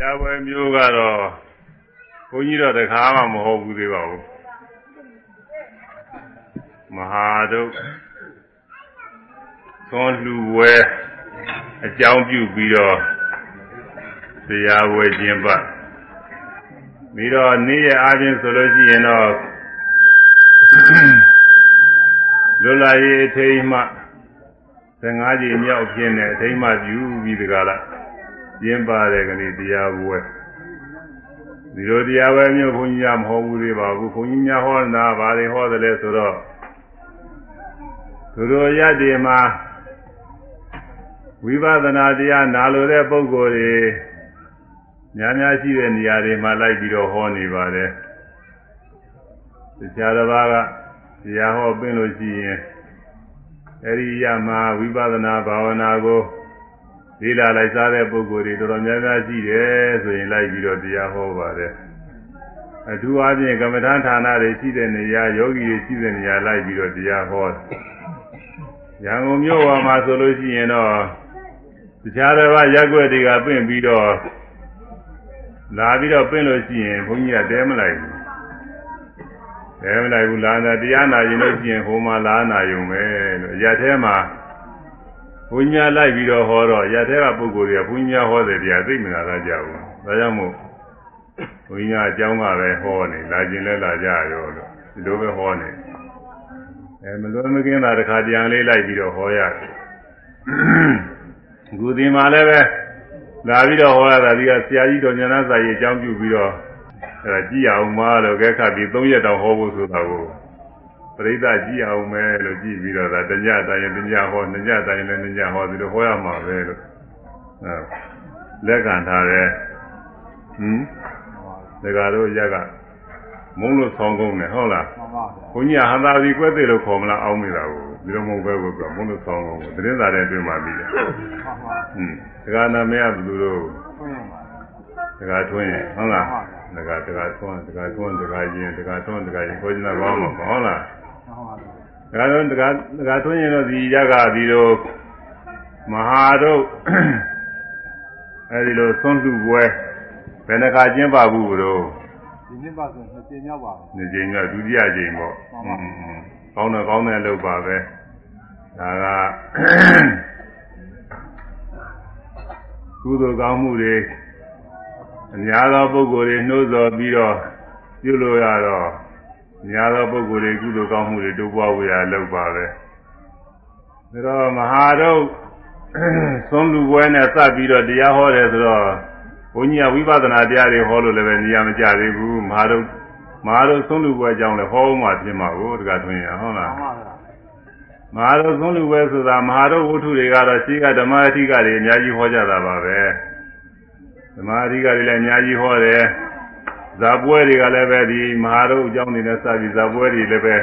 ရာဝယ်မျိုးကတော့ဘုန်းကြီးတော့တခါမှမဟုတ်ဘူးသေးပါဘူးမဟာတို့သွန်လူဝဲအကြောင်းပြုပြီးတော့တရားဝဲခြင်းပါပြီးတော့နေ့ရက်အားဖြင့်ဆိုလို့ရှိရင်တော့လွတ်လာရေးအထိမ်းမှ15ကြီးမြောက်ဖြစ်နေအထိမ်းမှပြုပြီးတကလား ကျင်းပါတယ်ကလေးတရားပွဲဒီလိုတရားပွဲမျိုးဘုန်းကြီးကမဟုတ်ဘူးသေးပါဘူးဘုန်းကြီးများဟောတာဗာတွေဟောတယ်လဲဆိုတော့သူတို့ရတည်မှာဝိပဿနာတရားနာလိုတဲ့ပုဂ္ဂိုလ်တွေများများရှိတဲ့နေရာတွေမှာလိုက်ပြီးတော့ဟောနေပါတယ်တရားတစ်ပါးကတရားဟောပင်းလို့ရှိရင်အဲဒီရမှာဝိပဿနာဘာဝနာကို ဒီလာလိုက်စားတဲ့ပုဂ္ဂိုလ်တွေတော်တော်များများရှိတယ်ဆိုရင်လိုက်ပြီးတော့တရားဟောပါတယ်အထူးအားဖြင့်ကမ္မဋ္ဌာန်းဌာနတွေရှိတဲ့နေရာယောဂီတွေရှိတဲ့နေရာလိုက်ပြီးတော့တရားဟောရန်ကုန်မြို့ပေါ်မှာဆိုလို့ရှိရင်တော့တခြားတစ်ပါးရက်ွက်တွေကပြင့်ပြီးတော့လာပြီးတော့ပြင့်လို့ရှိရင်ဘုန်းကြီးကတဲမလိုက်ဘူးတဲမလိုက်ဘူးလာတာတရားနာရင်လို့ရှိရင်ဟိုမှာလာနာယုံပဲလို့ရက်ထဲမှာ ဘုညာလိုက်ပြီးတော့ဟောတော့ရတဲ့ကပုဂ္ဂိုလ်တွေကဘုညာဟောတဲ့တရားသိမနာကြဘူး။ဒါကြောင့်မို့ဘုညာအကြောင်းကပဲဟောနေလာခြင်းလဲလာကြရောလို့ဒီလိုပဲဟောနေ။အဲမလွယ်မကင်းတာတစ်ခါတရားလေးလိုက်ပြီးတော့ဟောရတယ်။ခုဒီမှာလည်းပဲလာပြီးတော့ဟောရတာဒီကဆရာကြီးတော်ညာနာစာရေးအကြောင်းပြုပြီးတော့အဲဒါကြည့်အောင်မလို့ကဲခတ်ပြီး၃ရက်တောင်ဟောဖို့ဆိုတာကို ပရိသတ်ကြည့်အောင်မဲလို့ကြည့်ပြီးတော့ဒါတညတိုင်းတညဟောတညတိုင်းလည်းတညဟောဒီလိုဟောရမှာပဲလို့အဲလက်ခံထားတယ်ဟင်ဒါကြတော့ရက်ကမုံလို့ဆောင်းကုန်တယ်ဟုတ်လားမှန်ပါဗျာဘုန်းကြီးဟန်သာပြီးကွဲသေးလို့ခေါ်မလားအောင်းမိတာကိုဒီလိုမဟုတ်ပဲကိုကမုံလို့ဆောင်းကုန်ကိုသတင်းစာထဲတွေ့မှပြီးတယ်မှန်ပါဟင်ဒါကနာမည်ကဘယ်လိုလို့ထွန်းရင်ပါဒါကထွန်းရင်ဟုတ်လားဒါကဒါကထွန်းဒါကထွန်းဒါကရင်ဒါကထွန်းဒါကရင်ကိုကျင်တာဘာမှမဟုတ်လား ဒါတော့တကားတကားထွန်းရင်တော့ဒီရကပြီးတော့မဟာတို့အဲဒီလိုသွန်းလူပွဲဘယ်နှခါကျင်းပဘူးဘလို့ဒီနှစ်ပါဆိုနှစ်ကြိမ်မြောက်ပါပဲနှစ်ကြိမ်မြောက်ဒုတိယကြိမ်ပေါ့อืมကောင်းတော့ကောင်းတဲ့လုပ်ပါပဲဒါကကုသိုလ်ကောင်းမှုတွေအများသောပုဂ္ဂိုလ်တွေနှိုးဆော်ပြီးတော့ပြုလို့ရတော့ များသောပုဂ္ဂိုလ်တွေကုသိုလ်ကောင်းမှုတွေတိုးပွားဝေရလုပ်ပါပဲဒါတော့မဟာတို့သွန်လူပွဲနဲ့စပ်ပြီးတော့တရားဟောတယ်ဆိုတော့ဘုန်းကြီးကဝိပဿနာတရားတွေဟောလို့လည်းပဲနေရာမကျသေးဘူးမဟာတို့မဟာတို့သွန်လူပွဲအကြောင်းလည်းဟောမှပြင်မှာကိုတကထွင်ရဟုတ်လားမဟာတို့သွန်လူပွဲဆိုတာမဟာတို့ဝတ္ထုတွေကတော့ရှိကဓမ္မအဋ္ဌိကတွေအများကြီးဟောကြတာပါပဲဓမ္မအဋ္ဌိကတွေလည်းအများကြီးဟောတယ် ဇာပွဲတွေကလည်းပဲဒီမဟာတို့အကြောင်းတွေနဲ့စပြီးဇာပွဲတွေလည်းပဲ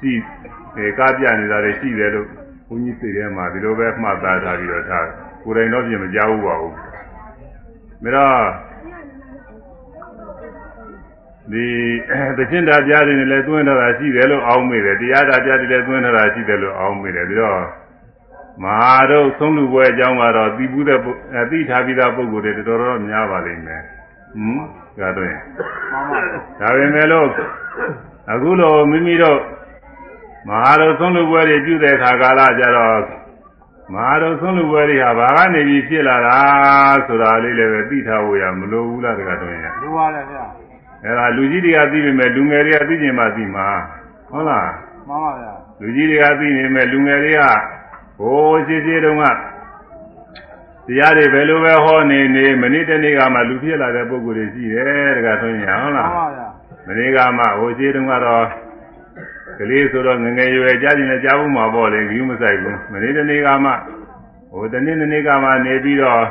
ရှိေကားပြနေတာတွေရှိတယ်လို့ဘုန်းကြီးသိတယ်မှာဒီလိုပဲမှတ်သားထားပြီးတော့ထားကိုယ်တိုင်တော့ပြင်မကြောက်ဘူးပါဘူးဒါတော့ဒီတခြင်းတာပြားတွေနဲ့လည်းသွင်းထားတာရှိတယ်လို့အောင်းမိတယ်တရားတာပြားတွေလည်းသွင်းထားတာရှိတယ်လို့အောင်းမိတယ်ပြီးတော့မဟာတို့သုံးလူပွဲအကြောင်းကတော့သိဘူးတဲ့သိထားပြီးသားပုဂ္ဂိုလ်တွေတော်တော်များပါလိမ့်မယ် ဟမ်ကတော့ရင်ဒါပေမဲ့လို့အခုလိုမိမိတို့မဟာရုသုံးလူပွဲတွေပြုတဲ့အခါကာလကြတော့မဟာရုသုံးလူပွဲတွေဟာဘာကနေပြီးဖြစ်လာတာဆိုတာလေးလည်းပဲသိထားဖို့ရမလိုဘူးလားတကတော့ရင်လိုပါတယ်ဗျာအဲ့ဒါလူကြီးတွေကသိပေမဲ့လူငယ်တွေကသိကျင်မှသိမှာဟုတ်လားမှန်ပါဗျာလူကြီးတွေကသိနေမဲ့လူငယ်တွေကဟိုရှိရှိတုန်းက တရားတွေဘယ်လိုပဲဟောနေနေမနေ့တနေ့ကမှလူဖြစ်လာတဲ့ပုဂ္ဂိုလ်တွေရှိတယ်တကဆိုရင်ဟုတ်လားမှန်ပါဗျာမနေ့ကမှဟိုရှိတုန်းကတော့ကလေးဆိုတော့ငငယ်ရွယ်ကြားကျင်လည်းကြားဖို့မှာပေါ့လေကြီးမဆိုင်ဘူးမနေ့တနေ့ကမှဟိုတနေ့တနေ့ကမှနေပြီးတော့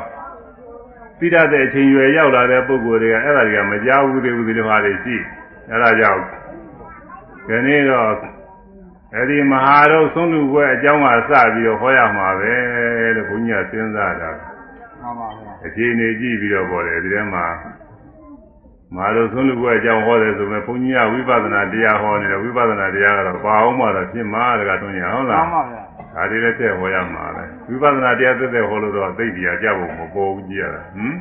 ပြီးတတ်တဲ့အချိန်ရွယ်ရောက်လာတဲ့ပုဂ္ဂိုလ်တွေကအဲ့ဒါတွေကမကြားဘူးသေးဘူးဒီလိုဟာတွေရှိအဲ့ဒါကြောင့်ဒီနေ့တော့ အဲ့ဒီမဟာတို့သုံးလူပွဲအကြောင်းကစပြီးတော့ဟောရမှာပဲလို့ဘုန်းကြီးကစဉ်းစားတာမှန်ပါဗျာအခြေအနေကြည့်ပြီးတော့ပေါ်တယ်ဒီထဲမှာမဟာတို့သုံးလူပွဲအကြောင်းဟောတယ်ဆိုမဲ့ဘုန်းကြီးကဝိပဿနာတရားဟောနေတယ်ဝိပဿနာတရားကတော့ပါအောင်မှတော့ဖြစ်မှာတကတွန်းရဟုတ်လားမှန်ပါဗျာဒါတွေလည်းတဲ့ဟောရမှာပဲဝိပဿနာတရားသက်သက်ဟောလို့တော့သိတရားကြဖို့မပေါ်ဘူးကြည့်ရတာဟမ်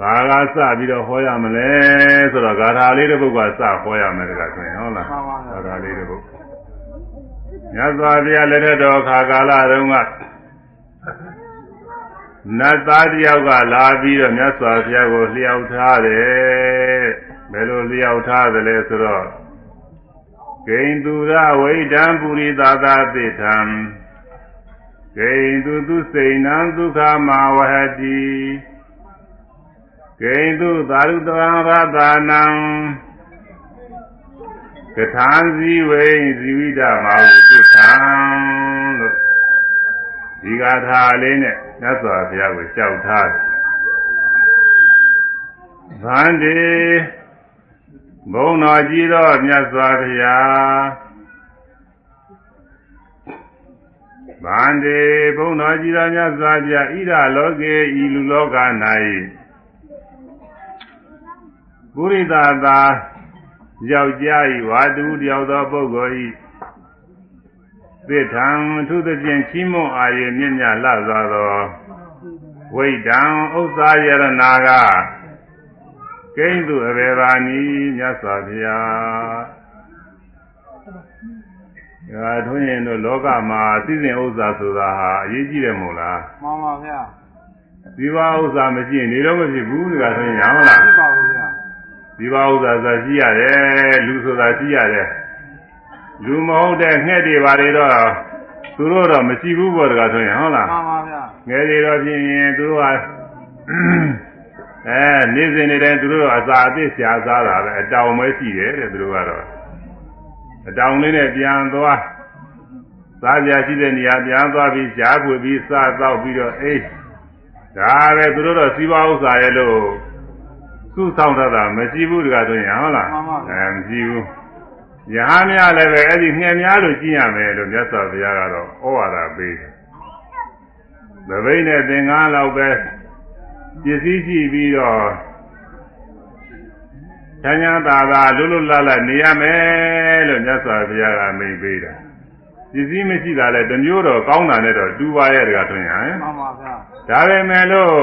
ဘာကစပြီးတော့ဟောရမလဲဆိုတော့ဂါထာလေးတစ်ပုဒ်ကစဟောရမယ်တကဆိုရင်ဟုတ်လားမှန်ပါဗျာဂါထာလေးတစ်ပုဒ်မြတ်စွာဘုရားလက်ထက်တော်ခါကာလတုန်းကနတ်သားတယောက်ကလာပြီးတော့မြတ်စွာဘုရားကိုလျှောက်ထားတယ်ဘယ်လိုလျှောက်ထားသလဲဆိုတော့ဂိန္တုရဝိဒံပုရိသသာတိထံဂိန္တုသူစိဏံဒုက္ခမာဝဟတိ ဂိန္တုသာရုတံရတာနံကထာံဇီဝိဇီဝိဒမာဟုတိထံလို့ဒီဂါထာလေးနဲ့မြတ်စွာဘုရားကိုလျှောက်ထားတယ်ဗန္တိဘုံတော်ကြီးသောမြတ်စွာဘုရားဗန္တိဘုံတော်ကြီးသောမြတ်စွာဘုရားဣဒလောကေဤလူလောက၌ ပုရိသသာယောက်ျားဤဝါတူတယောက်သောပုဂ္ဂိုလ်ဤသစ္ထံသူသဖြင့်ချီးမွမ်းအာရေမြင့်မြတ်လှစွာသောဝိဒံဥစ္စာယရနာကကိန်းသူအဘေဘာနီမြတ်စွာဘုရားဒါထွန်းရင်တို့လောကမှာသိစဉ်ဥစ္စာဆိုတာဟာအရေးကြီးတယ်မို့လားမှန်ပါဗျာဒီပါဥစ္စာမရှိရင်နေတော့မဖြစ်ဘူးတကထွန်းရင်ဟုတ်လားဖြစ်ပါဘူးဗျာ ဒီပါဥစ္စာဆိုရှိရတယ်လူဆိုတာရှိရတယ်လူမဟုတ်တဲ့ငှက်တွေဘာတွေတော့သူတို့တော့မရှိဘူးပေါ့တကထွန်းရင်ဟုတ်လားမှန်ပါဗျာငယ်တွေတော့ဖြစ်ရင်သူတို့ကအဲနေ့စဉ်နေ့တိုင်းသူတို့ကအစာအသစ်ရှားစားတာပဲအတောင်ပဲရှိတယ်တဲ့သူတို့ကတော့အတောင်လေးနဲ့ပြန်သွားစားကြရှိတဲ့နေရာပြန်သွားပြီးရှားဖွေပြီးစားတော့ပြီးတော့အေးဒါပဲသူတို့တော့စီးပွားဥစ္စာရဲ့လို့ သူ့ဆောင်တတ်တာမရှိဘူးတကားဆိုရင်ဟုတ်လားအဲမရှိဘူးယဟန်များလည်းပဲအဲ့ဒီငှက်များလို့ကြည့်ရမယ်လို့မြတ်စွာဘုရားကတော့ဩဝါဒပေးတယ်သဘိတ်နဲ့သင်္ကားလောက်ပဲပစ္စည်းရှိပြီးတော့ချမ်းသာသာသာလွတ်လွတ်လပ်လပ်နေရမယ်လို့မြတ်စွာဘုရားကမိန့်ပေးတာပစ္စည်းမရှိတာလည်းတစ်မျိုးတော့ကောင်းတာနဲ့တော့တူပါရဲ့တကားထွင်ရဟင်မှန်ပါဗျာဒါပေမဲ့လို့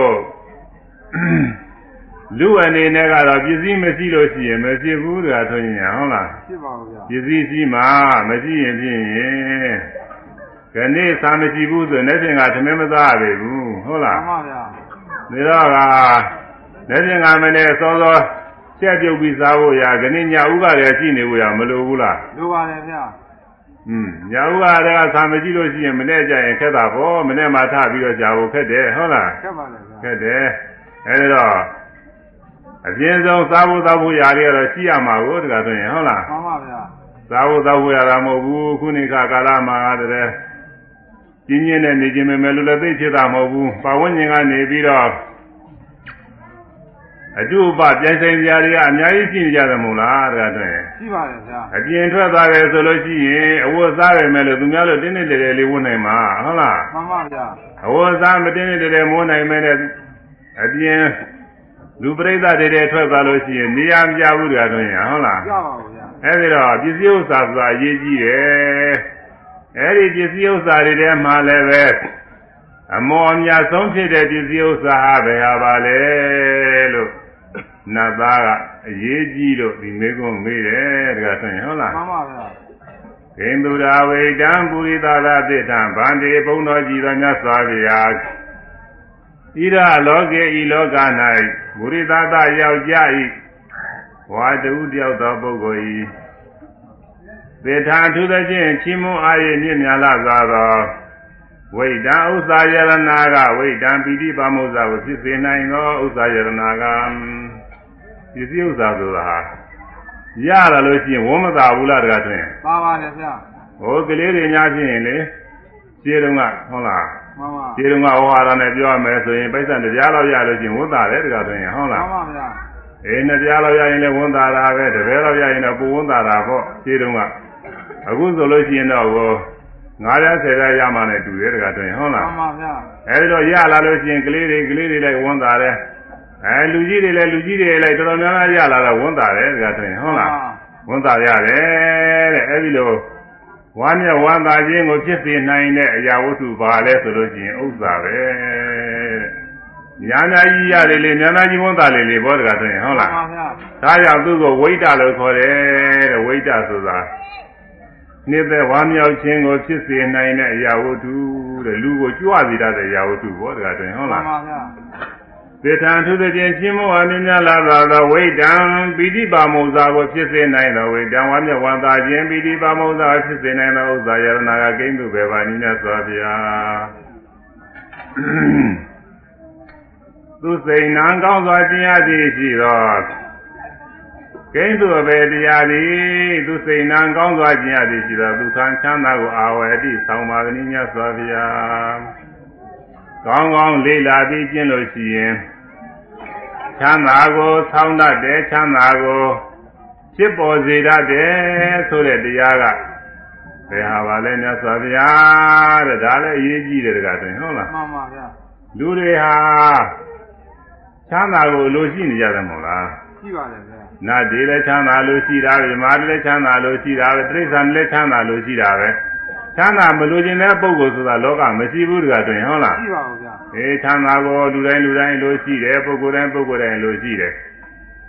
လူအနေနဲ့ကတော့ပစ္စည်းမရှိလို့ရှိရင်မဖြစ်ဘူးတကားထွင်ရဟုတ်လားဖြစ်ပါဘူးဗျာပစ္စည်းရှိမှမရှိရင်ဖြစ်ရင်ခဏိသာမရှိဘူးဆိုလက်ဖြင့်ကသမင်းမသားရပေဘူးဟုတ်မှလားန်ပါဗျာဒါတော့ကလက်ဖြင့်ကမနဲ့စောစောချက်ပြုတ်ပြီးစားဖို့ရခဏိညာဥကလည်းရှိနေဖို့ရမလိုဘူးလားလိုပါတယ်ဗျာอืมညာဥကလည်းသာမရှိလို့ရှိရင်မနဲ့ကြရင်ခက်တာပေါ့မနဲ့မှထပြီးတော့ကြာဖို့ခက်တယ်ဟုတ်လားခက်ပါလေဗျာခက်တယ်အဲဒီတော့ အပြင်းဆုံးစားဖို့သောက်ဖို့ຢာတွေကတော့ရှိရမှာကိုတကယ်ဆိုရင်ဟုတ်လားမှန်ပါဗျာစားဖို့သောက်ဖို့ရတာမဟုတ်ဘူးခုနိခကာလမှာတည်းကျင်းကျင်းနဲ့နေခြင်းပဲလို့လည်းသိဖြစ်တာမဟုတ်ဘူးပါဝန်းကျင်ကနေပြီးတော့အတုပပြိုင်ဆိုင်စရာတွေကအများကြီးရှိနေကြတယ်မို့လားတကယ်ဆိုရင်ရှိပါတယ်ဗျာအပြင်ထွက်သွားတယ်ဆိုလို့ရှိရင်အဝတ်စားရမယ်လို့သူများလို့တင်းတင်းတဲတဲလေးဝတ်နိုင်မှာဟုတ်လားမှန်ပါဗျာအဝတ်စားမတင်းတင်းတဲတဲမိုးနိုင်မယ်နဲ့အပြင် လူပရိသတ်တွေတွေထွက်သွားလို့ရှိရင်နေရာမပြဘူးတကယ်ဆိုရင်ဟုတ်လားကြပါဘူးဗျာအဲဒီတော့ပစ္စည်းဥစ္စာဆိုတာအရေးကြီးတယ်အဲဒီပစ္စည်းဥစ္စာတွေထဲမှာလည်းပဲအမောအမြတ်ဆုံးဖြစ်တဲ့ပစ္စည်းဥစ္စာဟာဘယ်ဟာပါလဲလို့နတ်သားကအရေးကြီးလို့ဒီမေကုန်းမေးတယ်တကယ်ဆိုရင်ဟုတ်လားမှန်ပါဗျာဂိန္ဒူရာဝိတံပုရိသသာသစ္တံဗန္တိဘုံတော်ကြည်တော်မြတ်စွာဘုရား ဣရလောကေဤလောက၌ပုရိသသာယောက်ျားဤဝါတူတယောက်သောပုဂ္ဂိုလ်ဤသေထာထုသဖြင့်ချီးမွမ်းအားရမြင့်မြတ်လာစွာသောဝိတံဥစ္စာယရနာကဝိတံပိဋိပါမုဇ္ဇကိုဖြစ်စေနိုင်သောဥစ္စာယရနာကပစ္စည်းဥစ္စာဆိုတာဟာရလာလို့ရှိရင်ဝမ်းမသာဘူးလားတကားတွင်ပါပါတယ်ဗျာဟိုကလေးတွေများဖြစ်ရင်လေခြေတုံးကဟုတ်လား မှန်ပါခြေတုံးကဟောဟာရနဲ့ပြောရမယ်ဆိုရင်ပိုက်ဆံတစ်ပြားလောက်ရလို့ရှိရင်ဝန်တာတယ်တကားတွင်ဟုတ်မှလားန်ပါဗျာအေးနှစ်ပြားလောက်ရရင်လည်းဝန်တာတာပဲတစ်ပြားလောက်ရရင်တော့ပူဝန်တာတာပေါ့ခြေတုံးကအခုဆိုလို့ရှိရင်တော့ဟိုငါးပြားဆယ်ပြားရမှလည်းတူတယ်တကားတွင်ဟုတ်မှလားန်ပါဗျာအဲဒီတော့ရလာလို့ရှိရင်ကလေးတွေကလေးတွေလည်းဝန်တာတယ်အဲလူကြီးတွေလည်းလူကြီးတွေလည်းတော်တော်များများရလာတော့ဝန်တာတယ်တကားတွင်ဟုတ်လားဝန်တာရတယ်တဲ့အဲဒီလို ဝါမျက်ဝါသာခြင်းကိုဖြစ်စေနိုင်တဲ့အရာဝတ္ထုပါလဲဆိုလို့ရှိရင်ဥစ္စာပဲတဲ့ညာနာကြီးရတယ်လေညာနာကြီးမွန်းတာလေလေဘောတကားဆိုရင်ဟုတ်လားမှန်ပါဗျာဒါကြောင့်သူ့ကိုဝိတ္တလို့ခေါ်တယ်တဲ့ဝိတ္တဆိုတာနှစ်သက်ဝါမြောက်ခြင်းကိုဖြစ်စေနိုင်တဲ့အရာဝတ္ထုတဲ့လူကိုကြွစေတတ်တဲ့အရာဝတ္ထုဘောတကားဆိုရင်ဟုတ်မှလားန်ပါဗျာ သေထံသူသဖြင့်ရှင်မောဟမြညာလာသောဝိတံပိဋိပါမုဇ္ဇာကိုဖြစ်စေနိုင်သောဝိတံဝါမြဝန္တာခြင်းပိဋိပါမုဇ္ဇာဖြစ်စေနိုင်သောဥစ္စာယရနာကကိန်းသူပဲပါနိမြတ်စွာဘုရားသူစိန်နံကောင်းစွာကျင့်ရသည်ရှိသောကိန်းသူပဲတရားသည်သူစိန်နံကောင်းစွာကျင့်ရသည်ရှိသောသူခံချမ်းသာကိုအာဝယ်တိဆောင်ပါသည်မြတ်စွာဘုရားကောင်းကောင်းလေးလာပြီးကျင့်လို့ရှိရင် ချမ်းသာကိုဆောင်းတတ်တယ်ချမ်းသာကိုဖြစ်ပေါ်စေတတ်တယ်ဆိုတဲ့တရားကဘယ်ဟာပါလဲမြတ်စွာဘုရားတဲ့ဒါလည်းအရေးကြီးတယ်တကားဆိုရင်ဟုတ်လားမှန်ပါဗျာလူတွေဟာချမ်းသာကိုလိုရှိနေကြတယ်မဟုတ်လားရှိပါတယ်ဗျာနတ်တွေလည်းချမ်းသာလို့ရှိတာပဲမာတွေလည်းချမ်းသာလို့ရှိတာပဲတိရစ္ဆာန်တွေလည်းချမ်းသာလို့ရှိတာပဲချမ်းသာမလို့ခြင်းတဲ့ပုဂ္ဂိုလ်ဆိုတာလောကမရှိဘူးတကားဆိုရင်ဟုတ်လားရှိပါဘူးဗျာအေး ချမ်းသာကိုလူတိုင်းလူတိုင်းလိုရှိတယ်ပုဂ္ဂိုလ်တိုင်းပုဂ္ဂိုလ်တိုင်းလိုရှိတယ်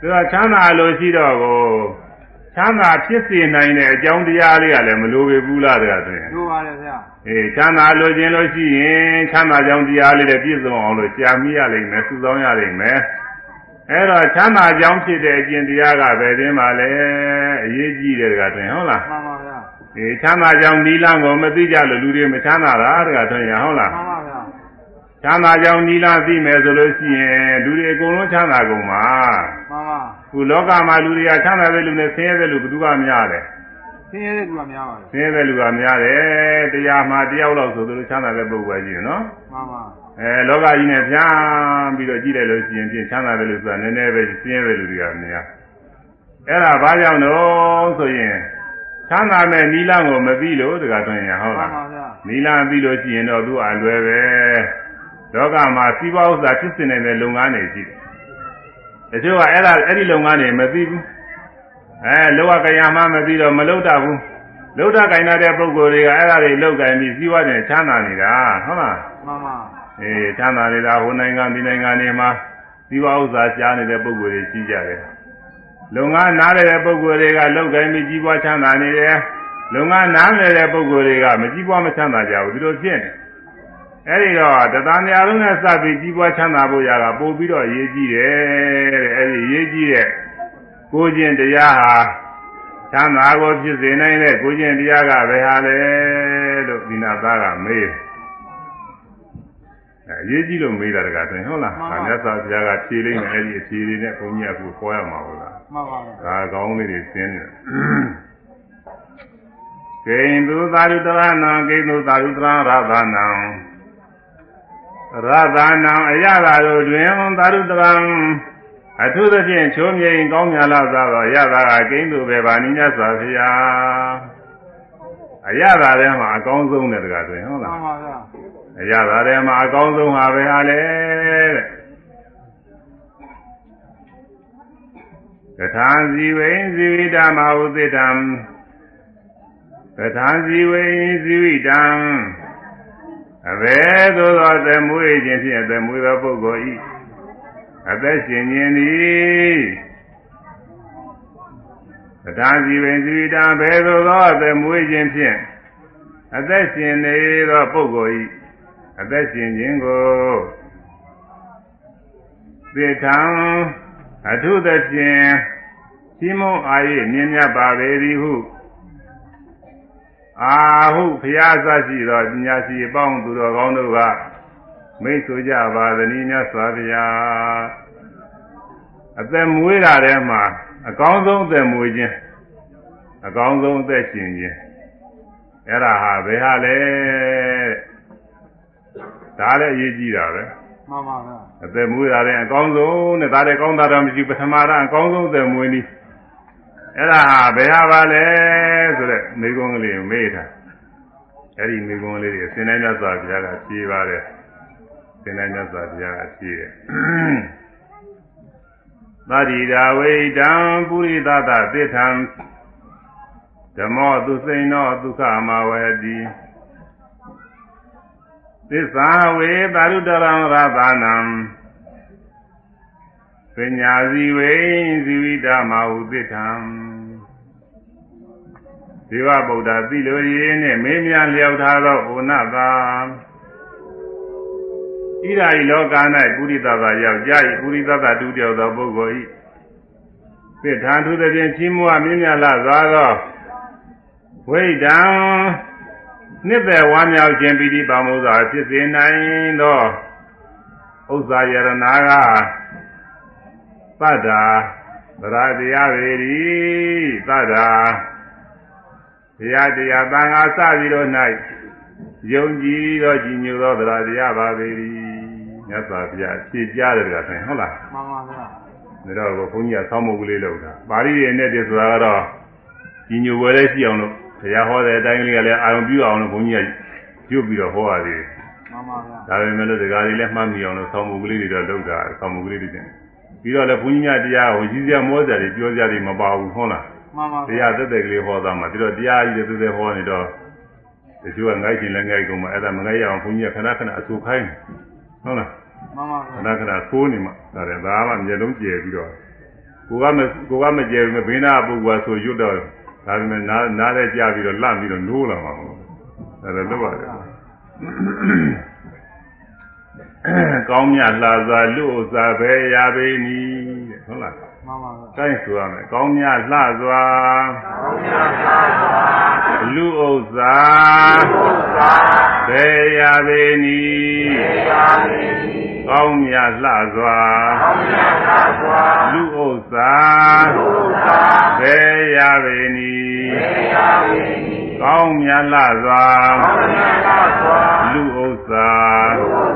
သူကချမ်းသာလို့ရှိတော့ကိုချမ်းသာဖြစ်စေနိုင်တဲ့အကြောင်းတရားလေးကလည်းမလိုပေဘူးလားတကားဆိုရင်လိုပါတယ်ဗျာအေးချမ်းသာလိုခြင်းလို့ရှိရင်ချမ်းသာကြောင်းတရားလေးတွေပြည့်စုံအောင်လို့ရှားမိရလိမ့်မယ်စုဆောင်းရလိမ့်မယ်အဲ့တော့ချမ်းသာကြောင်းဖြစ်တဲ့အကျင့်တရားကပဲတင်းပါလေအရေးကြီးတယ်တကားတွင်ဟုတ်လားမှန်ပါဗျာအေးချမ်းသာကြောင်းဒီလမ်းကိုမသိကြလို့လူတွေမချမ်းသာတာတကားတွင်ရဟုတ်လားမှန်ပါဗျာ ချမ်းသာကြောင်းဒီလမ်းသိမယ်ဆိုလို့ရှိရင်လူတွေအကုန်လုံးချမ်းသာကုန်ပါမှန်ပါခုလောကမှာလူတွေကချမ်းသာတဲ့လူနဲ့ဆင်းရဲတဲ့လူဘယ်သူကများလဲဆင်းရဲတဲ့လူကများပါတယ်ဆင်းရဲတဲ့လူကများတယ်တရားမှာတယောက်လောက်ဆိုသူတို့ချမ်းသာတဲ့ပုဂ္ဂိုလ်ကြီးနော်မှန်ပါအဲလောကကြီးနဲ့ဖြန်းပြီးတော့ကြည့်လိုက်လို့ရှိရင်ဖြင့်ချမ်းသာတယ်လို့ဆိုတာနည်းနည်းပဲဆင်းရဲတဲ့လူတွေကများအဲ့ဒါဘာကြောင့်လို့ဆိုရင်ချမ်းသာမဲ့နီလန်းကိုမသိလို့တကတွင်ရဟုတ်မှလားန်ပါဗျာနီလန်းသိလို့ရှိရင်တော့သူ့အလွယ်ပဲ လောကမှာစီးပွားဥစ္စာဖြစ်စင်နေတဲ့လုပ်ငန်းတွေရှိတယ်တချို့ကအဲ့ဒါအဲ့ဒီလုပ်ငန်းတွေမသိဘူးအဲလောကကရမှမသိတော့မလုပ်တတ်ဘူးလုပ်တတ်ကြတဲ့ပုဂ္ဂိုလ်တွေကအဲ့ဒါတွေလုပ်ကြပြီးစီးပွားနဲ့ချမ်းသာနေတာဟုတ်လားမှန်ပါအေးချမ်းသာနေတာဟိုနိုင်ငံဒီနိုင်ငံတွေမှာဇီဝဥစ္စာကြားနေတဲ့ပုံကိုယ်တွေရှိကြတယ်။လုံငန်းနားတဲ့ပုံကိုယ်တွေကလောက်ကိုင်းပြီးကြီးပွားချမ်းသာနေတယ်။လုံငန်းနားနေတဲ့ပုံကိုယ်တွေကမကြီးပွားမချမ်းသာကြဘူးဒီလိုဖြစ်နေ။ အဲဒီတော့တသံများလုံးနဲ့စပြီးကြီးပွားချမ်းသာဖို့ရတာပို့ပြီးတော့အရေးကြီးတယ်တဲ့။အဲဒီအရေးကြီးတဲ့ကိုယ်ကျင့်တရားဟာချမ်းသာကိုဖြစ်စေနိုင်တဲ့ကိုယ်ကျင့်တရားကဘယ်ဟာလဲလို့ဒီနာသားကမေးတယ်အဲအရေးကြီးလို့မေးတာတကားတွင်ဟုတ်လား။ဒါမြတ်စွာဘုရားကဖြေလိမ့်မယ်အဲဒီအဖြေတွေနဲ့ဘုန်းကြီးကအခုခေါ်ရမှာဟုတ်လားမှန်ပါဗျာ။ဒါကောင်းလေးတွေရှင်းတယ်။ကိန္တုသာရုတရဏံကိန္တုသာရုတရရသနံ ရသနံအရသာတို့တွင်သာရုတရံအထုသဖြင့်ချိုးမြိန်ကောင်းမြတ်လာသောအရသာကကိန္တုပဲပါနိမြတ်စွာဘုရားအရသာထဲမှာအကောင်းဆုံးတဲ့တကားတွင်ဟုတ်မှလားန်ပါဗျာအရသာထဲမှာအကောင်းဆုံးဟာပဲဟာလေတဲ့ကထာဇီဝိဇီဝိတမဟုသေတံကထာဇီဝိဇီဝိတံ အဘယ်သို့သောသမွေးခြင်းဖြင့်သမွေးသောပုဂ္ဂိုလ်ဤအသက်ရှင်ခြင်းသည်ကထာဇီဝိဇီဝိတံဘယ်သို့သောသမွေးခြင်းဖြင့်အသက်ရှင်နေသောပုဂ္ဂိုလ်ဤအသက်ရှင်ခြင်းကိုသေထံအထုသဖြင့်ရှိမုံအာ၍မြင်မြတ်ပါပေသည်ဟု အာဟုဘုရားသရှိသောပညာရှိအပေါင်းသူတော်ကောင်းတို့ကမိတ်ဆိုကြပါသနည်းမြတ်စွာဘုရားအသက်မွေးတာထဲမှာအကောင်းဆုံးအသက်မွေးခြင်းအကောင်းဆုံးအသက်ရှင်ခြင်းအဲ့ဒါဟာဘယ်ဟာလဲဒါလည်းအရေးကြီးတာပဲမှန်ပါဗျာအသက်မွေးတာလည်းအကောင်းဆုံးနဲ့ဒါလည်းကောင်းတာတော့မရှိပထမရအကောင်းဆုံးအသက်မွေးနည်း အဲ့ဒါဟာဘယ်ဟာပါလဲဆိုတဲ့မိကုံးကလေးကိုမေးတာအဲ့ဒီမိကုံးလေးတွေစင်တိုင်းမြတ်စွာဘုရားကဖြေပါတယ်စင်တိုင်းမြတ်စွာဘုရားကဖြေတယ်သတိရာဝိတံပုရိသသသစ္ထံဓမ္မောသူစိန်သောဒုက္ခမဝေတိသစ္စာဝေသာရုတရံရသနံ ပညာစီဝေဇီဝိတမဟုသစ္ထံဒေဝဗုဒ္ဓသိလိုရင်းနဲ့မေးမြန်းလျောက်ထားသောဩနတာဣရာဤလောက၌ပုရိသသာယောက်ျားဤပုရိသသာတူတယောက်သောပုဂ္ဂိုလ်ဤသစ္ထံသူသဖြင့်ချီးမွားမြင့်မြတ်လာစွာသောဝိဒံနှစ်သက်ဝါမြောက်ခြင်းပိဋိပါမောသာဖြစ်စေနိုင်သောဥစ္စာယရနာက သတ္တာသရတရားဝေရီသတ္တာတရားတရားသံဃာစပြီးတော့၌ယုံကြည်သောကြည်ညိုသောသရတရားပါပေ၏မြတ်စွာဘုရားဖြေကြားတယ်ကဆိုရင်ဟုတ်လားမှန်ပါဗျာဒါတော့ဘုန်းကြီးကဆောင်းမုတ်ကလေးလောက်တာပါဠိရဲ့နဲ့တည်းဆိုတာကတော့ကြည်ညိုဝယ်လေးရှိအောင်လို့ဘုရားဟောတဲ့အတိုင်းကလေးကလည်းအာရုံပြုအောင်လို့ဘုန်းကြီးကပြုတ်ပြီးတော့ဟောရသေးတယ်မှန်ပါဗျာဒါပေမဲ့လို့ဒကာတွေလည်းမှတ်မိအောင်လို့ဆောင်းမုတ်ကလေးတွေတော့လောက်တာဆောင်းမုတ်ကလေးတွေတင် ပြီးတော့လည်းဘုန်းကြီးများတရားကိုကြီးစရာမောစရာတွေပြောစရာတွေမပါဘူးဟုတ်လားမှန်ပါတဗျာရားသက်သက်ကလေးဟောသားမှာပြီးတော့တရားကြီးတွေသက်သက်ဟောနေတော့တချို့ကငိုက်ချင်လည်းငိုက်ကုန်မှာအဲ့ဒါမငိုက်ရအောင်ဘုန်းကြီးကခဏခဏအဆူခိုင်းဟုတ်လားမှန်ပါခဗျာဏခဏသိုးနေမှာဒါလည်းဒါမှမျက်လုံးကျယ်ပြီးတော့ကိုကမကိုကမကျယ်ဘူးဘေးနာပုဂ္ဂိုလ်ဆိုရွတ်တော့ဒါပေမဲ့နားနားနဲ့ကြားပြီးတော့လန့်ပြီးတော့နိုးလာမှာပေါ့ဒါလည်းလုပ်ရတယ် ကောင်းမြတ်လာစွာလူဥစ္စာပဲရပေနီတဲ့ဟုတ်လားမှန်ပါဗျာတိုင်းဆိုရမယ်ကောင်းမြတ်လှစွာကောင်းမြတ်လှစွာလူဥစ္စာလူဥစ္စာဘေရပေနီဘေရပေနီကောင်းမြတ်လှစွာကောင်းမြတ်လှစွာလူဥစ္စာလူဥစ္စာဘေရပေနီဘေရပေနီကောင်းမြတ်လှစွာကောင်းမြတ်လှစွာလူဥစ္စာလူဥစ္စာ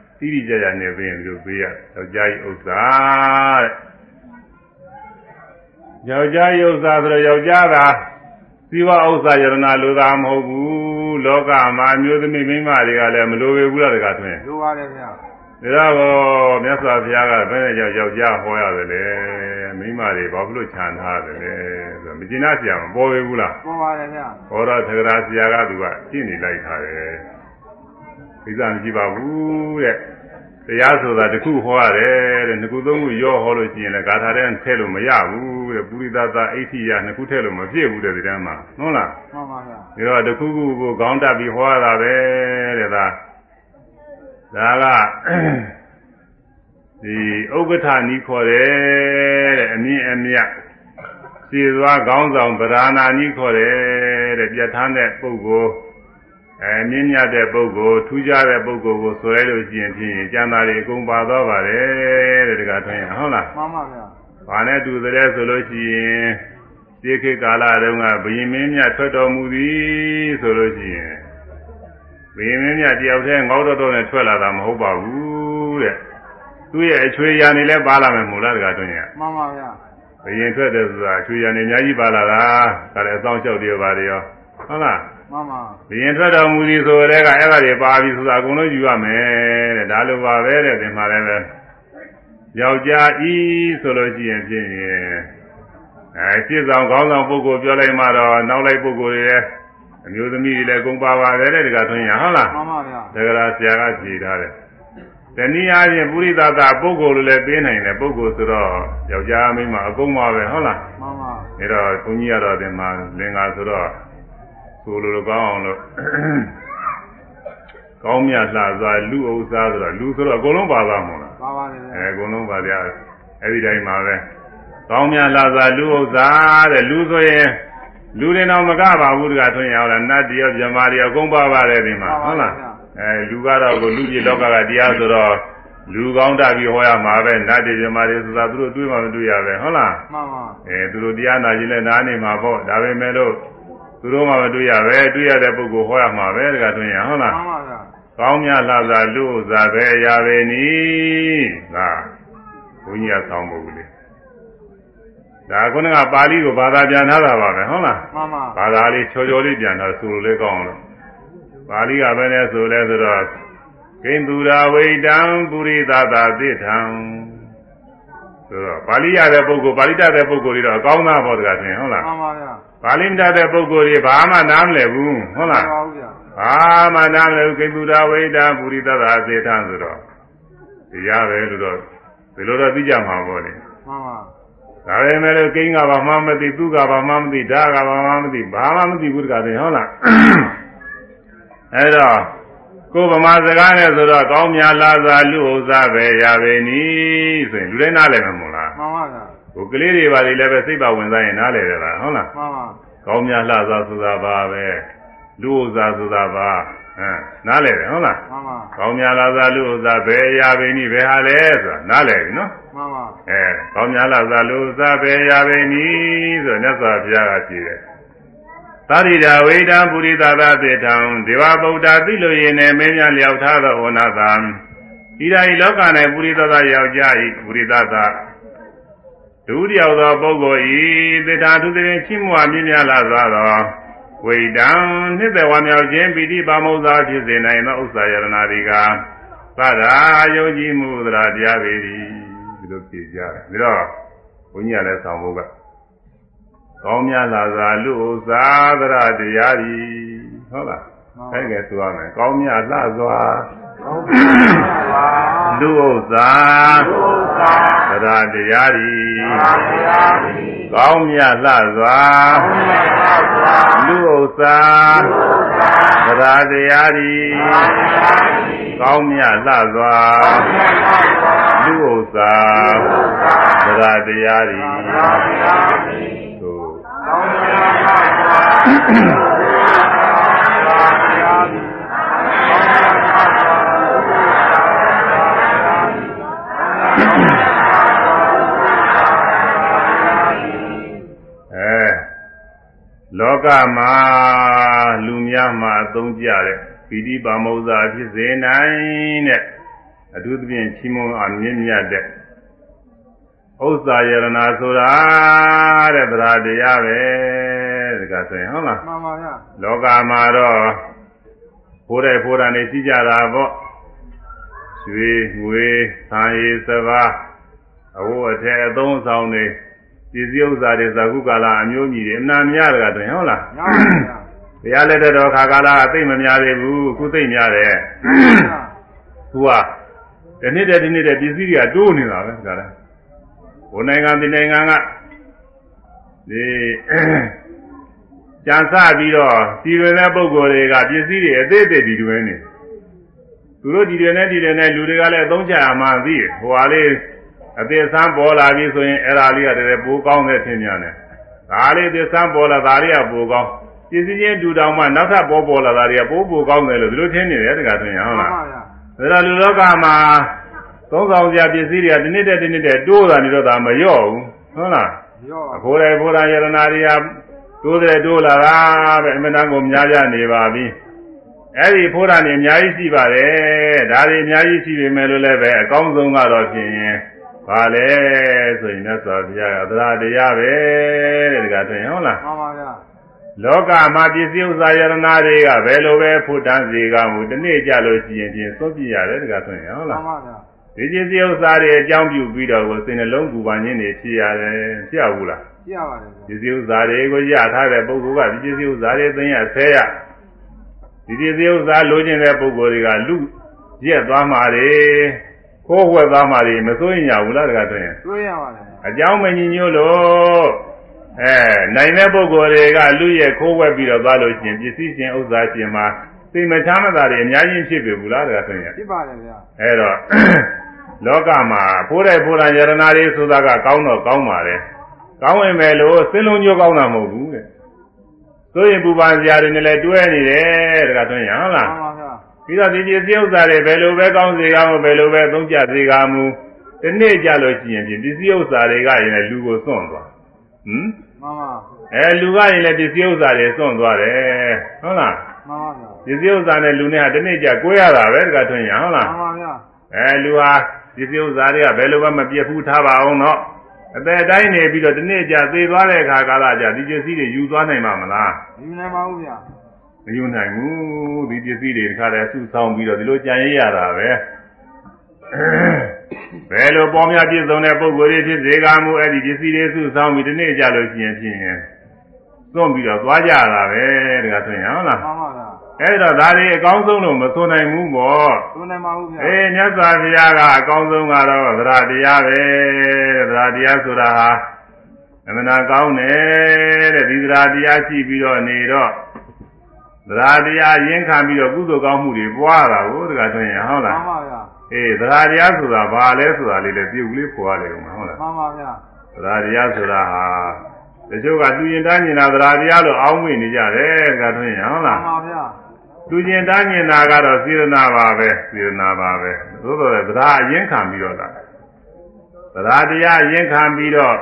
တိတိကျကျနေပြင်ဒီလိုပေးရယောက်ျားဤဥစ္စာတဲ့ယောက်ျားဤဥစ္စာဆိုတော့ယောက်ျားကသီဝဥစ္စာယရနာလိုတာမဟုတ်ဘူးလောကမှာအမျိုးသမီးမိန်းမတွေကလည်းမလိုပေဘူးလားတကားထွင်းလိုပါတယ်ဗျာဒါတော့မြတ်စွာဘုရားကဘယ်နဲ့ကြောင့်ယောက်ျားဟောရတယ်လဲမိန်းမတွေဘာဖြစ်လို့ခြံထားတယ်လဲဆိုတော့မကျင်နာစရာမပေါ်ပေဘူးလားပေါ်ပါတယ်ဗျာဟောတော့သက္ကရာဆရာကသူကရှင်းနေလိုက်ထားတယ် ကိစ္စမရှိပါဘူးတဲ့တရားဆိုတာတစ်ခုဟောရတယ်တဲ့နှစ်ခုသုံးခုရောဟောလို့ရှိရင်လည်းဂါထာတဲ့ထည့်လို့မရဘူးတဲ့ပုရိသသာအဋ္ဌိယနှစ်ခုထည့်လို့မဖြစ်ဘူးတဲ့ဒီတန်းမှာဟုတ်လားမှန်ပါဗျာဒါတော့တစ်ခုခုကိုခေါင်းတက်ပြီးဟောရတာပဲတဲ့ဒါဒါကဒီဥက္ကဋ္ဌနီးခေါ်တယ်တဲ့အမြင့်အမြတ်စီသွားခေါင်းဆောင်ဗราဏာနီးခေါ်တယ်တဲ့ပြဋ္ဌာန်းတဲ့ပုဂ္ဂိုလ် အဲမြင့်မြတ်တဲ့ပုဂ္ဂိုလ်ထူးခြားတဲ့ပုဂ္ဂိုလ်ကိုဆွဲလို့ရှိရင်ဖြင့်ကျမ်းသာတွေအကုန်ပါသွားပါတယ်တဲ့တခါထွန်းရဟုတ်လားမှန်ပါဗျာ။ဘာနဲ့တူတယ်ဆိုလို့ရှိရင်ဒီခေတ်ကာလတုန်းကဘုရင်မင်းမြတ်ထွက်တော်မူသည်ဆိုလို့ရှိရင်ဘုရင်မင်းမြတ်တယောက်တည်းငေါတော်တော်နဲ့ထွက်လာတာမဟုတ်ပါဘူးတဲ့။သူ့ရဲ့အချွေရာနေလဲပါလာမယ်မို့လားတကားတွင်ရမှန်ပါဗျာ။ဘုရင်ထွက်တယ်ဆိုတာအချွေရာနေအများကြီးပါလာတာ။ဒါလည်းအဆောင်လျှောက်တယ်ပါတွေရော။ဟုတ်လား မှန်ပါ။ဘုရင်ထွက်တော်မူသည်ဆိုတဲ့ကအဲ့ဒါတွေပါပြီဆိုတာအကုန်လုံးယူရမယ်တဲ့။ဒါလိုပါပဲတဲ့ဒီမှာလည်းပဲယောက်ျားဤဆိုလို့ရှိရင်ဖြင့်အဲရှင်းဆောင်ခေါင်းဆောင်ပုဂ္ဂိုလ်ပြောလိုက်မှတော့နောက်လိုက်ပုဂ္ဂိုလ်တွေလည်းအမျိုးသမီးတွေလည်းကုန်ပါပါတယ်တဲ့ဒီကထွန်းရဟုတ်လားမှန်ပါဗျာဒါကြလားဆရာကဖြေထားတယ်တနည်းအားဖြင့်ပုရိသတာပုဂ္ဂိုလ်လိုလည်းပေးနိုင်တယ်ပုဂ္ဂိုလ်ဆိုတော့ယောက်ျားမိန်းမအကုန်ပါပဲဟုတ်လားမှန်ပါအဲတော့ဘုန်းကြီးကတော့ဒီမှာလင်္ကာဆိုတော့ ဆိုလိုလိုကောင်းအောင်လို့ကောင်းမြတ်လှစွာလူဥစ္စာဆိုတော့လူဆိုတော့အကုန်လုံးပါသွားမှာလားပါပါတယ်ဗျာအဲအကုန်လုံးပါဗျာအဲ့ဒီတိုင်းပါပဲကောင်းမြတ်လာသာလူဥစ္စာတဲ့လူဆိုရင်လူတွေတော့မကပါဘူးတကထွင်ရအောင်လားနတ်တရောမြမာတွေအကုန်ပါပါတယ်ဒီမှာဟုတ်လားအဲလူကတော့ကိုလူပြည်လောကကတရားဆိုတော့လူကောင်းတတ်ပြီးဟောရမှာပဲနတ်တွေမြမာတွေဆိုတာသူတို့တွေးမှမတွေးရပဲဟုတ်လားမှန်ပါအဲသူတို့တရားနာခြင်းလည်းနားနေမှာပေါ့ဒါပေမဲ့လို့ သူတို့မှမတွေးရပဲတွေးရတဲ့ပုဂ္ဂိုလ်ဟောရမှာပဲတကထွင်ရဟုတ်လားမှန်ပါဗျာကောင်းမြတ်လာသာလူဥစ္စာပဲရပဲနီငါဘုန်းကြီးကဆောင်းဖို့လေဒါခုနကပါဠိကိုဘာသာပြန်ထားတာပါပဲဟုတ်လားမှန်ပါဘာသာလေးချောချောလေးပြန်ထားဆိုလိုလေးကောင်းလို့ပါဠိကပဲလဲဆိုလဲဆိုတော့ကိန္တူရာဝိတံပုရိသတာသစ္ထံဆိုတော့ပါဠိရတဲ့ပုဂ္ဂိုလ်ပါဠိတတ်တဲ့ပုဂ္ဂိုလ်တွေတော့အကောင်းသားပေါ့တကားတင်ဟုတ်လားမှန်ပါဗျာ ပါဠိမတတ်တဲ့ပုဂ္ဂိုလ်တွေဘာမှနားမလည်ဘူးဟုတ်လားမှန်ပါဗျာဘာမှနားမလည်ဘူးကိန္တူရာဝိတံပုရိသတာသစ္ထံဆိုတော့တရားပဲလို့တော့ဒီလိုတော့သိကြမှာပေါ့လေမှန်ပါဒါပေမဲ့လို့ကိန်းကဘာမှမသိသူကဘာမှမသိဓာကဘာမှမသိဘာမှမသိဘူးတကားတင်ဟုတ်လားအဲတော့ကိုယ်ဗမာစကားနဲ့ဆိုတော့ကောင်းမြတ်လာသာလူဥစ္စာပဲရပဲနီးဆိုရင်လူတိုင်းနားလည်မှာမဟုတ်လားမှန်ပါဗျာ ကိုကလေးတွေပါလေလည်းပဲစိတ်ပါဝင်စားရင်နားလည်တယ်လားဟုတ်လားမှန်ပါကောင်းမြတ်လာသာဆိုတာပါပဲလူဥစ္စာဆိုတာပါဟမ်နားလည်တယ်ဟုတ်လားမှန်ပါကောင်းမြတ်လာသာလူဥစ္စာပဲရပဲနီးပဲဟာလဲဆိုတာနားလည်ပြီနော်မှန်ပါအဲကောင်းများလာသာလူစားပဲရပဲနီးဆိုမြတ်စွာဘုရားကကြည်တယ်သာရိဒာဝိဒံပုရိသသာသေတံဒေဝဗုဒ္ဓသိလို့ရင်နဲ့မင်းများလျောက်ထားသောဝနာသံဤရာဤလောက၌ပုရိသသာယောက်ျားဤပုရိသသာ ဒုတိယသောပုဂ္ဂိုလ်ဤသေတာသူတဲ့ချီးမွားမြင့်မြတ်လာသောဝိဒံနှစ်သက်ဝါမြောက်ခြင်းပိဋိပါမုဇ္ဇာဖြစ်စေနိုင်သောဥစ္စာယရနာဒီကသဒ္ဓါယုံကြည်မှုသရာတရားပေသည်ဒီလိုဖြေကြတယ်ပြီးတော့ဘုန်းကြီးကလည်းဆောင်ဖို့ကကောင်းမြတ်လာသာလူဥစ္စာသရတရားကြီးဟုတ်လားအဲ့ကဲဆိုရမယ်ကောင်းမြတ်လှစွာကောင်းပါ လူဥစ္စာသရတရားကြီးကောင်းမြတ်လှစွာလူဥစ္စာသရတရားကြီးကောင်းမြတ်လှစွာလူဥစ္စာသရတရားကြီးသို့အဲ လောကမှာလူများမှာအသုံးကျတဲ့ပိဋိပါမုဇ္ဇာဖြစ်စေနိုင်တဲ့အထူးသဖြင့်ချီးမွမ်းအမြင့်မြတ်တဲ့ဥစ္စာယရနာဆိုတာတဲ့ဗราတရားပဲတကဆိုရင်ဟုတ်လားမှန်ပါဗျာလောကမှာတော့ဖိုးတဲ့ဖိုးတာနေရှိကြတာပေါ့ရွှေငွေဆံရည်စပါးအဝတ်အထည်အသုံးအဆောင်တွေ ပစ္စည်းဥစ္စာတွေဇာကုကာလအမျိုးကြီးတွေအမှန်များတယ်ကတွင်ဟုတ်လားညောင်းပါဗျာတရားလက်တဲ့တော်ခါကာလကသိမ့်မများသေးဘူးအခုသိမ့်များတယ်သူကဒီနေ့တည်းဒီနေ့တည်းပစ္စည်းတွေကတိုးနေတာပဲဒါလည်းဘုံနိုင်ငံဒီနိုင်ငံကဒီကြံစပြီးတော့ဒီတွင်တဲ့ပုံကိုယ်တွေကပစ္စည်းတွေအသေးသေးဒီတွင်နေသူတို့ဒီတွင်နဲ့ဒီတွင်နဲ့လူတွေကလည်းအသုံးချရမှန်းသိတယ်ဟိုဟာလေး အသေးဆန်းပေါ်လာပြီဆိုရင်အဲ့ဒါလေးကတည်းကပိုကောင်းတဲ့ထင်များတယ်ဒါလေးအသေးဆန်းပေါ်လာဒါလေးကပိုကောင်းပစ္စည်းချင်းတူတောင်မှနောက်ထပ်ပေါ်ပေါ်လာတာတွေကပိုပိုကောင်းတယ်လို့ဒီလိုထင်နေတယ်တခါထင်ရဟုတ်မှန်လားပါဗျာဒါတော့လူလောကမှာသုံးဆောင်ကြပစ္စည်းတွေကဒီနေ့တည်းဒီနေ့တည်းတိုးတာနေတော့ဒါမလျော့ဘူးဟုတ်လားရော့အဖိုးတိုင်းဖိုးတိုင်းယရနာတွေကတိုးတယ်တိုးလာတာပဲအမှန်တန်ကိုများပြနေပါပြီအဲ့ဒီဖိုးတိုင်းအများကြီးရှိပါတယ်ဒါတွေအများကြီးရှိပေမဲ့လို့လည်းပဲအကောင်းဆုံးကတော့ဖြင့် ဘာလဲဆိုရင်မြတ်စွာဘုရားကသရတရားပဲတဲ့ဒီကတွင်ဟုတ်လားမှန်ပါဗျာလောကမှာပစ္စည်းဥစ္စာယရနာတွေကဘယ်လိုပဲဖို့တန်းစီကမှုတစ်နေ့ကြလို့ရှိရင်ပြင်သုံးပြရတယ်ဒီကတွင်ဟုတ်မှလားန်ပါဗျာဒီပစ္စည်းဥစ္စာတွေအကြောင်းပြုပြီးတော့ကိုစိတ်နှလုံးကူပါခြင်းတွေဖြစ်ရတယ်ဖြစ်ရဘူးလားကြည့်ရပါတယ်ဗျာပစ္စည်းဥစ္စာတွေကိုရထားတဲ့ပုဂ္ဂိုလ်ကဒီပစ္စည်းဥစ္စာတွေသိရဆဲရဒီပစ္စည်းဥစ္စာလိုချင်တဲ့ပုဂ္ဂိုလ်တွေကလူရက်သွားမှာတွေ ခိုးဝှက်သွားမှာတွေမစိုးရင်ရဘူးလားတကတွင်တွေးရပါတယ်ဗျာအကြောင်းမညီညွတ်လို့အဲနိုင်တဲ့ပုဂ္ဂိုလ်တွေကလူရဲ့ခိုးဝှက်ပြီးတော့သွားလို့ရှိရင်ပစ္စည်းရှင်ဥစ္စာရှင်မှာသိမချမ်းမသာတွေအများကြီးဖြစ်ပြီဘူးလားတကတွင်ဖြစ်ပါတယ်ဗျာအဲတော့လောကမှာဖိုးတဲ့ဖိုးတဲ့ယရနာတွေဆိုတာကကောင်းတော့ကောင်းပါလေကောင်းဝင်မယ်လို့စင်လုံးကျိုးကောင်းတာမဟုတ်ဘူးတဲ့ဆိုရင်ပူပန်စရာတွေနဲ့လည်းတွဲနေတယ်တကတွင်ရဟုတ်လားမှန် ပါဗျာပြီးတော့ဒီပစ္စည်းဥစ္စာတွေဘယ်လိုပဲကောင်းစေကောင်းဘယ်လိုပဲသုံးကြစေကားမူဒီနေ့ကြလို့ရှိရင်ပြင်ပစ္စည်းဥစ္စာတွေကရင်လည်းလူကိုစွန့်သွားဟမ်မှန်ပါအဲလူကရင်လည်းပစ္စည်းဥစ္စာတွေစွန့်သွားတယ်ဟုတ်လားမှန်ပါဗျာပစ္စည်းဥစ္စာနဲ့လူနဲ့ဟာတစ်နေ့ကြာကိုးရတာပဲတခါထွင်ရဟုတ်လားမှန်ပါဗျာအဲလူဟာပစ္စည်းဥစ္စာတွေကဘယ်လိုမှမပြတ်ဘူးထားပါအောင်တော့အသက်အတိုင်းနေပြီးတော့တစ်နေ့ကြာသေသွားတဲ့အခါကာလကြာဒီပစ္စည်းတွေယူသွားနိုင်မှာမလားယူနိုင်ပါဘူးဗျာ မယူနိုင်ဘူးဒီပစ္စည်းတွေတခါတည်းစုဆောင်းပြီးတော့ဒီလိုကြံရရတာပဲဘယ်လိုပေါ်များပြည့်စုံတဲ့ပုံကိုယ်တွေဖြစ်စေကမူအဲ့ဒီပစ္စည်းတွေစုဆောင်းပြီးဒီနေ့ကြာလို့ရှိရင်ဖြင့်သွန့်ပြီးတော့သွားကြတာပဲတခါထွင်ရဟုတ်လားမှန်ပါဗျာအဲ့တော့ဒါတွေအကောင်းဆုံးလို့မဆိုနိုင်ဘူးပေါ့ယူနိုင်ပါဘူးဗျာအေးမြတ်စွာဘုရားကအကောင်းဆုံးကတော့သရတရားပဲသရတရားဆိုတာဟာအမှန်တရားကောင်းတယ်တဲ့ဒီသရတရားရှိပြီးတော့နေတော့ သရတရားရင်းခံပြီးတော့ကုသိုလ်ကောင်းမှုတွေပွားတာကိုတခါဆိုရင်ဟုတ်မှလားန်ပါဗျာအေးသရတရားဆိုတာဘာလဲဆိုတာလေးလည်းပြုတ်ကလေးပွားတယ်ဟုတ်လားမှန်ပါဗျာသရတရားဆိုတာဟာတချို့ကသူရင်တန်းကျင်တာသရတရားလို့အောင်းမိနေကြတယ်တခါဆိုရင်ဟုတ်မှလားန်ပါဗျာသူကျင်တန်းကျင်တာကတော့စေရနာပါပဲစေရနာပါပဲသို့တော်လည်းတရားအရင်ခံပြီးတော့လာတရားတရားအရင်ခံပြီးတော့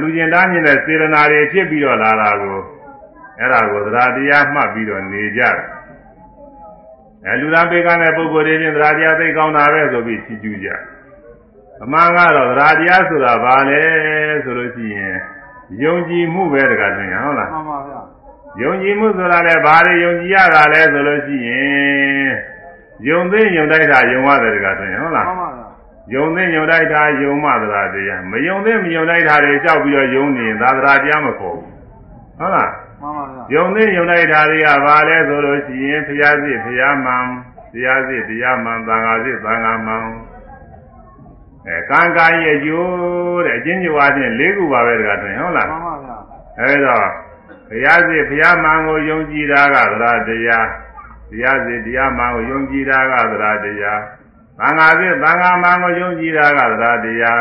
လူကျင်တန်းကျင်တဲ့စေရနာတွေဖြစ်ပြီးတော့လာတာကို အဲ့ဒါကိုတရားတရားမှတ်ပြီးတော့နေကြတယ်အဲလူသားပေကတဲ့ပုဂ္ဂိုလ်တွေချင်းတရားတရားသိကောင်းတာပဲဆိုပြီးချီးကျူးကြအမှန်ကတော့တရားတရားဆိုတာဘာလဲဆိုလို့ရှိရင်ယုံကြည်မှုပဲတကားတွင်ဟုတ်လားမှန်ပါဗျာယုံကြည်မှုဆိုတာလည်းဘာတွေယုံကြည်ရတာလဲဆိုလို့ရှိရင်ယုံသိယုံတိုက်တာယုံရတယ်တကားဆိုရင်ဟုတ်လားမှန်ပါဗျာယုံသိယုံတိုက်တာယုံမှသလားတရားမယုံသိမယုံတိုက်တာတွေကြောက်ပြီးတော့ယုံနေရင်သာသနာတရားမခေါ်ဘူးဟုတ်လားမှန်ပါဗျာ ယုံသိယုံတိုက်တာတွေကဘာလဲဆိုလို့ရှိရင်ဖျားစီဖျားမှန်တရားစီတရားမှန်သံဃာစီသံဃာမှန်အဲကံကံရဲ့အကျိုးတဲ့အချင်းချင်းဝါချင်း၄ခုပါပဲတကားဆိုရင်ဟုတ်လားမှန်ပါဗျာအဲဒါဘုရားစီဘုရားမှန်ကိုယုံကြည်တာကသရတရားတရားစီတရားမှန်ကိုယုံကြည်တာကသရတရားသံဃာစီသံဃာမှန်ကိုယုံကြည်တာကသရတရား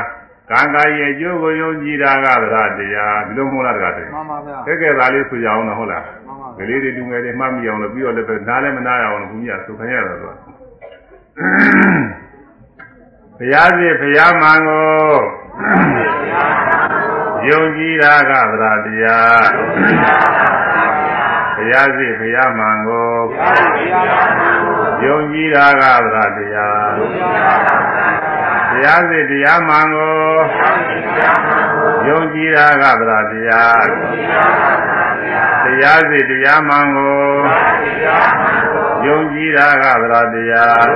ကံကံရဲ့အကျိုးကိုယုံကြည်တာကသရတရားဒီလိုမဟုတ်လားတကားတည်းမှန်ပါဗျာကဲကဲသားလေးဆိုကြအောင်တော့ဟုတ်လားမှန်ပါကလေးတွေတူငယ်တွေမှတ်မိအောင်လို့ပြီးတော့လည်းပဲနားလည်းမနာရအောင်လို့ဘုရားဆိုခိုင်းရတော့သူကဘုရားစီဘုရားမှန်ကိုယုံကြည်တာကသရတရားဘုရားစီဘုရားမှန်ကိုယုံကြည်တာကသရတရား ဘုရားစီတရားမှန်ကိုယုံကြည်တာကသရတရားတရားစီတရားမှန်ကိုယုံကြည်တာကသရတရား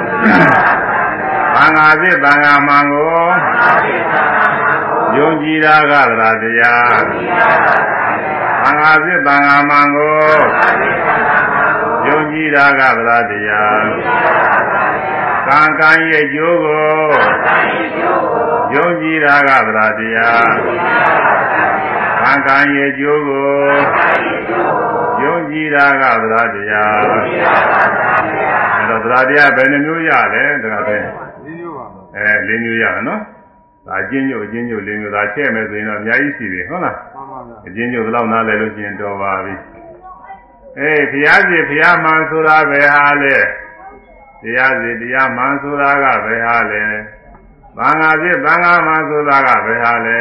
သံဃာစီသံဃာမှန်ကိုယုံကြည်တာကသရတရားသံဃာစီသံဃာမှန်ကိုယုံကြည်တာကသရတရား ကံကံရဲ့ကျိုးကိုယုံကြည်တာကသရတရားကံကံရဲ့ကျိုးကိုယုံကြည်တာကသရတရားအဲ့တော့သရတရားဘယ်နှမျိုးရလဲတခါတည်းဒီလိုပါဗျာအဲ၄မျိုးရတယ်နော်ဒါအချင်းညို့အချင်းညို့၄မျိုးဒါချဲ့မယ်ဆိုရင်တော့အများကြီးရှိပြီဟုတ်လားမှန်ပါဗျာအချင်းညို့ဒီလောက်နားလည်လို့ရှိရင်တော်ပါပြီအေးဘုရားစီဘုရားမှန်ဆိုတာဘယ်ဟာလဲ တရားစီတရားမှန်ဆိုတာကဘယ်ဟာလဲသံဃာစီသံဃာမှန်ဆိုတာကဘယ်ဟာလဲ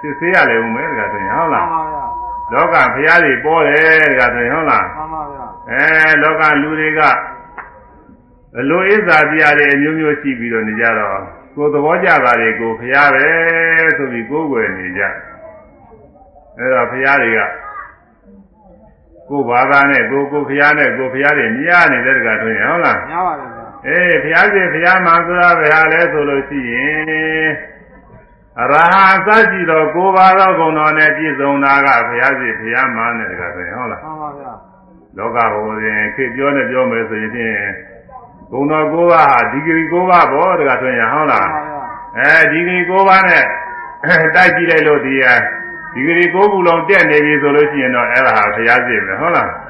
စစ်ဆေးရလေဦးမယ်တခါဆိုရင်ဟုတ်မှလားန်ပါဗျာလောကဘုရားတွေပေါ်တယ်တခါဆိုရင်ဟုတ်လားမှန်ပါဗျာအဲလောကလူတွေကအလိုအစ္စာတရားတွေအမျိုးမျိုးရှိပြီးတော့နေကြတော့ကိုယ်သဘောကျတာတွေကိုဖျားပဲဆိုပြီးကိုယ်ွယ်နေကြအဲတော့ဖျားတွေကကိုယ်ဘာသာနဲ့ကိုယ်ကိုယ်ဖျားနဲ့ကိုယ်ဖျားတွေမြားနေတဲ့တကထွင်ဟုတ်လားညားပါ တယ်ဗျာအေးဖျားစီဖျားမှဆိုတာဘယ်ဟာလဲဆိုလို့ရှိရင်အရဟံစရှိသောကိုယ်ပါသောဂုဏ်တော်နဲ့ပြည့်စုံတာကဘုရားစီဘုရားမှန်တဲ့တကားဆိုရင်ဟုတ်လားမှန်ပါဗျာလောကဟိုရင်ခေပြောနဲ့ပြောမယ်ဆိုရင်ဖြင့်ဂုဏ်တော်၉ပါးဟာဒီဂရီ၉ပါးပေါ့တကားဆိုရင်ဟုတ်လားမှန်ပါဗျာအဲဒီဂရီ၉ပါးနဲ့တိုက်ကြည့်လိုက်လို့ဒီဟာဒီဂရီ၉ခုလုံးတက်နေပြီဆိုလို့ရှိရင်တော့အဲ့ဒါဟာဘုရားစီပဲဟုတ်လားမှန်ပါဗျာအဲ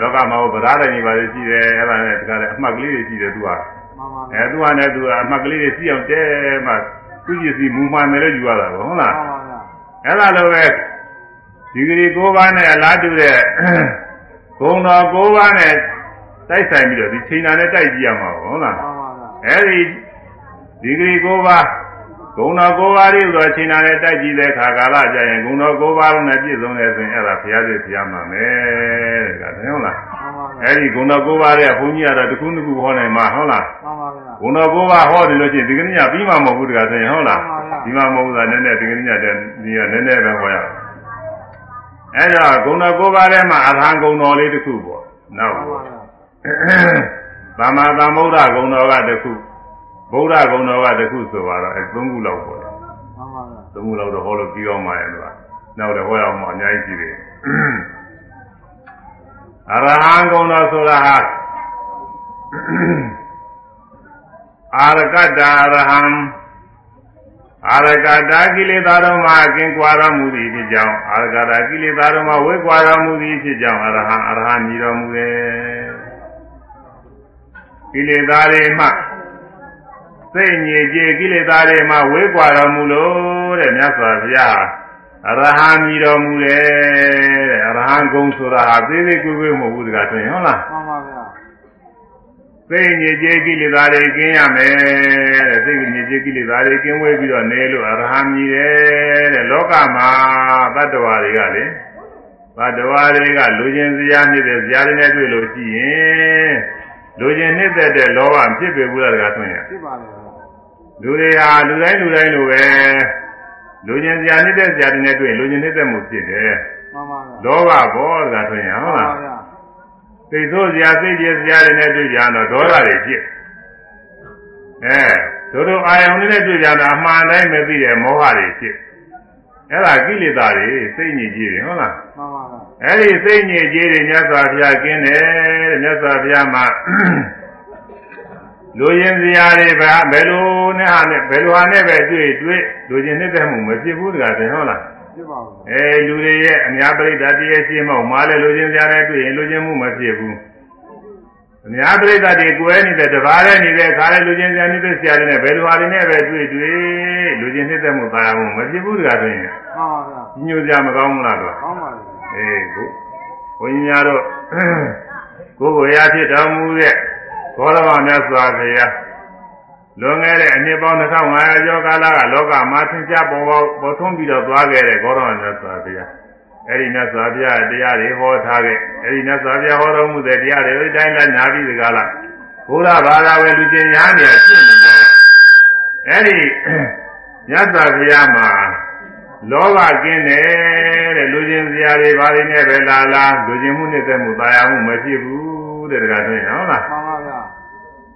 လောကမှာဟိုဗရားတိုင်းပါလေရှိတယ်အဲ့ဒါနဲ့တကားလည်းအမှတ်ကလေးတွေရှိတယ်သူကမှန်ပါဗျာအဲသူကလည်းသူကအမှတ်ကလေးတွေရှိအောင်တဲမှသူ့ပစ္စည်းမူမှန်တယ်လို့ယူရတာပေါ့ဟုတ်လားမှန်ပါဗျာအဲ့ဒါလိုပဲဒီဂရီ၉ပါးနဲ့အလားတူတဲ့ဂုံတော်၉ပါးနဲ့တိုက်ဆိုင်ပြီးတော့ဒီချိန်နာနဲ့တိုက်ကြည့်ရမှာပေါ့ဟုတ်လားမှန်ပါဗျာအဲ့ဒီဒီဂရီ၉ပါး ဂုဏတော်၉ပါးလေးဆိုတော့ချိန်နာနဲ့တိုက်ကြည့်တဲ့ခါကာလကြရင်ဂုဏတော်၉ပါးလုံးနဲ့ပြည့်စုံတယ်ဆိုရင်အဲ့ဒါဘုရားသခင်ဘုရားမှာမယ်တဲ့ကဲဟုတ်လားမှန်ပါဗျာအဲ့ဒီဂုဏတော်၉ပါးတဲ့ဘုန်းကြီးကတော့တစ်ခုတစ်ခုဟောနိုင်မှာဟုတ်လားမှန်ပါဗျာဂုဏတော်၉ပါးဟောတယ်လို့ရှိရင်ဒီကနေ့ညပြီးမှမဟုတ်ဘူးတကယ်ဆိုရင်ဟုတ်လားမှန်ပါဗျာဒီမှာမဟုတ်ဘူးသာနည်းနည်းဒီကနေ့ညတဲ့ဒီကနည်းနည်းပဲဟောရအောင်အဲ့တော့ဂုဏတော်၉ပါးထဲမှာအရဟံဂုဏတော်လေးတစ်ခုပေါ့နောက်မှန်ပါဗျာသမ္မာသမ္ဗုဒ္ဓဂုဏတော်ကတစ်ခု ဗုဒ္ဓဂုဏတော်ကတစ်ခုဆိုတော့အဲသုံးခုလောက်ပေါ့လေမှန်ပါဗျာသုံးခုလောက်တော့ဟောလို့ပြီးအောင်ပါရဲ့လို့နောက်တော့ဟောရအောင်အများကြီးရှိသေးတယ်အရဟံဂုဏတော်ဆိုတာဟာအာရကတ္တအရဟံအာရကတာကိလေသာတို့မှာအကင်းကွာတော်မူသည်ဖြစ်ကြောင်းအာရကတာကိလေသာတို့မှာဝေကွာတော်မူသည်ဖြစ်ကြောင်းအရဟံအရဟံမြည်တော်မူတယ်ကိလေသာတွေမှ စိတ်ညစ်ကြေးကိလေသာတွေမှဝေကွာတော်မူလို့တဲ့မြတ်စွာဘုရားအရဟံမြည်တော်မူတယ်တဲ့အရဟံဂုံဆိုတာဟာသေးသေးကွယ်ကွယ်မဟုတ်ဘူးတကားဆိုရင်ဟုတ်လားမှန်ပါဗျာစိတ်ညစ်ကြေးကိလေသာတွေကင်းရမယ်တဲ့စိတ်ညစ်ကြေးကိလေသာတွေကင်းဝေးပြီးတော့နေလို့အရဟံမြည်တယ်တဲ့လောကမှာတတ္တဝါတွေကလေတတ္တဝါတွေကလူချင်းစရာနေတဲ့ဇာတိနဲ့တွေ့လို့ရှိရင်လူချင်းနှစ်သက်တဲ့လောဘဖြစ်ပေဘူးလားတကားဆိုရင်ဖြစ်ပါလေဗျာ လူတွေဟာလူတိုင်းလူတိုင်းလိုပဲလူချင်းစရာနေတဲ့ဇာတိနဲ့တွေ့ရင်လူချင်းနှစ်သက်မှုဖြစ်တယ်မှန်ပါဗျာလောဘဘောတကားဆိုရင်ဟုတ်လားဗျာစိတ်ဆိုးစရာစိတ်ကြီးစရာတွေနဲ့တွေ့ကြတော့ဒေါသတွေဖြစ်အဲတို့တို့အာယုန်လေးနဲ့တွေ့ကြတာအမှန်တိုင်းမသိတဲ့မောဟတွေဖြစ်အဲ့ဒါကိလေသာတွေစိတ်ညစ်ကြေးတွေဟုတ်လားမှန်ပါဗျာအဲ့ဒီစိတ်ညစ်ကြေးတွေမြတ်စွာဘုရားကျင်းတယ်တဲ့မြတ်စွာဘုရားမှာ လူရင်စရာတွေဗာဘယ်လိုနဲ့ဟာနဲ့ဘယ်လိုဟာနဲ့ပဲတွေ့တွေ့လူချင်းနှစ်သက်မှုမဖြစ်ဘူးတကားတင်ဟုတ်လားဖြစ်ပါဗျာအဲလူတွေရဲ့အများပရိသတ်တည်းရဲ့ရှင်းမောက်မားလဲလူချင်းစရာနဲ့တွေ့ရင်လူချင်းမှုမဖြစ်ဘူးအများပရိသတ်တွေကိုယ်နေတဲ့တဘာနဲ့နေတဲ့ခါလဲလူချင်းစရာနေတဲ့ဆရာတွေနဲ့ဘယ်လိုဟာတွေနဲ့ပဲတွေ့တွေ့လူချင်းနှစ်သက်မှုသာယာမှုမဖြစ်ဘူးတကားဆိုရင်မှန်ပါဗျာညို့ကြမကောင်းဘူးလားတော့ကောင်းပါလေအေးကိုဘုန်းကြီးများတို့ကိုယ်ကိုယ်ရာဖြစ်တော်မူတဲ့ ဘောရမမြတ်စွာဘုရားလွန်ခဲ့တဲ့အနှစ်ပေါင်း2500ကျော်ကာလကလောကမှာသင်္ချပေါ်ပေါ်ပေါ်ထွန်းပြီးတော့သွားခဲ့တဲ့ဘောရမမြတ်စွာဘုရားအဲ့ဒီမြတ်စွာဘုရားတရားတွေဟောထားခဲ့အဲ့ဒီမြတ်စွာဘုရားဟောတော်မူတဲ့တရားတွေဒီတိုင်းလိုက်နာပြီးဒီကလာဘုရားဘာသာဝင်လူချင်းညာနေရှင်းနေကြအဲ့ဒီမြတ်စွာဘုရားမှာလောဘကင်းတယ်တဲ့လူချင်းစရာတွေဘာတွေနဲ့ပဲလာလာလူချင်းမှုနဲ့တဲ့မှုတာယာမှုမဖြစ်ဘူးတဲ့တခါဆိုရင်ဟုတ်လားမှန်ပါဗျာ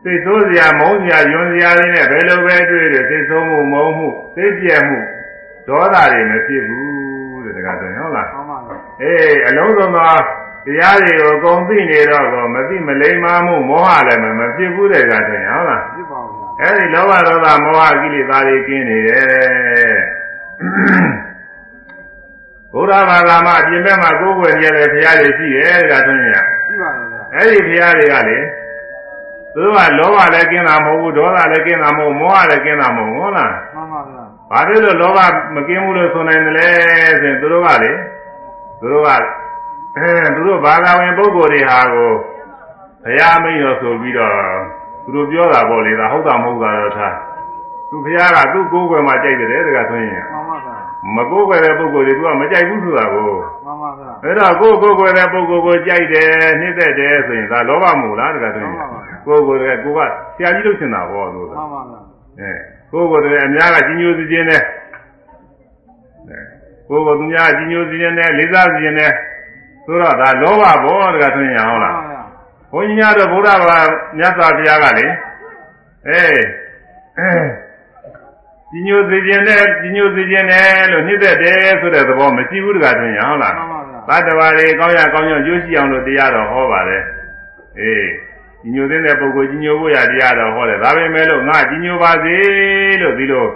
စိတ်ဆိုးစရာမုန်းစရာယွန်းစရာတွေနဲ့ဘယ်လိုပဲတွေ့တယ်စိတ်ဆိုးမှုမုန်းမှုစိတ်ပြည့်မှုဒေါသတွေမဖြစ်ဘူးတဲ့တခါဆိုရင်ဟုတ်လားမှန်ပါဗျာအေးအလုံးစုံသောတရားတွေကိုအကုန်သိနေတော့ကောမသိမလိမ္မာမှုမောဟလည်းမဖြစ်ဘူးတဲ့တခါဆိုရင်ဟုတ်လားဖြစ်ပါဗျာအဲဒီလောဘဒေါသမောဟကိလေသာတွေကင်းနေတယ်ဘုရားဘာသာမှာအပြင်ဘက်မှာကိုယ်ွယ်နေရတဲ့ဘုရားတွေရှိတယ်ဒါဆိုရင်ရှိပါလေဗျာအဲဒီဘုရားတွေကလေ သူတို့ကလောဘလည်းကင်းတာမဟုတ်ဘူးဒေါသလည်းကင်းတာမဟုတ်မောဟလည်းကင်းတာမဟုတ်ဟုတ်လားမှန်ပါဗျာဘာဖြစ်လို့လောဘမကင်းဘူးလို့ဆိုနိုင်တယ်လဲဆိုရင်သူတို့ကလေသူတို့ကအဲသူတို့ဘာသာဝင်ပုဂ္ဂိုလ်တွေဟာကိုဘုရားမိန့်တော်ဆိုပြီးတော့သူတို့ပြောတာပေါ့လေဒါဟုတ်တာမဟုတ်တာတော့ထားသူဘုရားကသူ့ကိုယ်ွယ်မှာကြိုက်တယ်တကဆိုရင်မှန်ပါဗျာမကိုယ်ွယ်တဲ့ပုဂ္ဂိုလ်တွေသူကမကြိုက်ဘူးဆိုတာကိုမှန်ပါဗျာအဲ့တော့ကိုယ်ကိုယ်ွယ်တဲ့ပုဂ္ဂိုလ်ကိုကြိုက်တယ်နှိမ့်သက်တယ်ဆိုရင်ဒါလောဘမဟုတ်လားတကဆိုရင်ကိုယ်ကိုယ်ကကိုကဆရာကြီးလုပ်ချင်တာပေါ့လို့မှန်ပါဗျာအဲကိုယ်ကိုယ်တည်းအများကကြီးညိုစီခြင်းနဲ့အဲကိုယ်ကိုယ်သူများကြီးညိုစီခြင်းနဲ့လေးစားစီခြင်းနဲ့ဆိုတော့ဒါလောဘဘောတကဆိုရင်ဟုတ်လားမှန်ပါဗျာဘုန်းကြီးများတို့ဗုဒ္ဓဘာသာမြတ်စွာဘုရားကလေအေးကြီးညိုစီခြင်းနဲ့ကြီးညိုစီခြင်းနဲ့လို့နှိမ့်သက်တယ်ဆိုတဲ့သဘောမရှိဘူးတကဆိုရင်ဟုတ်လားမှန်ပါဗျာသတ္တဝါတွေကောင်းရကောင်းရကျိုးရှိအောင်လို့တရားတော်ဟောပါတယ်အေးကြီး ညိုတဲ့ပုဂ္ဂိုလ်ကြီးညိုဖို့ရတရားတော်ဟောတယ်ဒါပေမဲ့လို့ငါကြီးညိုပါစေလို့ဒီလို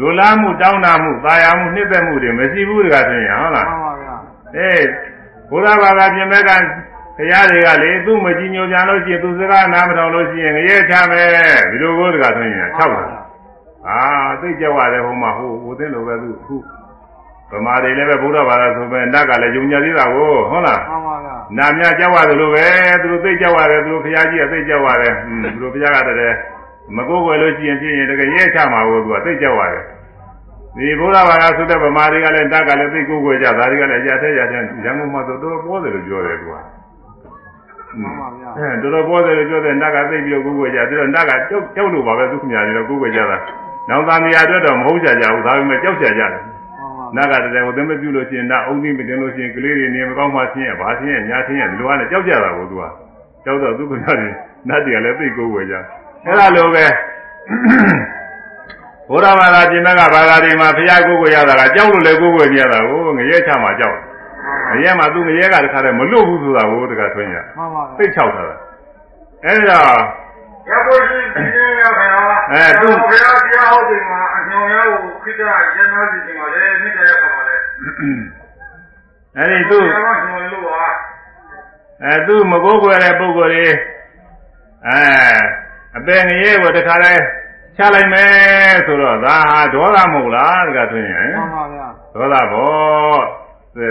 လူလားမှုတောင်းတမှုသာယာမှုနှိမ့်သက်မှုတွေမရှိဘူးတကားဆိုရင်ဟုတ်လားမှန်ပါဗျာအေးဘုရားဘာသာပြင်မဲ့ကတရားတွေကလေသူ့မကြီးညိုပြန်လို့ရှိရင်သူစကားနားမထောင်လို့ရှိရင်ငရဲချမယ်ဒီလိုကိုတကားဆိုရင်၆တာအာသိကြွရတယ်ဟိုမှာဟိုဟိုသိလို့ပဲသူခု ဗမာတွေလည်းပဲဘုရားဘာသာဆိုပဲနတ်ကလည်းယုံကြည်သေးတာကိုဟုတ်လားမှန်ပါဗျာနာမြကြောက်ရတယ်လို့ပဲသူတို့သိကြောက်ရတယ်သူတို့ဘုရားကြီးကသိကြောက်ရတယ်ဟွန်းသူတို့ဘုရားကတည်းကမကိုယ်ွယ်လို့ရှိရင်ဖြစ်ရင်တကယ်ရဲချမှာကိုသူကသိကြောက်ရတယ်ဒီဘုရားဘာသာဆိုတဲ့ဗမာတွေကလည်းတက်ကလည်းသိကိုယ်ွယ်ကြဒါတွေကလည်းရတဲ့ရတဲ့ရန်ကုန်မှာဆိုတော်တော်ပေါ်တယ်လို့ပြောတယ်ကွာမှန်ပါဗျာအဲတော်တော်ပေါ်တယ်လို့ပြောတယ်နတ်ကသိပြီးတော့ကိုယ်ွယ်ကြပြီးတော့နတ်ကကြောက်ကြောက်လို့ပါပဲသူခင်ဗျာတွေတော့ကိုယ်ွယ်ကြတာနောက်သားနေရာအတွက်တော့မဟုတ်ကြကြဘူးဒါပေမဲ့ကြောက်ကြကြတယ်မှ န်ပါနတ်ကတည်းကသင်မပြုလို့ရှိရင်နတ်အုံသိမတင်လို့ရှိရင်ကလေးတွေနေမကောင်းမှချင်းရဘာချင်းရညာချင်းရဒီလိုကလည်းကြောက်ကြတာကိုသူကကြောက်တော့သူကလည်းနတ်တွေကလည်းသိကိုယ်ဝယ်ကြအဲ့ဒါလိုပဲဘုရားဘာသာပြင်မဲ့ကဘာသာတွေမှာဘုရားကိုယ်ဝယ်ရတာကကြောက်လို့လည်းကိုယ်ဝယ်ကြတာကိုငရဲချမှာကြောက်ငရဲမှာသူငရဲကတခါတည်းမလွတ်ဘူးဆိုတာကိုတခါထွင်းရမှန်ပါသိချောက်တာအဲ့ဒါ ရပုရှိပြင်းရခင်ဗျာအဲသူဘုရားတရားဟောဒီမှာအညောင်ရကိုခိတ္တရဏစီဒီမှာလည်းမြစ်တရားခါပါလေအဲ့ဒီသူဘုရားကညောင်လို့ပါအဲသူမကိုးကွယ်တဲ့ပုဂ္ဂိုလ်တွေအဲအပင်ငရဲကိုတခါလဲချလိုက်မယ်ဆိုတော့ဒါဟာဒေါသမဟုတ်လားတခါထွင်းရင်မှန်ပါဗျာဒေါသဘော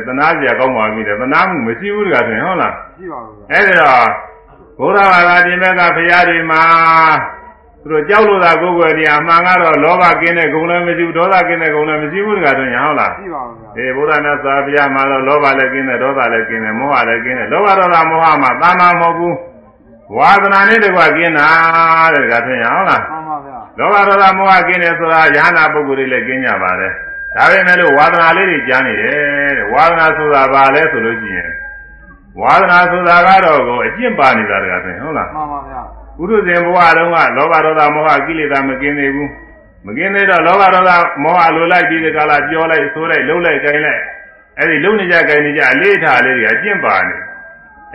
သနာကြကောင်းပါပြီလေသနာမှုမရှိဘူးတခါထွင်းဟုတ်လားရှိပါဘူးဗျာအဲဒီတော့ ဘုရားဘာသာပြင်မဲ့ကဘုရားတွေမှာသူတို့ကြောက်လို့သာကိုယ်ွယ်တရားအမှန်ကတော့လောဘကင်းတဲ့ဂုဏ်လည်းမရှိဘူးဒေါသကင်းတဲ့ဂုဏ်လည်းမရှိဘူးတခါထွင်းရင်ဟုတ်လားရှိပါဘူးဗျာအေးဘုရားမြတ်စွာဘုရားမှာတော့လောဘလည်းကင်းတယ်ဒေါသလည်းကင်းတယ်မောဟလည်းကင်းတယ်လောဘဒေါသမောဟမှာတာမန်မဟုတ်ဘူးဝါသနာနဲ့တကွကင်းတာတဲ့ဒါဖြင့်ဟုတ်လားမှန်ပါဗျာလောဘဒေါသမောဟကင်းတယ်ဆိုတာယ ahanan ပုဂ္ဂိုလ်တွေလည်းကင်းကြပါတယ်ဒါပေမဲ့လို့ဝါသနာလေးတွေကြားနေတယ်တဲ့ဝါသနာဆိုတာဘာလဲဆိုလို့ရှိရင် ဝါသနာဆိုတာကတော့ကိုအကျင့်ပါနေတာတကားဖြင့်ဟုတ်လားမှန်ပါဗျာပုရုဇဉ်ဘဝတုန်းကလောဘဒေါသမောဟကိလေသာမကင်းသေးဘူးမကင်းသေးတော့လောဘဒေါသမောဟလိုလိုက်ပြီးဒီကလာပြောလိုက်ဆိုလိုက်လှုပ်လိုက်ကြိုင်လိုက်အဲ့ဒီလှုပ်နေကြကြိုင်နေကြအလေးထားလေးတွေအကျင့်ပါနေ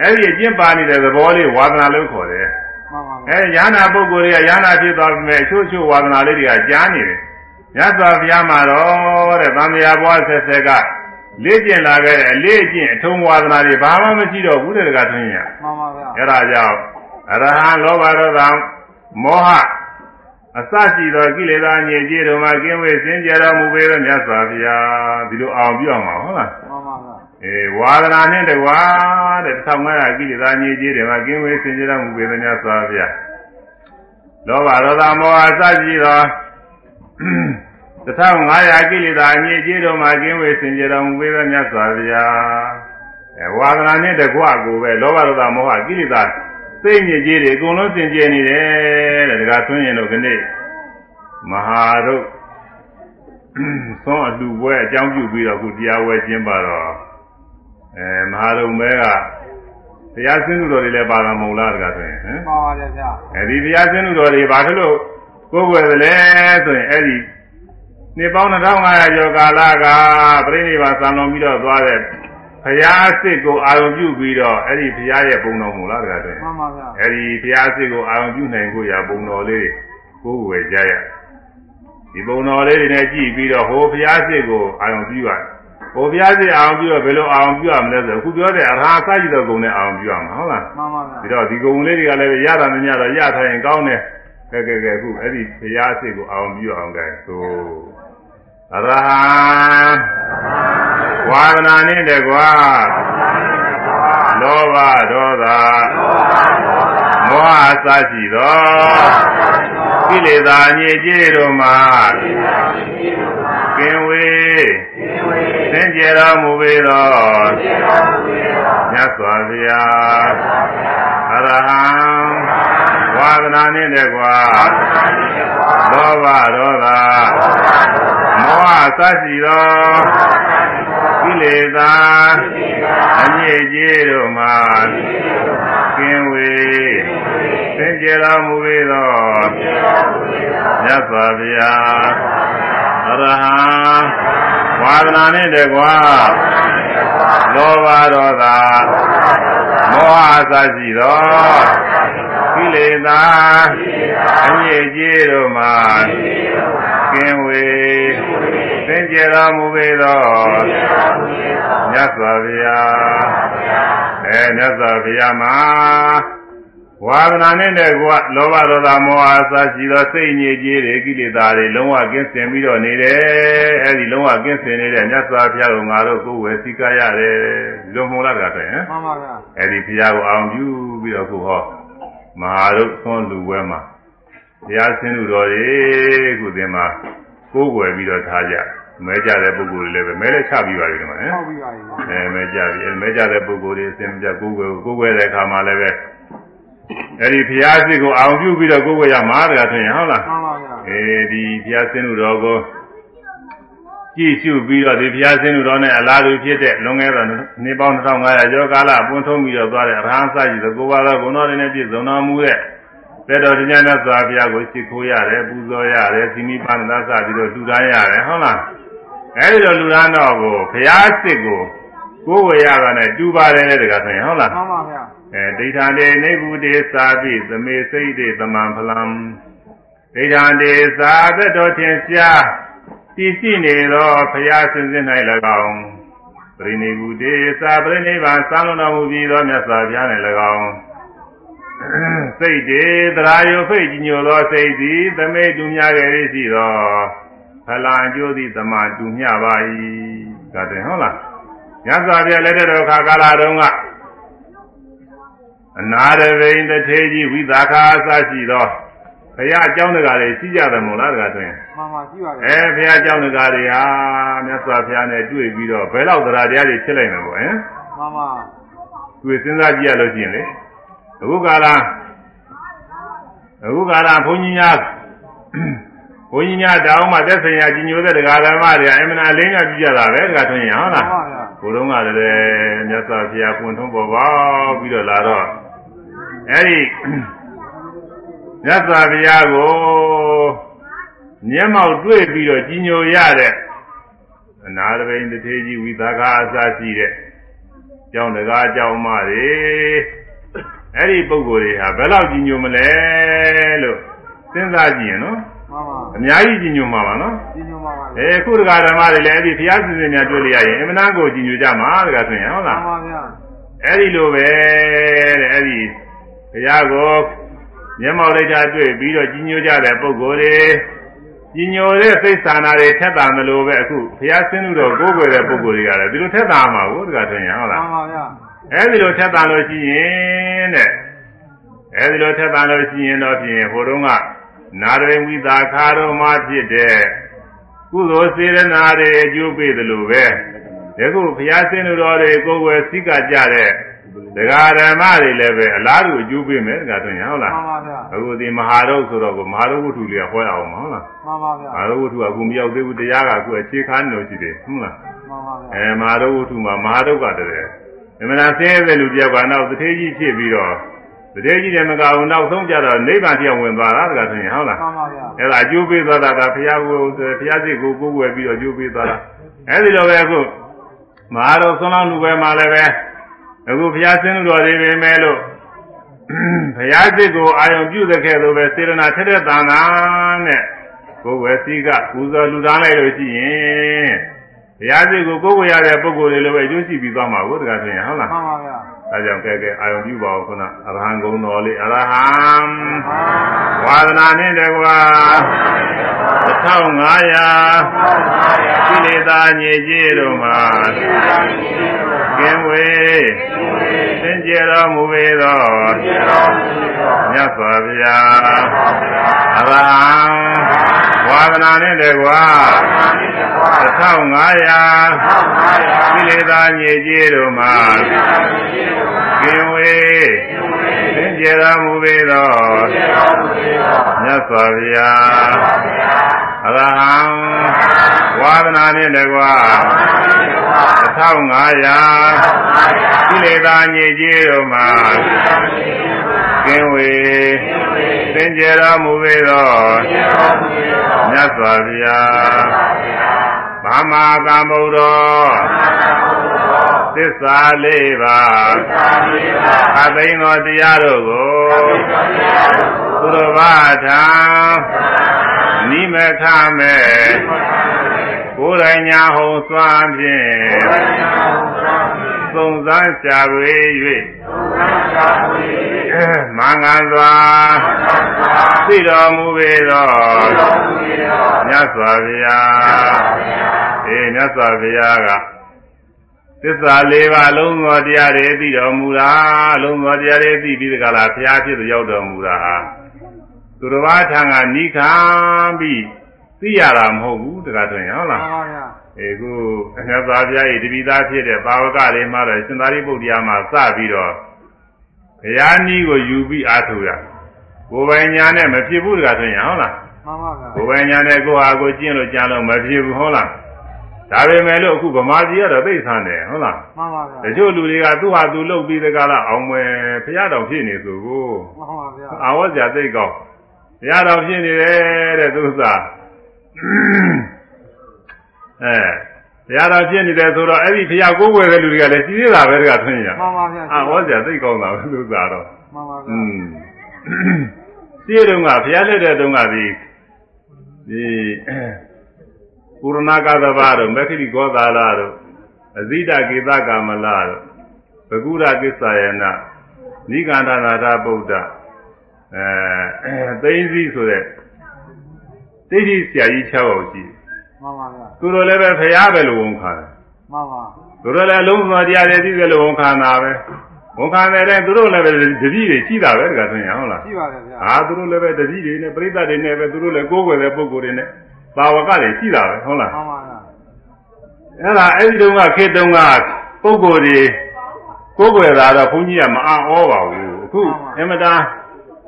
အဲ့ဒီအကျင့်ပါနေတဲ့သဘောလေးဝါသနာလို့ခေါ်တယ်မှန်ပါဗျာအဲညာနာပုဂ္ဂိုလ်တွေကညာနာဖြစ်သွားပြီမဲ့အချို့အချို့ဝါသနာလေးတွေကကြားနေတယ်မြတ်စွာဘုရားမှာတော့တဲ့သံဃာဘွားဆက်ဆက်က လေ့ကျင့်လာခဲ့တဲ့အလေးအကျင့်အထုံးဝါသနာတွေဘာမှမရှိတော့ဘူးတဲ့တကားထွင်းရမှန်ပါဗျာအဲ့ဒါကြောင့်အရဟံလောဘဒေါသမောဟအစရှိသောကိလေသာညစ်ကြေးတို့မှကင်းဝေးစင်ကြယ်တော်မူပေသောမြတ်စွာဘုရားဒီလိုအောင်ပြအောင်ပါဟုတ်လားမှန်ပါဗျာအေးဝါဒနာနဲ့တကွာတဲ့1500ကိလေသာညစ်ကြေးတွေမှကင်းဝေးစင်ကြယ်တော်မူပေသောမြတ်စွာဘုရားလောဘဒေါသမောဟအစရှိသော 1500ကိလေသာညစ်ကြေးတို့မှကင်းဝေးစင်ကြယ်တော်မူပေသောမြတ်စွာဘုရားအဲဝါဒနာနဲ့တကွကိုပဲလောဘဒေါသမောဟကိလေသာစိတ်ညစ်ကြေးတွေအကုန်လုံးစင်ကြယ်နေတယ်တဲ့ဒါကသွင်းရင်တော့ခဏမဟာတို့သွန်အလူပွဲအကြောင်းပြုပြီးတော့ခုတရားဝဲကျင်းပါတော့အဲမဟာရုံမဲကတရားစင်းသူတော်တွေလည်းပါတာမဟုတ်လားတကားဆိုရင်ဟမ်မှန်ပါတယ်ဗျာအဲဒီတရားစင်းသူတော်တွေဘာဖြစ်လို့ကိုယ်ွယ်သလဲဆိုရင်အဲ့ဒီ နှစ်ပေါင်း2500ကျော်ကာလကပြိဋိဘာသံလွန်ပြီးတော့သွားတဲ့ဘုရားစစ်ကိုအာရုံပြုပြီးတော့အဲ့ဒီဘုရားရဲ့ပုံတော်မူလားတကားဆိုရင်မှန်ပါဗျာအဲ့ဒီဘုရားစစ်ကိုအာရုံပြုနိုင်ဖို့ရပုံတော်လေးကိုယ်ွယ်ကြရဒီပုံတော်လေးတွေနဲ့ကြည့်ပြီးတော့ဟိုဘုရားစစ်ကိုအာရုံပြုရတယ်ဟိုဘုရားစစ်အာရုံပြုတော့ဘယ်လိုအာရုံပြုရမလဲဆိုအခုပြောတဲ့အရဟံစကြည့်တော့ဂုံနဲ့အာရုံပြုရမှာဟုတ်လားမှန်ပါဗျာပြီးတော့ဒီဂုံလေးတွေကလည်းရတာမညတော့ရထားရင်ကောင်းတယ် ကဲကဲကဲအခုအဲ့ဒီဘုရားစစ်ကိုအာရုံပြုအောင်ကဲဆိုအရဟံဝါဒနာနဲ့တကွာလောဘဒေါသမောဟစရှိသောကိလေသာညစ်ကြေးတို့မှာကင်းဝေးသင်ကြတော်မူပေသောမြတ်စွာဘုရားအရဟံ ဝါဒနာနှင့်တကွာလောဘဒေါသမောဟစရှိသောကိလေသာအညစ်အကြေးတို့မှာကင်းဝေးသင်ကြတော်မူပေသောမြတ်စွာဘုရားအရဟံဝါဒနာနှင့်တကွာလောဘဒေါသမောဟစရှိသော ကိလေသာအညစ်အကြေးတို့မှာကင်းဝေးသင်ကြတော်မူပေသောမြတ်စွာဘုရားအဲမြတ်စွာဘုရားမှာဝါဒနာနဲ့တကွလောဘဒေါသမောဟအစရှိသောစိတ်ညစ်ကြေးတွေကိလေသာတွေလုံးဝကင်းစင်ပြီးတော့နေတယ်အဲဒီလုံးဝကင်းစင်နေတဲ့မြတ်စွာဘုရားကိုငါတို့ကိုယ်ဝယ်စည်းကားရတယ်ဒီလိုမဟုတ်လားကတည်းကမှန်ပါဗျာအဲ့ဒီဘုရားကိုအောင်ပြုပြီးတော့ခုဟော မဟာရုပ်သွန်လူဝဲမှာတရားစင်းလူတော်တွေခုသင်မှာကိုးကွယ်ပြီးတော့ထားကြမဲကြတဲ့ပုဂ္ဂိုလ်တွေလည်းပဲမဲလည်းချပြီးပါပြီဒီမှာနော်ဟောက်ပြီးပါပြီအဲမဲကြပြီအဲမဲကြတဲ့ပုဂ္ဂိုလ်တွေအစဉ်ကြကိုးကွယ်ကိုးကွယ်တဲ့အခါမှာလည်းပဲအဲဒီဘုရားရှိခိုးအောင်ပြုပြီးတော့ကိုးကွယ်ရမှာတကားဆိုရင်ဟုတ်လားမှန်ပါဗျာအဲဒီဘုရားစင်းလူတော်ကို ကြည့်ရှုပြီးတော့ဒီဘုရားစင်းလူတော်နဲ့အလားတူဖြစ်တဲ့လွန်ခဲ့တဲ့နှစ်ပေါင်း2500ကျော်ကာလပွင့်ထုံးပြီးတော့သွားတဲ့အရဟံစကြီးသကိုးပါးသောဂုဏတော်တွေနဲ့ပြည့်စုံတော်မူတဲ့တဲ့တော်တရားနဲ့သာဘုရားကိုရှိခိုးရတယ်ပူဇော်ရတယ်သီမိပါဏသစပြီးတော့လူသားရတယ်ဟုတ်လားအဲဒီတော့လူသားတော်ကိုဘုရားစစ်ကိုကိုယ်ဝေရတာနဲ့တူပါတယ်တဲ့တကားဆိုရင်ဟုတ်လားမှန်ပါဗျာအဲဒိဋ္ဌာတေနေဗုတေသာပိသမေစိတ်တေသမံဖလံဒိဋ္ဌာတေသာသက်တော်ထင်ရှား တည်ရှိနေသောဘုရားရှင်စင်၌၎င်းပရိနိဗ္ဗုတေသာပရိနိဗ္ဗာန်စံလုံးတော်မူပြီးသောမြတ်စွာဘုရား၌၎င်းစိတ်တေသရာယုဖိတ်ညိုသောစိတ်သည်သမေတူမြခဲ့ရရှိသောဖလံအကျိုးသည်သမာတူမြပါ၏ဒါတင်ဟုတ်လားမြတ်စွာဘုရားလက်ထက်တော်ခါကာလတုန်းကအနာရဝိန်တထေကြီးဝိသခာအစရှိသော ဘုရားအကြောင်းတရားတွေရှိကြတယ်မို့လားတကားဆိုရင်မှန်ပါရှိပါအဲတယ်ဘုရားအကြောင်းတရားတွေဟာမြတ်စွာဘုရားနဲ့တွေ့ပြီးတော့ဘယ်လောက်တရားတရားတွေဖြစ်လိုက်မှာပေါ့ဟင်မှန်ပါတွေ့စဉ်းစားကြည့်ရလို့ရှိရင်လေအခုကာလအခုကာလဘုန်းကြီးများဘုန်းကြီးများတောင်းမှသက်ဆိုင်ရာကြီးညိုတဲ့တရားဓမ္မတွေအမှန်အလင်းကကြည့်ကြတာပဲတကားဆိုရင်ဟုတ်မှလားန်ပါဗျာဘုလုံးကလည်းမြတ်စွာဘုရားပွင့်ထုံးပေါ်ပေါက်ပြီးတော့လာတော့အဲဒီ မြတ်စွာဘုရားကိုမျက်မှောက်တွေ့ပြီးတော့ကြီးညိုရတဲ့အနာရဘိန်တထေကြီးဝိသကာအစရှိတဲ့ကျောင်းတကားကျောင်းမတွေအဲ့ဒီပုံကိုယ်တွေဟာဘယ်လောက်ကြီးညိုမလဲလို့စဉ်းစားကြည့်ရင်နော်မှန်ပါအများကြီးကြီးညိုမှာပါနော်ဒီညမှာပါအဲခုတက္ကဓမ္မတွေလည်းအဲ့ဒီဘုရားရှင်ရှင်များတွေ့လိုက်ရရင်အမှန်တန်ကိုကြည်ညိုကြမှာတက္ကဆိုရင်ဟုတ်မှလားန်ပါဗျာအဲ့ဒီလိုပဲတဲ့အဲ့ဒီဘုရားကို မျက်မှောက်လိုက်တာတွေ့ပြီးတော့ကြည်ညိုကြတဲ့ပုဂ္ဂိုလ်တွေကြည်ညိုတဲ့စိတ်ဆန္ဒတွေထက်တာမလို့ပဲအခုဘုရားဆင်းလို့တော့ကိုးကွယ်တဲ့ပုဂ္ဂိုလ်တွေကလည်းဒီလိုထက်တာမှာကိုတက္ကဆိုရင်ဟုတ်မှလားန်ပါဗျာအဲ့ဒီလိုထက်တာလို့ရှိရင်တဲ့အဲ့ဒီလိုထက်တာလို့ရှိရင်တော့ဖြင့်ဟိုတုန်းကနာရဝိသခါတော်မှာဖြစ်တဲ့ကုသိုလ်စေရနာတွေအကျိုးပေးသလိုပဲဒီခုဘုရားရှင်လူတော်တွေကိုယ်ွယ်စိကကြတဲ့ ဒကာဓမ္မတွေလည်းပဲအလားတူအကျိုးပေးမယ်တကားဆိုရင်ဟုတ်လားမှန်ပါဗျာအခုဒီမဟာရုပ်ဆိုတော့ကိုမဟာရုပ်ဝတ္ထုလေးကဟောရအောင်မဟုတ်လားမှန်ပါဗျာမဟာရုပ်ဝတ္ထုကအခုမရောက်သေးဘူးတရားကအခုအခြေခံနေလို့ရှိတယ်ဟုတ်လားမှန်ပါဗျာအဲမဟာရုပ်ဝတ္ထုမှာမဟာရုပ်ကတည်းကမနာဆင်းရဲတဲ့လူတယောက်ကနောက်တထေးကြီးဖြစ်ပြီးတော့တထေးကြီးတယ်မကဘူးနောက်ဆုံးကြတော့နိဗ္ဗာန်တရားဝင်သွားတာတကားဆိုရင်ဟုတ်လားမှန်ပါဗျာအဲ့ဒါအကျိုးပေးသွားတာကဘုရားကိုဘုရားစိတ်ကိုကိုးကွယ်ပြီးတော့အကျိုးပေးသွားတာအဲ့ဒီလိုပဲအခုမဟာရုပ်ဆုံးလောင်းလူပဲမှာလည်းပဲ အခုဘုရားဆင်းလူတော်တွေပဲမဲ့လို့ဘုရားစိတ်ကိုအာယုံပြုတဲ့ခဲ့လို့ပဲစေရနာထက်တဲ့တန်တာနဲ့ကိုယ်ဝယ်စည်းကပူဇော်လူသားလိုက်လို့ရှိရင်ဘုရားစိတ်ကိုကိုယ်ဝယ်ရတဲ့ပုဂ္ဂိုလ်တွေလည်းပဲအကျိုးရှိပြီးသွားမှာကိုတကားဆိုရင်ဟုတ်လားမှန်ပါဗျာ ဒါကြောင့်ကဲကဲအာယုံပြုပါအောင်ခုနအရဟံဂုဏ်တော်လေးအရဟံဝါဒနာနဲ့တကွာ1500ကိလေသာညစ်ကြေးတို့မှာကင်းဝေးသင်ကျေတော်မူပေသောမြတ်စွာဘုရားအရဟံ ဝါဒနာနဲ့တကွာ1500ကိလေသာညစ်ကြေးတို့မှာကင်းဝေးသင်ကျေတော်မူပေသောမြတ်စွာဘုရားအရဟံဝါဒနာနှင့်တကွာ1500ကိလေသာညစ်ကြေးတို့မှာ ကင်းဝေးသင်ကျေတော်မူပေသောမြတ်စွာဘုရားဗမာကမ္ဗုဒ္ဓောသစ္စာလေးပါးအသိဉ္သောတရားတို့ကိုသူတော်ဘာထံနိမခမဲ့ကိုယ်တိုင်ညာဟုံစွမ်းဖြင့် သုံးစမ်းရှာွေ၍မင်္ဂန်စွာသိတော်မူပေသောမြတ်စွာဘုရားအေးမြတ်စွာဘုရားကသစ္စာလေးပါးလုံးသောတရားတွေသိတော်မူတာလုံးသောတရားတွေသိပြီးဒီကလာဘုရားဖြစ်သူရောက်တော်မူတာဟာသူသူတစ်ပါးထံကနိခံပြီး သိရတာမဟုတ်ဘူးတခါတွင်ဟုတ်မှလားန်ပါဗျာအဲခုအမြတ်စွာဘုရား၏တပိသားဖြစ်တဲ့ပါဝကတွေမှာတော့ရှင်သာရိပုတ္တရာမှာစပြီးတော့ဘုရားနည်းကိုယူပြီးအားထုတ်ရကိုယ်ပိုင်ညာနဲ့မဖြစ်ဘူးတခါတွင်ဟုတ်လားမှန်ပါဗျာကိုယ်ပိုင်ညာနဲ့ကိုယ်ဟာကိုယ်ကျင့်လို့ကြံလို့မဖြစ်ဘူးဟုတ်လားဒါပေမဲ့လို့အခုဗမာပြည်ကတော့သိဆန်းတယ်ဟုတ်လားမှန်ပါဗျာတချို့လူတွေကသူ့ဟာသူလုပ်ပြီးတကလားအောင်မယ်ဘုရားတော်ဖြစ်နေဆိုကိုမှန်ပါဗျာအာဝဇ္ဇာသိတ်ကောင်းဘုရားတော်ဖြစ်နေတယ်တဲ့သူဥစ္စာ အဲဘုရားတော်ဖြစ်နေတယ်ဆိုတော့အဲ့ဒီဘုရားကိုးကွယ်တဲ့လူတွေကလည်းကြီးသေးတာပဲတကထွင်းရမှန်ပါဗျာအာဝဇ္ဇာသိတ်ကောင်းတာပဲသူဥစ္စာတော့မှန်ပါဗျာอืมရှိတုန်းကဘုရားလက်တဲ့တုန်းကဒီဒီပုရဏကသဘာတို့မက္ခိကောသာလာတို့အဇိတကေသကာမလာတို့ဘဂုရကိစ္ဆယနာနိဂန္ဓနာထဗုဒ္ဓအဲသိသိစီဆိုတဲ့ သိသိဆရာကြီး6ယောက်ရှိတယ်မှန်ပါဗျာသူတို့လည်းပဲဖရားပဲလို့ဝန်ခံတယ်မှန်ပါသူတို့လည်းအလုံးစုံတရားတွေသိတယ်လို့ဝန်ခံတာပဲဝန်ခံတဲ့တဲ့သူတို့လည်းပဲတပည့်တွေရှိတာပဲတကယ်ဆိုရင်ဟုတ်လားရှိပါတယ်ဗျာဟာသူတို့လည်းပဲတပည့်တွေနဲ့ပြိဿတွေနဲ့ပဲသူတို့လည်းကိုးကွယ်တဲ့ပုဂ္ဂိုလ်တွေနဲ့ဘာဝကတွေရှိတာပဲဟုတ်လားမှန်ပါဗျာအဲ့ဒါအဲ့ဒီတုန်းကခေတ်တုန်းကပုဂ္ဂိုလ်တွေကိုးကွယ်တာတော့ဘုန်းကြီးကမအားဩပါဘူးအခုအမတာ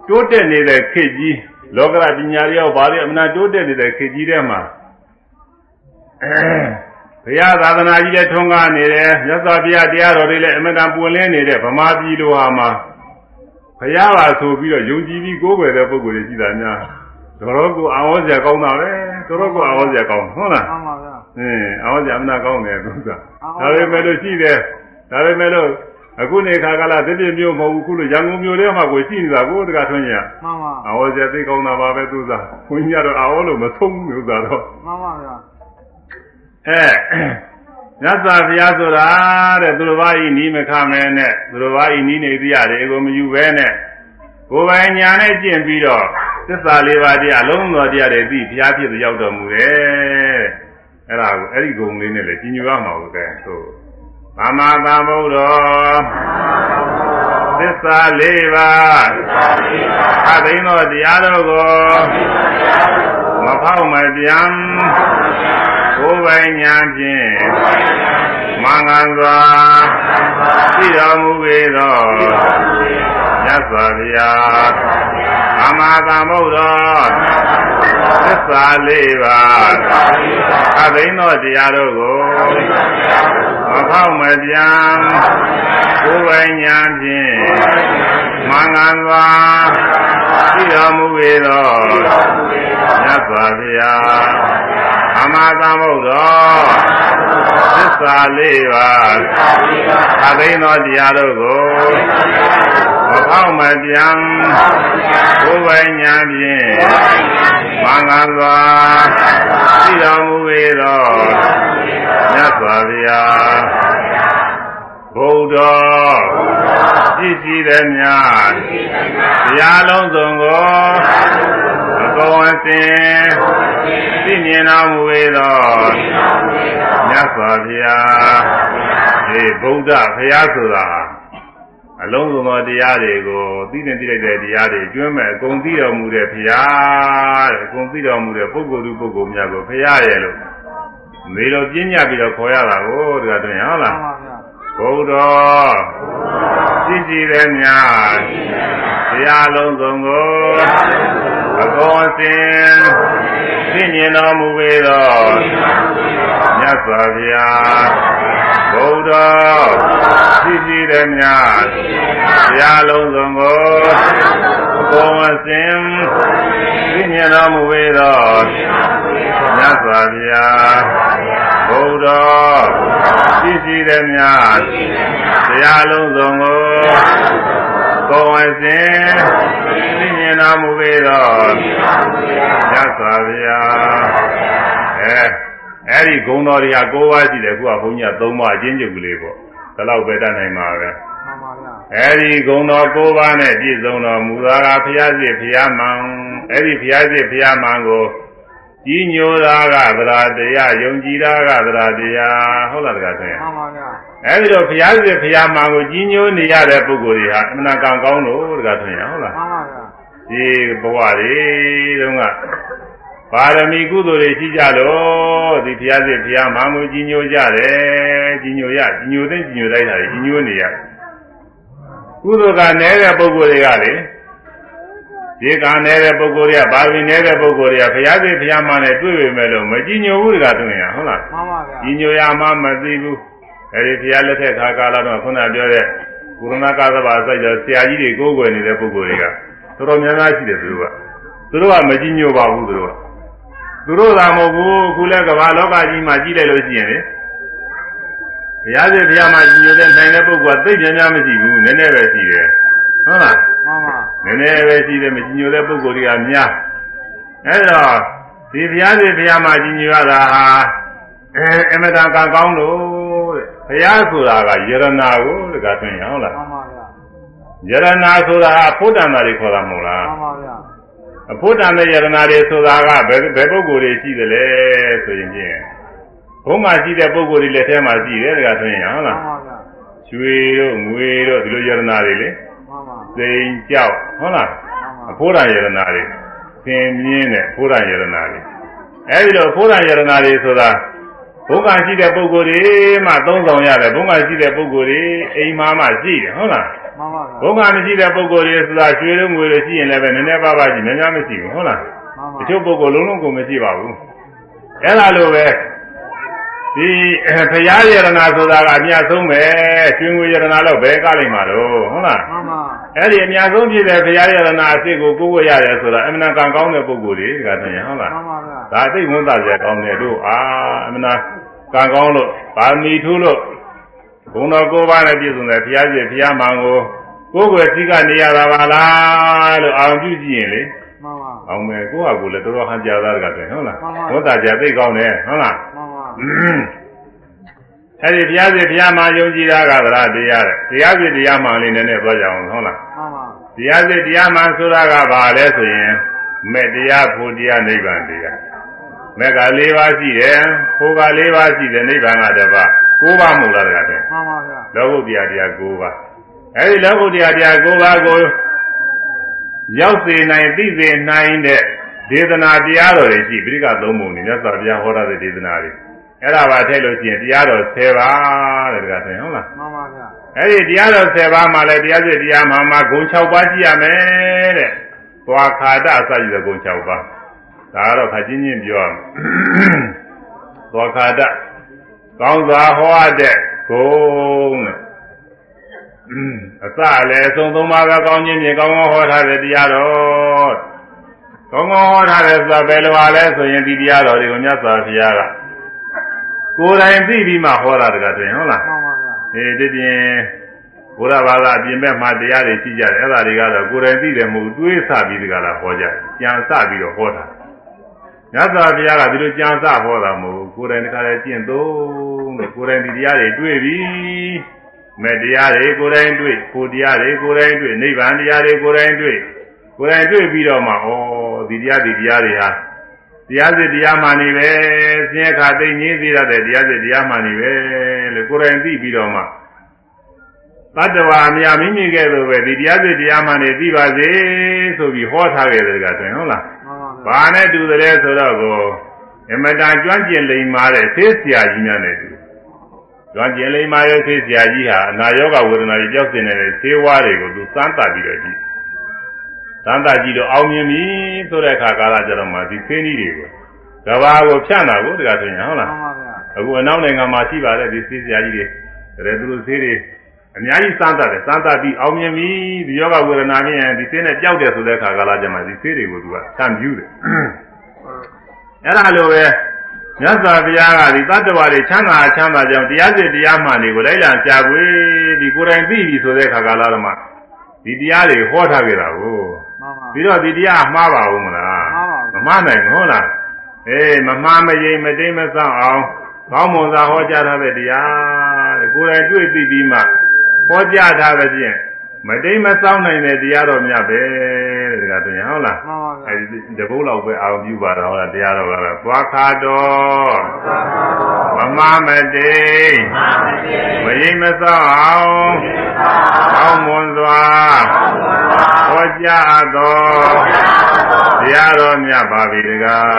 တိုးတက်နေတဲ့ခေတ်ကြီး လောကရပညာတွေရောဘာတွေအမနာတိုးတက်နေတဲ့ခေတ်ကြီးထဲမှာဘုရားသာသနာကြီးလည်းထွန်းကားနေတယ်မြတ်စွာဘုရားတရားတော်တွေလည်းအမတန်ပွင့်လင်းနေတဲ့ဗမာပြည်လိုဟာမှာဘုရားပါဆိုပြီးတော့ယုံကြည်ပြီးကိုးကွယ်တဲ့ပုဂ္ဂိုလ်တွေရှိတာများတော်တော်ကိုအာဝဇ္ဇာကောင်းတာပဲတော်တော်ကိုအာဝဇ္ဇာကောင်းဟုတ်လားမှန်ပါဗျာအင်းအာဝဇ္ဇာအမနာကောင်းတယ်သူကဒါပေမဲ့လို့ရှိတယ်ဒါပေမဲ့လို့ အခုနေခါကလာတစ်ပြည့်မျိုးမဟုတ်ဘူးခုလိုရန်ကုန်မြို့ထဲမှာကိုရှိနေတာကိုတကထွန်းရမှန်ပါအာဝဇ္ဇာသိကောင်းတာပါပဲသူစားခွင်းကြီးကတော့အာဝလို့မဆုံးဘူးလို့သာတော့မှန်ပါဗျာအဲမြတ်စွာဘုရားဆိုတာတဲ့သူတော်ဘာဤနီးမခမဲနဲ့သူတော်ဘာဤနီးနေသိရတယ်အကုန်မယူပဲနဲ့ကိုယ်ပိုင်ညာနဲ့ကျင့်ပြီးတော့သစ္စာလေးပါးတရားလုံးတော်တရားတွေသိဘုရားဖြစ်သူရောက်တော်မူတယ်အဲ့ဒါကိုအဲ့ဒီဂုံလေးနဲ့လည်းကြီးညိုရမှာဟုတ်ကဲ့ဆို သမ္မာသမ္ဗုဒ္ဓောသစ္စာလေးပါးအသိဉ္သောတရားတော်ကိုမဖောက်မပြန်ကိုယ်ပိုင်ညာဖြင့်မင်္ဂန်စွာသိတော်မူပေသောမြတ်စွာဘုရားသမ္မာသမ္ဗုဒ္ဓောသစ္စာလေးပါးအသိဉ္သောတရားတော်ကို မဖောက်မပြန်ကိုယ်ပိုင်ညာဖြင့်မင်္ဂန်စွာသိတော်မူပေသောမြတ်စွာဘုရားအမသာမုဒ္ဒောသစ္စာလေးပါးအသိသောတရားတို့ကိုမဖောက်မပြန်ကိုယ်ပိုင်ညာဖြင့်မင်္ဂန်စွာသိတော်မူပေသော မြတ်စွာဘုရားဘုဒ္ဓကြည်ကြည်သည်များတရားလုံးစုံကိုအကုန်အစင်သိမြင်တော်မူပေသောမြတ်စွာဘုရားဒီဗုဒ္ဓဘုရားဆိုတာအလုံးစုံသောတရားတွေကိုသိနေသိလိုက်တဲ့တရားတွေကျွမ်းမဲ့အကုန်သိတော်မူတဲ့ဘုရားတဲ့အကုန်သိတော်မူတဲ့ပုဂ္ဂိုလ်သူပုဂ္ဂိုလ်များကိုဘုရားရဲ့လို့ မေတော်ပြင်းညပ်ပြီးတော့ခေါ်ရတာကိုတကယ်တွင်ဟုတ်မှလားန်ပါဗျာဘုရားကြည်ကြည်တဲ့များတရားလုံးစုံကိုအကုန်အစင်သိမြင်တော်မူပေသောမြတ်စွာဘုရားဘုရားကြည်ကြည်တဲ့များတရားလုံးစုံကိုအကုန်အစင်သိမြင်တော်မူပေသောမြတ်စွာဘုရား ဘုရားကြည်ကြည်တဲ့များတရားလုံးစုံကိုကိုယ်ဝဲစဉ်သိမြင်တော်မူပေသောမြတ်စွာဘုရားအဲအဲ့ဒီဂုံတော်တွေက၉ပါးရှိတယ်ခုကဘုန်းကြီးက၃ပါးအချင်းချုပ်ကလေးပေါ့ဒါတော့ပဲတတ်နိုင်ပါပဲမှန်ပါဗျာအဲ့ဒီဂုံတော်၉ပါးနဲ့ပြည့်စုံတော်မူသောကဘုရားရှိခိုးမံအဲ့ဒီဘုရားရှိခိုးမံကို ကြီးညိုတာကသရတရားယုံကြည်တာကသရတရားဟုတ်လားတကားဆိုရင်မှန်ပါဗျာအဲဒီတော့ဘုရားရှိခိုးမံကိုကြီးညိုနေရတဲ့ပုဂ္ဂိုလ်တွေဟာအမှန်ကန်ကောင်းလို့တကားဆိုရင်ဟုတ်လားမှန်ပါဗျာဒီဘဝတွေတုန်းကပါရမီကုသိုလ်တွေရှိကြလို့ဒီဘုရားစစ်ဘုရားမမူကြီးညိုကြတယ်ကြီးညိုရကြီးညိုတဲ့ကြီးညိုလိုက်တာကြီးညိုနေရကုသိုလ်ကနည်းတဲ့ပုဂ္ဂိုလ်တွေကလေ ဒီကံနေတဲ့ပုဂ္ဂိုလ်တွေကပါရမီနေတဲ့ပုဂ္ဂိုလ်တွေကဘုရားစစ်ဘုရားမနဲ့တွေ့ပေမဲ့လို့မကြီးညိုဘူးတကတွင်ရဟုတ်လားမှန်ပါဗျာကြီးညိုရမှမသိဘူးအဲဒီဘုရားလက်ထက်ခါကာလတော့ခုနပြောတဲ့ကုရဏကာသဘာစိုက်တော့ဆရာကြီးတွေကိုးကွယ်နေတဲ့ပုဂ္ဂိုလ်တွေကတော်တော်များများရှိတယ်သူတို့ကသူတို့ကမကြီးညိုပါဘူးသူတို့ကသူတို့သာမဟုတ်ဘူးအခုလဲကမ္ဘာလောကကြီးမှာကြီးလိုက်လို့ရှိရင်လေဘုရားရှင်ဘုရားမှာကြီးညိုတဲ့နိုင်တဲ့ပုဂ္ဂိုလ်ကသိပ်များများမရှိဘူးနည်းနည်းပဲရှိတယ်ဟုတ်လား မှန်ပါနည်းနည်းပဲရှိတယ်မကြီးညိုတဲ့ပုဂ္ဂိုလ်တွေကများအဲဒါဒီဘုရားရှင်ဘုရားမှာကြီးညိုရတာဟာအဲအမတန်ကံကောင်းလို့တဲ့ဘုရားဆိုတာကယရနာကိုတကတွင်ရဟုတ်လားမှန်ပါဗျာယရနာဆိုတာအဖို့တန်တာတွေခေါ်တာမဟုတ်လားမှန်ပါဗျာအဖို့တန်တဲ့ယရနာတွေဆိုတာကဘယ်ဘယ်ပုဂ္ဂိုလ်တွေရှိသလဲဆိုရင်ဖြင့်ဘုံမှာရှိတဲ့ပုဂ္ဂိုလ်တွေလက်ထဲမှာရှိတယ်တကတွင်ရဟုတ်မှလားန်ပါဗျာရွှေတို့ငွေတို့ဒီလိုယရနာတွေလေမှန်ပါ စိန်ကြောက်ဟုတ်လားမှန်ပါအဖို့ရယရနာတွေသင်မြင်းတဲ့ဖို့ရယရနာတွေအဲဒီလိုဖို့ရယရနာတွေဆိုတာဘုံကရှိတဲ့ပုဂ္ဂိုလ်တွေမှသုံးဆောင်ရတယ်ဘုံကရှိတဲ့ပုဂ္ဂိုလ်တွေအိမ်မှာမှရှိတယ်ဟုတ်လားမှန်ပါဗျာဘုံကမရှိတဲ့ပုဂ္ဂိုလ်တွေဆိုတာရွှေတို့ငွေတို့ရှိရင်လည်းပဲနည်းနည်းပါးပါးရှိများများမရှိဘူးဟုတ်လားမှန်ပါတချို့ပုဂ္ဂိုလ်လုံးလုံးကိုမရှိပါဘူးအဲဒါလိုပဲ ဒီဘုရားယရနာဆိုတာကအများဆုံးပဲရွှေငွေယရနာတော့ဘယ်ကလိမ့်မှာတော့ဟုတ်လားမှန်ပါအဲ့ဒီအများဆုံးဖြစ်တဲ့ဘုရားရဟနာအစ်စ်ကိုကိုးဝတ်ရတယ်ဆိုတာအမှန်တန်ကံကောင်းတဲ့ပုဂ္ဂိုလ်တွေကတည်းဟုတ်လားမှန်ပါဗျာဒါသိဝန်သားကြကောင်းတယ်တို့အာအမှန်တန်ကံကောင်းလို့ပါမီထူးလို့ဘုံတော်ကိုးပါးနဲ့ပြည့်စုံတဲ့ဘုရားရှင်ဘုရားမံကိုကိုယ်ွယ်စည်းကနေရတာပါလားလို့အာရုံပြုကြည့်ရင်လေမှန်ပါအောင်မယ်ကိုယ့်ဟာကိုယ်လည်းတော်တော်ဟန်ကြသားတကတည်းဟုတ်လားမှန်ပါဝန်သားကြသိကောင်းတယ်ဟုတ်လားမှန်ပါ အဲ့ဒီဘုရားရှင်ဘုရားမယုံကြည်တာကသရတရားတဲ့တရားရှင်တရားမှလေးနည်းနည်းသွားကြအောင်ဟုတ်လားမှန်ပါတရားစစ်တရားမှန်ဆိုတာကဘာလဲဆိုရင်မဲ့တရားဖို့တရားနိဗ္ဗာန်တရားမဲ့က၄ပါးရှိတယ်ဖို့က၄ပါးရှိတယ်နိဗ္ဗာန်ကတစ်ပါး၉ပါးမဟုတ်လားတကယ်မှန်ပါဗျာလောကုတ္တရာတရား၉ပါးအဲဒီလောကုတ္တရာတရား၉ပါးကိုရောက်စေနိုင်သိစေနိုင်တဲ့ဒေသနာတရားတော်တွေရှိပြိဋကသုံးပုံတွေမြတ်စွာဘုရားဟောထားတဲ့ဒေသနာတွေ အဲ့ဒါပါထည့်လို့ရှိရင်တရားတော်10ပါးတဲ့တကယ်ဆိုရင်ဟုတ်လားမှန်ပါဗျာအဲ့ဒီတရားတော်10ပါးမှာလည်းတရားစစ်တရားမှာမှာဂုဏ်6ပါးရှိရမယ်တဲ့။သွားခါဒအစရှိတဲ့ဂုဏ်6ပါး။ဒါကတော့ခါချင်းချင်းပြောရမယ်။သွားခါဒကောင်းစွာဟောရတဲ့ဂုဏ်တဲ့။အစလည်းအဆုံးသုံးပါးပဲကောင်းချင်းပြင်ကောင်းကောင်းဟောထားတဲ့တရားတော်။ကောင်းကောင်းဟောထားတဲ့ဆိုတာဘယ်လိုပါလဲဆိုရင်ဒီတရားတော်တွေကိုမြတ်စွာဘုရားက ကိုယ်တိုင်သိပြီးမှဟောတာတကယ်ဆိုရင်ဟုတ်လားမှန်ပါဗျာဒီဒီပြင်ဘုရားဘာသာအပြင်ဘက်မှာတရားတွေရှိကြတယ်အဲ့ဒါတွေကတော့ကိုယ်တိုင်သိတယ်မဟုတ်ဘူးတွေးဆပြီးဒီကလာဟောကြတယ်ကြံစပြီးတော့ဟောတာညသာဘုရားကဒီလိုကြံစဟောတာမဟုတ်ဘူးကိုယ်တိုင်တခါလဲကျင့်သုံးလို့ကိုယ်တိုင်ဒီတရားတွေတွေးပြီးမဲ့တရားတွေကိုယ်တိုင်တွေးကိုတရားတွေကိုယ်တိုင်တွေးနိဗ္ဗာန်တရားတွေကိုယ်တိုင်တွေးကိုယ်တိုင်တွေးပြီးတော့မှဩဒီတရားဒီတရားတွေဟာ တရားစစ်တရားမှန်နေပဲဆင်းရဲခါသိငြင်းစေရတဲ့တရားစစ်တရားမှန်နေပဲလို့ကိုယ်တိုင်သိပြီးတော့မှတတ္တဝါအများမိမိကဲ့သို့ပဲဒီတရားစစ်တရားမှန်နေသိပါစေဆိုပြီးဟောထားခဲ့တယ်ကဆိုရင်ဟုတ်လားမှန်ပါဗျာဘာနဲ့တူတယ်လဲဆိုတော့ကိုအမတန်ကျွမ်းကျင်လိမ္မာတဲ့သေဆရာကြီးများနဲ့တူကျွမ်းကျင်လိမ္မာရဲ့သေဆရာကြီးဟာအနာရောဂါဝေဒနာတွေကြောက်စင်နေတဲ့သေဝါးတွေကိုသူစမ်းသပ်ပြီးတော့ကြည့်စမ်း သပ်ကြည့်လို့အောင်မြင်ပြီဆိုတဲ့အခါကာလကျတော့မှဒီသေနည်းတွေကိုကဘာကိုဖြန့်တာကိုတကယ်ဆိုရင်ဟုတ်လားမှန်ပါဗျာအခုအနောက်နိုင်ငံမှာရှိပါတယ်ဒီသေဆရာကြီးတွေဒါသူတို့သေတွေအများကြီးစမ်းသပ်တယ်စမ်းသပ်ပြီးအောင်မြင်ပြီဒီယောဂဝေဒနာမြင်ရင်ဒီသေနဲ့ကြောက်တယ်ဆိုတဲ့အခါကာလကျမှဒီသေတွေကိုသူကဆံပြူးတယ်အဲ့ဒါလိုပဲမြတ်စွာဘုရားကဒီတတ္တဝါတွေချမ်းသာချမ်းသာကြောင်းတရားစစ်တရားမှန်တွေကိုလိုက်လံရှာဖွေဒီကိုယ်တိုင်သိပြီဆိုတဲ့ခါကာလတော့မှဒီတရားတွေဟောထားကြတာကိုမှန် ပါပြီးတော့ဒီတရားမှားပါဘူးမလားမှားပါဘူးမမှားနိုင်ဘူးဟုတ်လားအေးမမှားမရင်မတိမ်မဆောင်အောင်ကောင်းမွန်စွာဟောကြားထားတဲ့တရားတဲ့ကိုယ်တိုင်တွေ့သိပြီးမှဟောကြားထားတဲ့ဖြင့် မတိမ်မစောင်းနိုင်တဲ့တရားတော်မြတ်ပဲတဲ့ဒါကတည်းကဟုတ်လားမှန်ပါဗျာအဲဒီတပုတ်လောက်ပဲအာရုံပြုပါတော့ဟုတ်လားတရားတော်ကပဲသွားခါတော်မမမတိမ်မရိမ်မစောင်းအောင်ကောင်းမွန်စွာဟောကြားတော်တရားတော်မြတ်ပါပြီတကား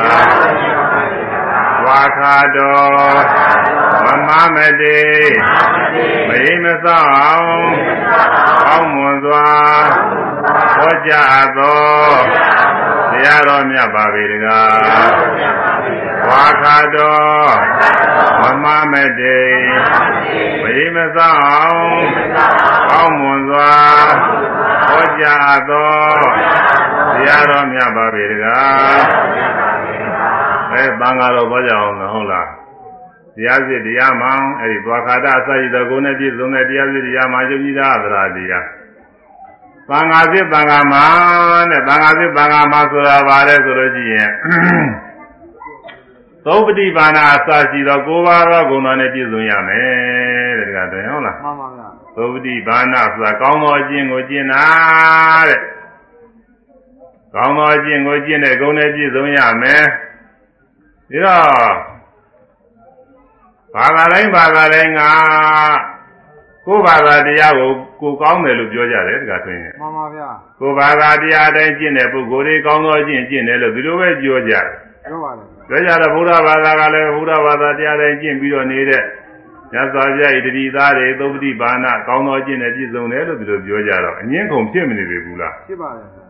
သွားခါတော် မမမတိမ်မရိမ်မစောင်းအောင်ကောင်းမွန်စွာဟောကြားတော်တရားတော်မြတ်ပါပြီတကားဝါခါတော်မမမတေမရိမသောင်းကောင်းမွန်စွာဟောကြားတော်တရားတော်မြတ်ပါပြီတကားအဲတန်ဃာတော်ဘောကြအောင်လားဟုတ်လား တရားစစ်တရားမှန်အဲ့ဒီသွားခါတအစရှိသောကိုယ်နဲ့ပြည့်စုံတဲ့တရားစစ်တရားမှယုံကြည်တာသရာတရားသံဃာစစ်သံဃာမှတဲ့သံဃာစစ်သံဃာမှဆိုတာဘာလဲဆိုလို့ရှိရင်သောပတိပါဏအစရှိသောကိုးပါးသောဂုဏ်တော်နဲ့ပြည့်စုံရမယ်တဲ့ဒါကတည်းဟုတ်လားမှန်ပါဗျာသောပတိဘာနာဆိုတာကောင်းသောအကျင့်ကိုကျင့်တာတဲ့ကောင်းသောအကျင့်ကိုကျင့်တဲ့ဂုဏ်နဲ့ပြည့်စုံရမယ်ဒါတော့ ဘာသာတိုင်းဘာသာတိုင်းကကိုယ်ဘာသာတရားကိုကိုကောင်းတယ်လို့ပြောကြတယ်တခါဆိုရင်မှန်ပါဗျာကိုယ်ဘာသာတရားတိုင်းကျင့်တဲ့ပုဂ္ဂိုလ်တွေကောင်းသောအကျင့်ကျင့်တယ်လို့ဒီလိုပဲပြောကြတယ်ပြောပါလေပြောကြတော့ဘုရားဘာသာကလည်းဘုရားဘာသာတရားတိုင်းကျင့်ပြီးတော့နေတဲ့ညစွာပြည့်တတိသားတွေသုပတိဘာနာကောင်းသောအကျင့်နဲ့ပြည့်စုံတယ်လို့ဒီလိုပြောကြတော့အငင်းခုန်ဖြစ်မနေပြီဘူးလားဖြစ်ပါလေဗျာ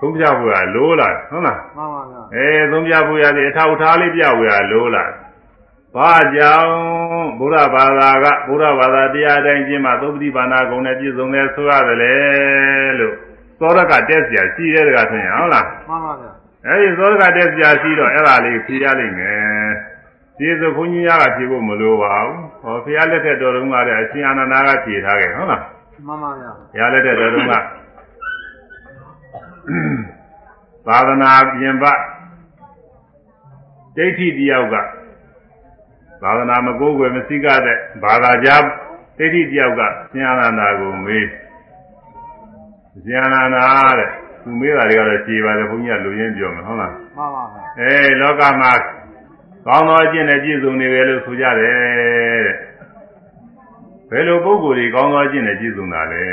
သုံးပြဖို့ကလိုးလားဟုတ်လားမှန်ပါဗျာအဲသုံးပြဖို့ရတဲ့အထောက်အထားလေးပြဖို့ရလိုးလား ဘာကြောင့်ဘုရားဘာသာကဘုရားဘာသာတရားတိုင်းကျင့်မှသုပတိဘာနာဂုံနဲ့ပြည့်စုံတယ်ဆိုရတယ်လေလို့သောရကတက်စရာရှိတဲ့တကားဆိုရင်ဟုတ်လားမှန်ပါဗျာအဲဒီသောရကတက်စရာရှိတော့အဲ့ဒါလေးဖြေရလိမ့်မယ်ဖြေဆိုဘုန်းကြီးကဖြေဖို့မလိုပါဘူးဟောဖရာလက်ထက်တော်တုန်းကလည်းအရှင်အာနန္ဒာကဖြေထားခဲ့ဟုတ်လားမှန်ပါဗျာဖရာလက်ထက်တော်တုန်းကသာသနာပြင်ပဒိဋ္ဌိတယောက်က သာသနာမကိုးကွယ်မစိကတဲ့ဘာသာကြားဒိဋ္ဌိတယောက်ကရှင်အာနန္ဒာကိုမေးရှင်အာနန္ဒာတဲ့သူမေးတာတွေကတော့ခြေပါတယ်ဘုန်းကြီးကလူရင်းပြောမယ်ဟုတ်လားမှန်ပါဗျာအဲလောကမှာကောင်းသောအကျင့်နဲ့ပြည့်စုံနေတယ်လို့ဆိုကြတယ်တဲ့ဘယ်လိုပုဂ္ဂိုလ်တွေကောင်းသောအကျင့်နဲ့ပြည့်စုံတာလဲ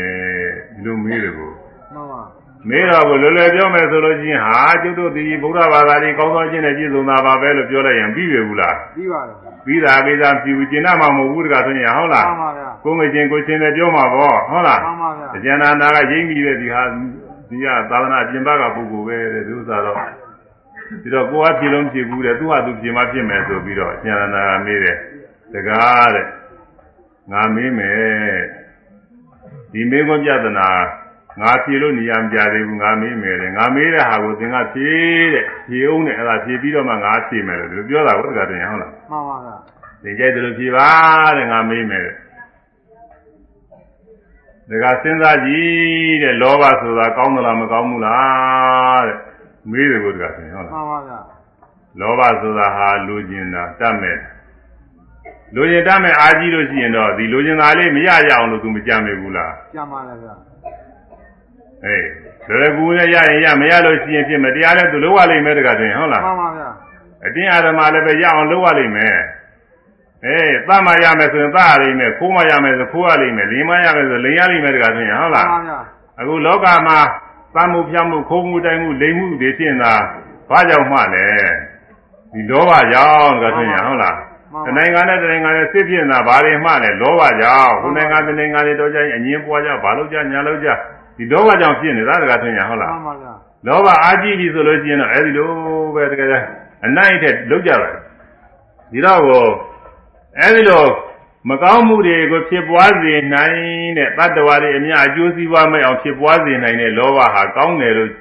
ဒီလိုမေးတယ်ကိုမှန်ပါမေးတော့ကိုလွယ်လွယ်ပြောမယ်ဆိုလို့ချင်းဟာကျုပ်တို့ဒီဗုဒ္ဓဘာသာတွေကောင်းသောအကျင့်နဲ့ပြည့်စုံတာပါပဲလို့ပြောလိုက်ရင်ပြီးပြီဘူးလားပြီးပါလေဗျာ ပြီးတာကိစ္စပြူကျင်နာမှာမဟုတ်ဘူးတကားဆိုရင်ဟုတ်လားမှန်ပါဗျာကိုယ်ငယ်ချင်းကိုချင်းနဲ့ပြောမှာပေါ့ဟုတ်လားမှန်ပါဗျာအကျဉ်းနာနာကရိမ့်ပြီးတဲ့ဒီဟာဒီကသာသနာပြင်ပကပုဂ္ဂိုလ်ပဲတဲ့ဒီဥစ္စာတော့ဒီတော့ကိုယ်ကဖြေလုံးဖြေဘူးတဲ့သူဟာသူဖြေမှဖြစ်မယ်ဆိုပြီးတော့အကျဉ်းနာကမေးတယ်တကားတဲ့ငါမေးမယ်ဒီမေးခွန်းပြဒနာ ငါဖြေလို့နေရာမကြသေးဘူးငါမေးမယ်တဲ့ငါမေးတဲ့ဟာကိုသင်ကဖြေတဲ့ဖြေအောင်တဲ့အဲ့ဒါဖြေပြီးတော့မှငါဖြေမယ်လို့ဒီလိုပြောတာဟုတ်တကားတင်ဟုတ်လားမှန်ပါဗျာသင်ကြိုက်တယ်လို့ဖြေပါတဲ့ငါမေးမယ်တဲ့ဒါကစဉ်းစားကြည့်တဲ့လောဘဆိုတာကောင်းသလားမကောင်းဘူးလားတဲ့မေးတယ်ကိုတကဆိုရင်ဟုတ်လားမှန်ပါဗျာလောဘဆိုတာဟာလူကျင်တာတတ်မဲ့လူကျင်တတ်မဲ့အာကြီးလို့ရှိရင်တော့ဒီလူကျင်တာလေးမရရအောင်လို့သူမကြံမိဘူးလားကြမ်းပါလေဗျာ အေးလွယ်ကူနဲ့ရရင်ရမရလို့ရှိရင်ဖြစ်မတရားနဲ့သူလုံးဝလိမ့်မယ်တကဆိုရင်ဟုတ်လားမှန်ပါဗျာအတင်းအာဓမ္မလည်းပဲရအောင်လုပ်ရလိမ့်မယ်အေးသတ်မှရမယ်ဆိုရင်သတ်ရလိမ့်မယ်ခိုးမှရမယ်ဆိုခိုးရလိမ့်မယ်လိမ်မှရမယ်ဆိုလိမ်ရလိမ့်မယ်တကဆိုရင်ဟုတ်မှလားန်ပါဗျာအခုလောကမှာသတ်မှုပြမှုခိုးမှုတိုင်းမှုလိမ်မှုတွေဖြစ်နေတာဘာကြောင့်မှလဲဒီလောဘကြောင့်တကဆိုရင်ဟုတ်လားတနိုင်ငံနဲ့တနိုင်ငံနဲ့စစ်ဖြစ်နေတာဘာတွေမှလဲလောဘကြောင့်ခုနိုင်ငံတနိုင်ငံတွေတော့ကြရင်အငင်းပွားကြဘာလို့ကြညာလို့ကြ ဒီလောဘကြောင့်ဖြစ်နေတာတကဆိုရင်ဟုတ်လားမှန်ပါဗျာလောဘအာကြည့်ပြီဆိုလို့ရှိရင်တော့အဲဒီလိုပဲတကယ်အနိုင်ထက်လောက်ကြတယ်ဒီတော့ကိုအဲဒီလိုမကောင်းမှုတွေကိုဖြစ်ပွားစေနိုင်တဲ့တတ္တဝါတွေအများအကျိုးစီးပွားမဲ့အောင်ဖြစ်ပွားစေနိုင်တဲ့လောဘဟာကောင်းတယ်လို့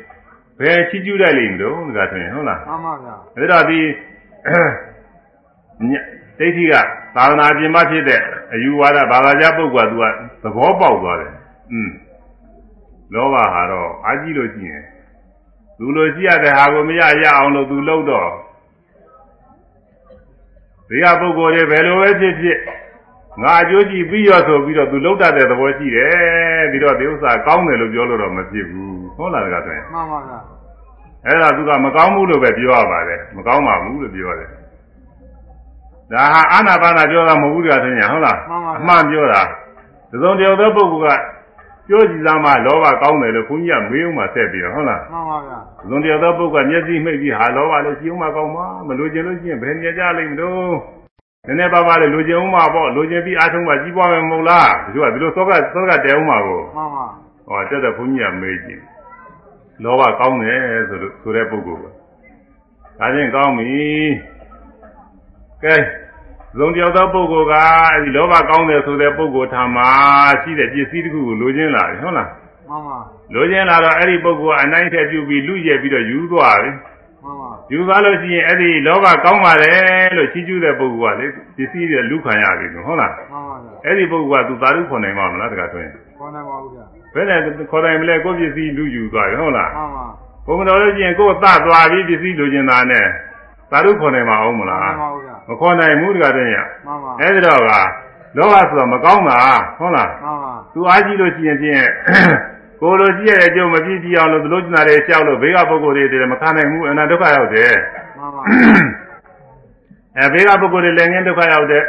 ဘယ်ချီးကျူးလိုက်လိမ့်မလို့တကယ်ဆိုရင်ဟုတ်လားမှန်ပါဗျာဒါတော့ဒီညဒိဋ္ဌိကသာသနာပြင်မဖြစ်တဲ့အယူဝါဒဘာသာကြားပုဂ္ဂိုလ်ကသူကသဘောပေါက်သွားတယ်อืม လောဘဟာတော့အာကြည့်လို့ရှိရင်သူလိုရှိရတဲ့ဟာကိုမရရအောင်လို့သူလုပ်တော့ဒီကပုဂ္ဂိုလ်တွေဘယ်လိုပဲဖြစ်ဖြစ်ငါအကျိုးကြည့်ပြီးရောဆိုပြီးတော့သူလှုပ်တတ်တဲ့သဘောရှိတယ်ပြီးတော့ဒီဥစ္စာကောင်းတယ်လို့ပြောလို့တော့မဖြစ်ဘူးဟုတ်လားတကားဆိုရင်မှန်ပါဗျာအဲ့ဒါသူကမကောင်းဘူးလို့ပဲပြောရပါတယ်မကောင်းပါဘူးလို့ပြောတယ်ဒါဟာအာနာပါနာပြောတာမဟုတ်ဘူးတကားဆိုရင်ဟုတ်လားအမှန်ပြောတာသစုံတယောက်သောပုဂ္ဂိုလ်က ပြောကြည့်သားမှလောဘကောင်းတယ်လို့ခွန်ကြီးကမေးဦးမှဆက်ပြီးတော့ဟုတ်လားမှန်ပါဗျာသစုံတယောက်သောပုဂ္ဂိုလ်ကမျက်စိမှိတ်ပြီးဟာလောဘလည်းရှိဦးမှကောင်းမှာမလိုချင်လို့ရှိရင်ဘယ်နေကြလိမ့်မလို့နည်းနည်းပါးပါးလေးလိုချင်ဦးမှာပေါ့လိုချင်ပြီးအားထုတ်မှကြီးပွားမယ်မဟုတ်လားဒီလိုကဒီလိုသောကသောကတဲဦးမှာကိုမှန်ပါဟောတက်တဲ့ဘုန်းကြီးကမေးကြည့်လောဘကောင်းတယ်ဆိုလို့ဆိုတဲ့ပုဂ္ဂိုလ်ကဒါချင်းကောင်းပြီကဲ ဇုံတယောက်သောပုဂ္ဂိုလ်ကအဲဒီလောဘကောင်းတယ်ဆိုတဲ့ပုဂ္ဂိုလ်ထာမှာရှိတဲ့ပစ္စည်းတစ်ခုကိုလိုချင်လာတယ်ဟုတ်လားမှန်ပါလိုချင်လာတော့အဲ့ဒီပုဂ္ဂိုလ်ကအနိုင်ထက်ပြုပြီးလူရက်ပြီးတော့ယူသွားပြီမှန်ပါယူသွားလို့ရှိရင်အဲ့ဒီလောဘကောင်းပါတယ်လို့ချီးကျူးတဲ့ပုဂ္ဂိုလ်ကလေပစ္စည်းတွေလူခံရပြီလို့ဟုတ်လားမှန်ပါဗျာအဲ့ဒီပုဂ္ဂိုလ်ကသူသာဓုခွန်နိုင်မှာမလားတခါဆိုရင်ခေါ်နိုင်ပါဘူးဗျာဘယ်နဲ့ခေါ်တိုင်းမလဲကိုယ့်ပစ္စည်းလူယူသွားပြီဟုတ်လားမှန်ပါဘုံမတော်လို့ရှိရင်ကိုယ်သသွားပြီးပစ္စည်းလူကျင်တာနဲ့သာဓုခေါ်နိုင်မှာအောင်မမှလားန်ပါဘူးဗျာ မခေါ်နိုင်ဘူးတခါတည်းရမှန်ပါအဲ့ဒီတော့ကလောဘဆိုတော့မကောင်းတာဟုတ်လားမှန်ပါသူအားကြီးလို့ရှိရင်ဖြင့်ကိုယ်လိုရှိရတဲ့အကျိုးမပြည့်ပြည့်အောင်လို့သူလို့ကျင်တာတွေရှောက်လို့ဘေးကပုဂ္ဂိုလ်တွေတည်းမခံနိုင်ဘူးအနာဒုက္ခရောက်တယ်မှန်ပါအဲဘေးကပုဂ္ဂိုလ်တွေလည်းငင်းဒုက္ခရောက်တယ်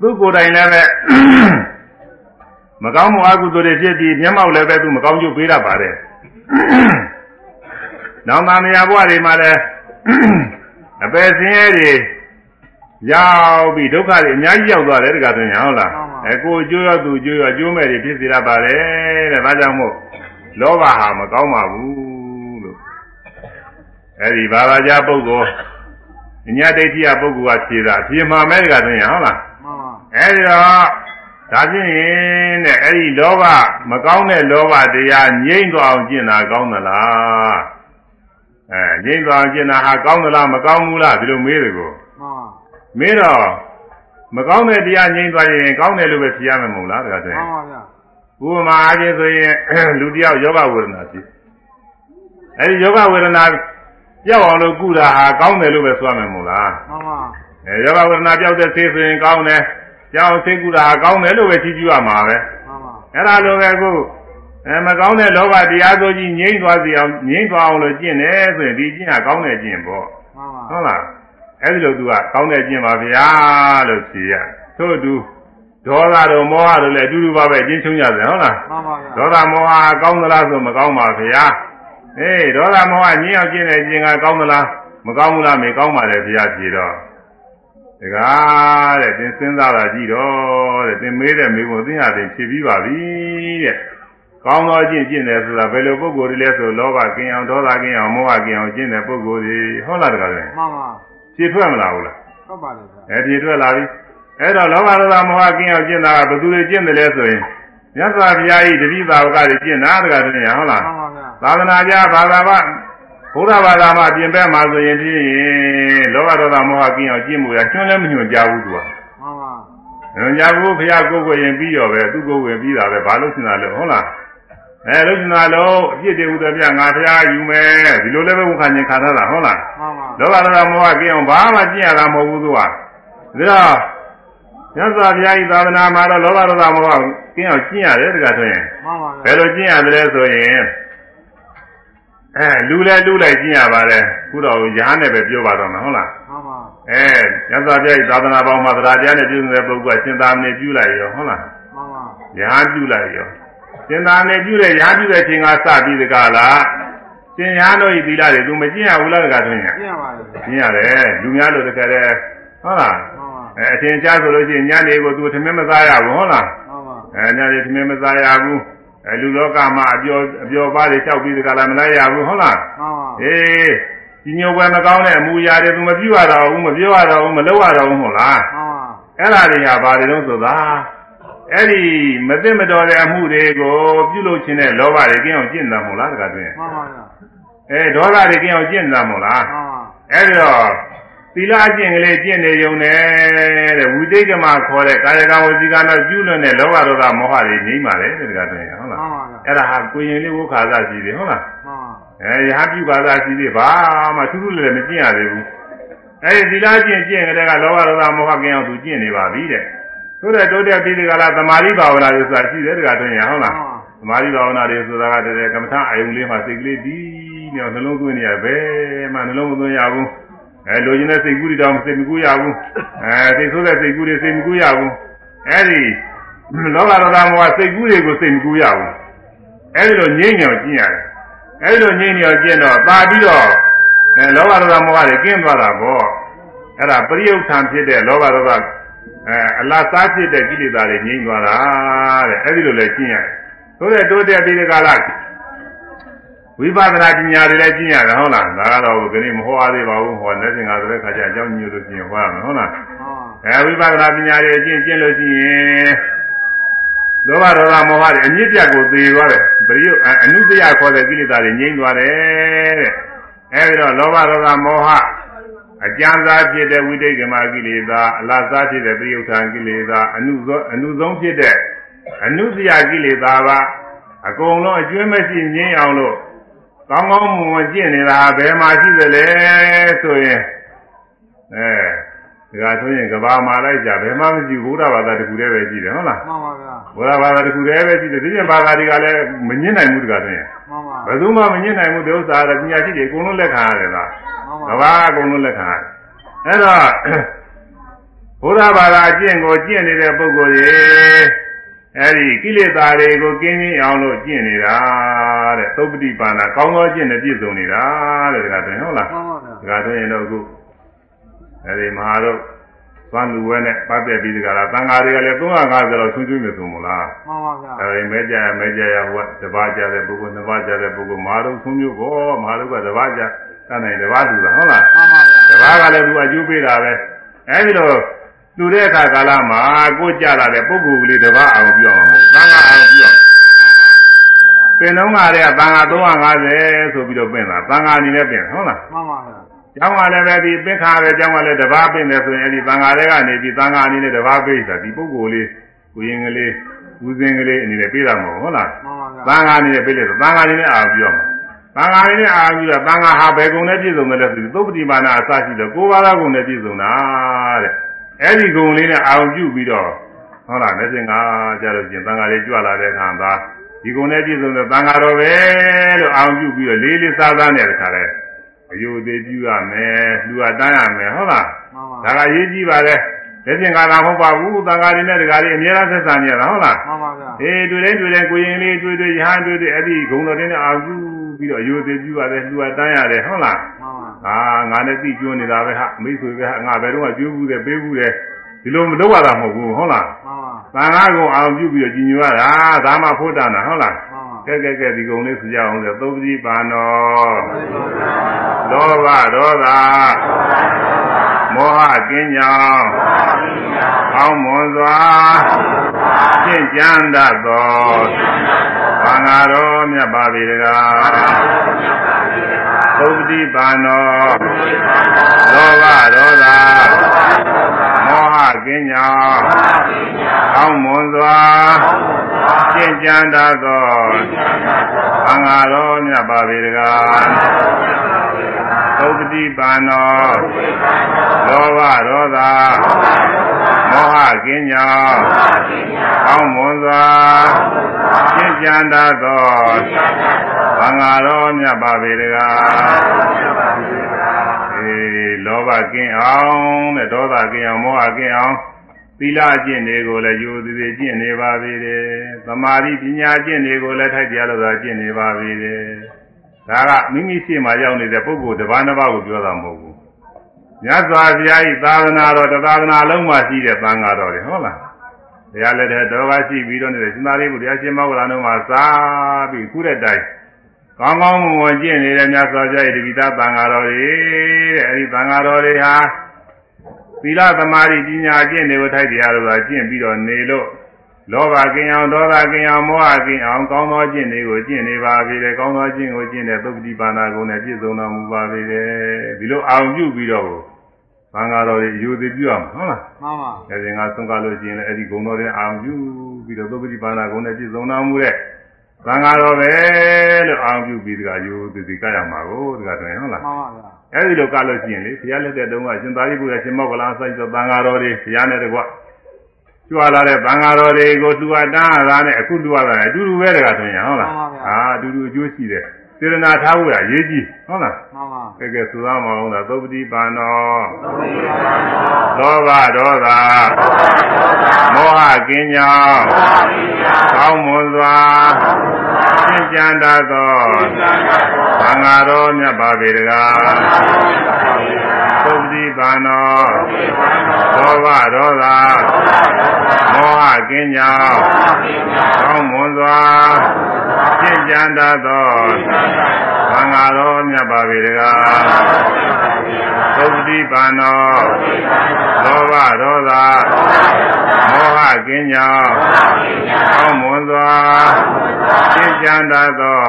သူကိုယ်တိုင်လည်းပဲမကောင်းမှုအကုသိုလ်တွေဖြစ်ပြီးမျက်မှောက်လည်းပဲသူမကောင်းကျိုးပေးတတ်ပါတယ်နောင်သားမယားဘဝတွေမှာလည်းအပယ်ဆင်းရဲတွေ ရောက်ပြီးဒုက္ခတွေအများကြီးရောက်သွားတယ်တခါတည်းညာဟုတ်လားအဲကိုယ်အကျိုးရောက်သူအကျိုးရောက်အကျိုးမဲ့တွေဖြစ်စေရပါတယ်တဲ့ဒါကြောင့်မို့လောဘဟာမကောင်းပါဘူးလို့အဲဒီဘာသာကြားပုဂ္ဂိုလ်အညာဒိဋ္ဌိယပုဂ္ဂိုလ်ကဖြေတာဖြေမှမဲ့တခါတည်းညာဟုတ်လားမှန်ပါအဲဒီတော့ဒါဖြင့်ရင်တဲ့အဲ့ဒီလောဘမကောင်းတဲ့လောဘတရားငြိမ့်သွားအောင်ကျင့်တာကောင်းသလားအဲငြိမ့်သွားအောင်ကျင့်တာဟာကောင်းသလားမကောင်းဘူးလားဒီလိုမေးတယ်ကိုမှန် ပါမေးတော့မကောင်းတဲ့တရားငြိမ့်သွားရင်ကောင်းတယ်လို့ပဲဖြေရမှာမဟုတ်လားတခါတည်းမှန်ပါဗျာဥပမာအားဖြင့်ဆိုရင်လူတယောက်ယောဂဝေဒနာဖြစ်အဲဒီယောဂဝေဒနာပြောက်အောင်လို့ကုတာဟာကောင်းတယ်လို့ပဲဆိုရမှာမဟုတ်လားမှန်ပါအဲယောဂဝေဒနာပြောက်တဲ့ဆေးဆိုရင်ကောင်းတယ်ကြောင်းဆေးကုတာကောင်းတယ်လို့ပဲကြည့်ကြရမှာပဲမှန်ပါအဲ့ဒါလိုပဲခုအဲမကောင်းတဲ့လောဘတရားဆိုကြီးငြိမ့်သွားစီအောင်ငြိမ့်သွားအောင်လို့ကျင့်တယ်ဆိုရင်ဒီကျင့်ဟာကောင်းတဲ့ကျင့်ပေါ့မှန်ပါဟုတ်လား အဲ့ဒီလိုသူကကောင်းတဲ့ကျင့်ပါဗျာလို့ဖြေရထို့အတူဒေါသတို့မောဟတို့လည်းအတူတူပါပဲကျင့်ချုံကြတယ်ဟုတ်လားမှန်ပါဗျာဒေါသမောဟကောင်းသလားဆိုမကောင်းပါဗျာအေးဒေါသမောဟညင်းအောင်ကျင့်တဲ့ကျင့်ကကောင်းသလားမကောင်းဘူးလားမေကောင်းပါလေဗျာဖြေတော့တကားတဲ့သင်စဉ်းစားတာကြည့်တော့တဲ့သင်မေးတဲ့မေးဖို့သင်ဟာသင်ဖြေပြီးပါပြီတဲ့ကောင်းသောကျင့်ကျင့်တယ်ဆိုတာဘယ်လိုပုံကိုယ်တွေလဲဆိုလောဘကင်းအောင်ဒေါသကင်းအောင်မောဟကင်းအောင်ကျင့်တဲ့ပုံကိုယ်တွေဟုတ်လားတကားလဲမှန်ပါ ဖြေထွက်မလာဘူးလားဟုတ်ပါတယ်ဗျာအဲဖြေထွက်လာပြီအဲ့တော့လောဘဒေါသမောဟကင်းအောင်ကျင့်တာကဘယ်သူတွေကျင့်တယ်လဲဆိုရင်မြတ်စွာဘုရားဤတတိသာဝကတွေကျင့်တာတကားတည်းဟုတ်လားမှန်ပါဗျာသာသနာ့ကြားဘာသာမဘုရားဘာသာမှာပြင်ပမှာဆိုရင်ဖြင့်လောဘဒေါသမောဟကင်းအောင်ကျင့်မှုရကျွန်းလည်းမညွှန်ကြဘူးသူကမှန်ပါညွှန်ကြဘူးဘုရားကိုယ်ကိုယ်ရင်ပြီးရောပဲသူကိုယ်ကိုယ်ပြီးတာပဲဘာလို့ရှင်းတာလဲဟုတ်လား အဲလို့ရှင်းတာလို့အပြစ်တွေဥဒ္ဒပြငါဘုရားယူမယ်ဒီလိုလည်းပဲဝန်ခံခြင်းခံထားတာဟုတ်လားမှန်ပါလောဘဒေါသမောဟကင်းအောင်ဘာမှကျင့်ရတာမဟုတ်ဘူးသူကဒါတော့မြတ်စွာဘုရားဤသာသနာမှာတော့လောဘဒေါသမောဟကင်းအောင်ကျင့်ရတယ်တကယ်ဆိုရင်မှန်ပါဘယ်လိုကျင့်ရတယ်ဆိုရင်အဲလူလဲလူလိုက်ကျင့်ရပါတယ်ခုတော့ရဟန်းနဲ့ပဲပြောပါတော့မှာဟုတ်လားမှန်ပါအဲညဇာပြည့်သာသနာပေါင်းမှာသရာတရားနဲ့ပြုနေတဲ့ပုဂ္ဂိုလ်ကရှင်သာမဏေပြုလိုက်ရောဟုတ်လားမှန်ပါရဟန်းပြုလိုက်ရော ရှင်သာမဏေပြုတဲ့ရဟန်းပြုတဲ့ချိန်ကစပြီးတကလားရှင်ရဟန်းတို့ဤသီလတွေသူမကျင့်ရဘူးလားတကတွင်ရပြရပါတယ်ဗျာကျင့်ရတယ်လူများလို့တကယ်တဲ့ဟုတ်လားမှန်ပါအဲအထင်ရှားဆိုလို့ရှိရင်ညနေကိုသူထမင်းမစားရဘူးဟုတ်လားမှန်ပါအဲညနေထမင်းမစားရဘူးအဲလူလောကမှာအပျော်အပျော်ပါးတွေလျှောက်ပြီးတကလားမလိုက်ရဘူးဟုတ်လားမှန်ပါအေးဒီညိုပွဲမကောင်းတဲ့အမူအရာတွေသူမပြုရတော့ဘူးမပြောရတော့ဘူးမလုပ်ရတော့ဘူးဟုတ်လားမှန်ပါအဲ့ဒါတွေဟာဘာတွေတော့ဆိုတာ အဲ့ဒီမသိမတော်တဲ့အမှုတွေကိုပြုလုပ်ခြင်းနဲ့လောဘတွေကင်းအောင်ကျင့်တာမဟုတ်လားတခါတွင်မှန်ပါဗျာအဲဒေါသတွေကင်းအောင်ကျင့်တာမဟုတ်လားမှန်ပါအဲ့ဒီတော့သီလအကျင့်ကလေးကျင့်နေုံနဲ့တဲ့ဝိသိကမခေါ်တဲ့ကာယကံဝစီကံတော့ကျူးလွန်တဲ့လောဘဒေါသမောဟတွေငြိမ့်ပါလေတဲ့တခါတွင်ဟုတ်မှလားန်ပါဗျာအဲ့ဒါဟာကိုရင်လေးဝုခါသရှိတယ်ဟုတ်လားမှန်ပါအဲရဟပြုပါသာရှိသေးဘာမှထူးထူးလည်းမကျင့်ရသေးဘူးအဲဒီသီလကျင့်ကျင့်ကြတဲ့ကလောဘဒေါသမောဟကင်းအောင်သူကျင့်နေပါပြီတဲ့ ဆိုတဲ့တိုးတက်ပြီးဒီကလာသမာဓိဘာဝနာတွေဆိုတာရှိတယ်တကတွင်ရဟုတ်လားသမာဓိဘာဝနာတွေဆိုတာကတည်းကကမ္မထအယုံလေးမှာစိတ်ကလေးဒီနေနှလုံးသွင်းနေရဘယ်မှနှလုံးမသွင်းရဘူးအဲလိုချင်တဲ့စိတ်ကူးတွေတောင်စိတ်မကူးရဘူးအဲစိတ်ဆိုးတဲ့စိတ်ကူးတွေစိတ်မကူးရဘူးအဲဒီလောဘဒေါသမောဟစိတ်ကူးတွေကိုစိတ်မကူးရဘူးအဲဒီလိုငြိမ့်ညောင်ကျင့်ရတယ်အဲဒီလိုငြိမ့်ညောင်ကျင့်တော့ပါပြီးတော့အဲလောဘဒေါသမောဟတွေကင်းသွားတာပေါ့အဲ့ဒါပရိယုတ်ထံဖြစ်တဲ့လောဘဒေါသ အဲအလားစားဖြစ်တဲ့ကိလေသာတွေငြိမ့်သွားတာတဲ့အဲဒီလိုလဲကျင့်ရတယ်ဆိုတဲ့တိုးတက်ပြီးဒီကလာဝိပဿနာပညာတွေလည်းကျင့်ရတယ်ဟုတ်လားဒါကတော့ဒီနေ့မဟောရသေးပါဘူးဟောနေစဉ်ကဆိုတဲ့ခါကျအကြောင်းညွှန်လို့ကျင့်ဟောရမယ်ဟုတ်လားမှန်ပါအဲဝိပဿနာပညာတွေအကျင့်ကျင့်လို့ရှိရင်လောဘဒေါသမောဟတွေအမြင့်ပြတ်ကိုသေသွားတယ်ပရိယုတ်အနုတ္တယခေါ်တဲ့ကိလေသာတွေငြိမ့်သွားတယ်တဲ့အဲဒီတော့လောဘဒေါသမောဟ အကျမ်းစားဖြစ်တဲ့ဝိတိတ်ကမကိလေသာအလတ်စားဖြစ်တဲ့ပရိယုတ်ထံကိလေသာအနုသောအနုဆုံးဖြစ်တဲ့အနုတ္တယကိလေသာပါအကုန်လုံးအကျွမ်းမရှိငြိမ့်အောင်လို့ကောင်းကောင်းမွန်မွန်ကျင့်နေတာဘယ်မှာရှိသလဲဆိုရင်အဲဒါဆိုရင်ကဘာမှာလိုက်ကြဘယ်မှမရှိဘုရားဘာသာတခုတည်းပဲရှိတယ်ဟုတ်လားမှန်ပါဗျာဘုရားဘာသာတခုတည်းပဲရှိတယ်ဒီပြင်ဘာသာတွေကလည်းမညှင်းနိုင်ဘူးတကားဆိုရင်မှန်ပါဘယ်သူမှမညှင်းနိုင်ဘူးဒီဥစ္စာကပညာရှိတွေအကုန်လုံးလက်ခံရတယ်လားမှန် ကပါဘာအကုန်လုံးလက်ခံရတယ်အဲ့တော့ဘုရားဘာသာအကျင့်ကိုကျင့်နေတဲ့ပုဂ္ဂိုလ်တွေအဲ့ဒီကိလေသာတွေကိုကင်းခြင်းအောင်လို့ကျင့်နေတာတဲ့သုပ္ပတိပါဏကောင်းသောကျင့်နဲ့ပြည့်စုံနေတာတဲ့တကားဆိုရင်ဟုတ်လားမှန်ပါဗျာဒါကဆိုရင်တော့အခုအဲဒီမဟာတို့သွားလူဝဲနဲ့ပတ်သက်ပြီးဒီကလာတန်ဃာတွေကလည်း350လောက်ဆွကျွေးနေသုံးမလားမှန်ပါဗျာအဲဒီမဲကြရမဲကြရဟိုကတပါးကြတဲ့ပုဂ္ဂိုလ်နှစ်ပါးကြတဲ့ပုဂ္ဂိုလ်မဟာတို့သုံးမျိုးကောမဟာတို့ကတပါးကြ တတ်နိုင်တပါးလူလားဟုတ်လားမှန်ပါဗျာတပါးကလည်းသူအကျိုးပေးတာပဲအဲဒီလိုလူတဲ့အခါကာလမှာကိုကြလာတဲ့ပုဂ္ဂိုလ်ကလေးတပါးအောင်ပြုအောင်မဟုတ်တန်ဃာအောင်ပြုအောင်ပင်တော့ကလည်းတန်ဃာ350ဆိုပြီးတော့ပင်တာတန်ဃာအနေနဲ့ပင်ဟုတ်လားမှန်ပါဗျာကျောင်းကလည်းပဲဒီပင်ခါပဲကျောင်းကလည်းတဘာပင်တယ်ဆိုရင်အဲဒီသံဃာတွေကနေပြီးသံဃာအနေနဲ့တဘာပေးတာဒီပုဂ္ဂိုလ်လေးကိုရင်ကလေးဦးစင်ကလေးအနေနဲ့ပေးတာမဟုတ်ဟုတ်လားမှန်ပါဗျာသံဃာအနေနဲ့ပေးလို့သံဃာအနေနဲ့အာရုံပြောမှာ သံဃာအနေနဲ့အာရုံပြောသံဃာဟာဘယ်ကုံနဲ့ပြည့်စုံတယ်လဲဆိုပြီးသုပ္ပတိမာနအစရှိတယ်ကိုးပါးသောကုံနဲ့ပြည့်စုံတာတဲ့အဲဒီကုံလေးနဲ့အာရုံပြုပြီးတော့ဟုတ်လားလက်စင်ကကြလို့ချင်းသံဃာတွေကြွလာတဲ့အခါသာဒီကုံနဲ့ပြည့်စုံတဲ့သံဃာတော်ပဲလို့အာရုံပြုပြီးတော့လေးလေးစားစားနဲ့တခါလဲအယုသေးပြုရမယ်လူအတန်းရမယ်ဟုတ်လားမှန်ပါဒါကရေးကြည့်ပါလေလက်ပြင်ကလာမဟုတ်ပါဘူးသံဃာတွေနဲ့ဒကာတွေအများအားဆက်ဆံနေရတာဟုတ်လားမှန်ပါဗျာအေးတွေ့တယ်တွေ့တယ်ကိုရင်လေးတွေ့တွေ့ရဟန်းတွေ့တွေ့အဲ့ဒီဂုံတော်တင်းနဲ့အာဟု ပြီးတော့အယုသေးပြုရတယ်လူအတန်းရတယ်ဟုတ်လားမှန်ပါဟာငါနဲ့သိကျွန်းနေတာပဲဟာမိတ်ဆွေပဲဟာငါဘယ်တော့မှကျွေးဘူးတယ်ပေးဘူးတယ်ဒီလိုမလုပ်ရတာမဟုတ်ဘူးဟုတ်လားမှန်ပါသံဃာကုံအောင်ပြုပြီးတော့ကြီးညိုရတာဒါမှဖို့တာနာဟုတ်လားမှန်ပါကဲကဲကဲဒီကုံလေးဆိုကြအောင်ဆိုသုပ္ပတိပါနောလောဘဒေါသမောဟကင်းကြောင်းအောင်းမွန်စွာရှင်းကြံတတ်သော ဘာငါတော်မြတ်ပါပေတကားသုပ္ပတိပါနောလောဘဒေါသမောဟကင်းကြောင်းအောင်းမွန်စွာရှင်းကြံတတ်သောဘာငါတော်မြတ်ပါပေတကား သုပ္ပတိပါနောလောဘဒေါသမောဟကင်းကြောင်းအောင်းမွန်စွာရှင်းကြံတတ်သောဘာငါတော်မြတ်ပါပေတကားအေးလောဘကင်းအောင်တဲ့ဒေါသကင်းအောင်မောဟကင်းအောင်သီလအကျင့်တွေကိုလည်းယူသည်သည်ကျင့်နေပါပေတယ်။သမာဓိပညာအကျင့်တွေကိုလည်းထိုက်တရားလို့သာကျင့်နေပါပေတယ်။ ဒါကမိမိရှိမှရောက်နေတဲ့ပုဂ္ဂိုလ်တစ်ပါးတစ်ပါးကိုပြောတာမဟုတ်ဘူး။မြတ်စွာဘုရားဤသာသနာတော်တသာသနာလုံးမှာရှိတဲ့သံဃာတော်တွေဟုတ်လား။တရားလက်တဲ့တော်ကရှိပြီးတော့နေတဲ့ရှင်သာရိပုတ္တရာရှင်မောဂလန်တို့မှာစာပြီးခုတဲ့တိုင်ကောင်းကောင်းမွန်မွန်ကျင့်နေတဲ့မြတ်စွာဘုရားဤတပိသသံဃာတော်တွေတဲ့အဲဒီသံဃာတော်တွေဟာသီလသမာဓိပညာကျင့်တွေကိုထိုက်တရားလို့သာကျင့်ပြီးတော့နေလို့ လောဘကင်းအောင်ဒေါသကင်းအောင်မောဟကင်းအောင်ကောင်းသောကျင့်တွေကိုကျင့်နေပါပြီလေကောင်းသောကျင့်ကိုကျင့်တဲ့သုပ္ပတိပါဏာကုံနဲ့ပြည့်စုံတော်မူပါပြီလေဒီလိုအောင်ပြုပြီးတော့သံဃာတော်တွေယူသည်ပြုရမှာဟုတ်လားမှန်ပါအဲဒီငါဆုံးကားလို့ရှိရင်လည်းအဲဒီဂုံတော်တွေအောင်ပြုပြီးတော့သုပ္ပတိပါဏာကုံနဲ့ပြည့်စုံတော်မူတဲ့သံဃာတော်ပဲလို့အောင်ပြုပြီးတကယူသည်ဒီကရမှာကိုတကတွင်ဟုတ်လားမှန်ပါဗျာအဲဒီလိုကလို့ရှိရင်လေဘုရားလက်ထက်တုန်းကရှင်သာရိပုတ္တရာရှင်မောက္ကလန်ဆိုင်သောသံဃာတော်တွေဘုရားနဲ့တကွ ကြွလာတဲ့ဘင်္ဂါတော်တွေကိုလူအပ်တန်းရတာနဲ့အခုလူရတာနဲ့အတူတူပဲတကဆိုရင်ဟုတ်လားအာအတူတူအကျိုးရှိတယ်စေရနာထားဖို့ရအရေးကြီးဟုတ်လားမှန်ပါကဲကဲသုသားမအောင်လားသုပတိပါဏောသုတိပါဏောလောဘဒေါသမောဟကင်းကြောင်းကောင်းမွန်စွာရှင်းကြံတတ်သောသံဃာတော်မြတ်ပါပေတကား သုပတိပါဏောလောဘဒေါသမောဟကင်းကြောင်းကောင်းမွန်စွာရှင်းကြံတတ်သောသံဃာတော်မြတ်ပါပေတကားသုပတိပါဏောလောဘဒေါသမောဟကင်းကြောင်းကောင်းမွန်စွာရှင်းကြံတတ်သော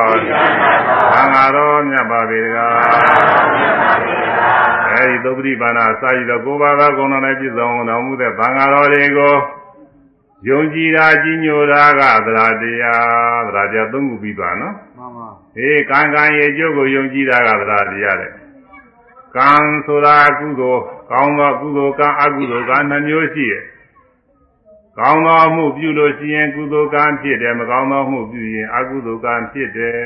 သံဃာတော်မြတ်ပါပေတကား အဲဒီသုပတိပါဏာစာရည်တော်ကိုးပါးသောဂုဏ်တော်နဲ့ပြည့်စုံတော်မူတဲ့သံဃာတော်တွေကိုယုံကြည်တာကြီးညိုတာကသရတရားသရတရားသုံးခုပြီးသွားနော်မှန်ပါဟေးကံကံရဲ့အကျိုးကိုယုံကြည်တာကသရတရားတဲ့ကံဆိုတာကုသိုလ်ကောင်းသောကုသိုလ်ကံအကုသိုလ်ကံနှမျိုးရှိရဲ့ကောင်းသောမှုပြုလို့ရှိရင်ကုသိုလ်ကံဖြစ်တယ်မကောင်းသောမှုပြုရင်အကုသိုလ်ကံဖြစ်တယ်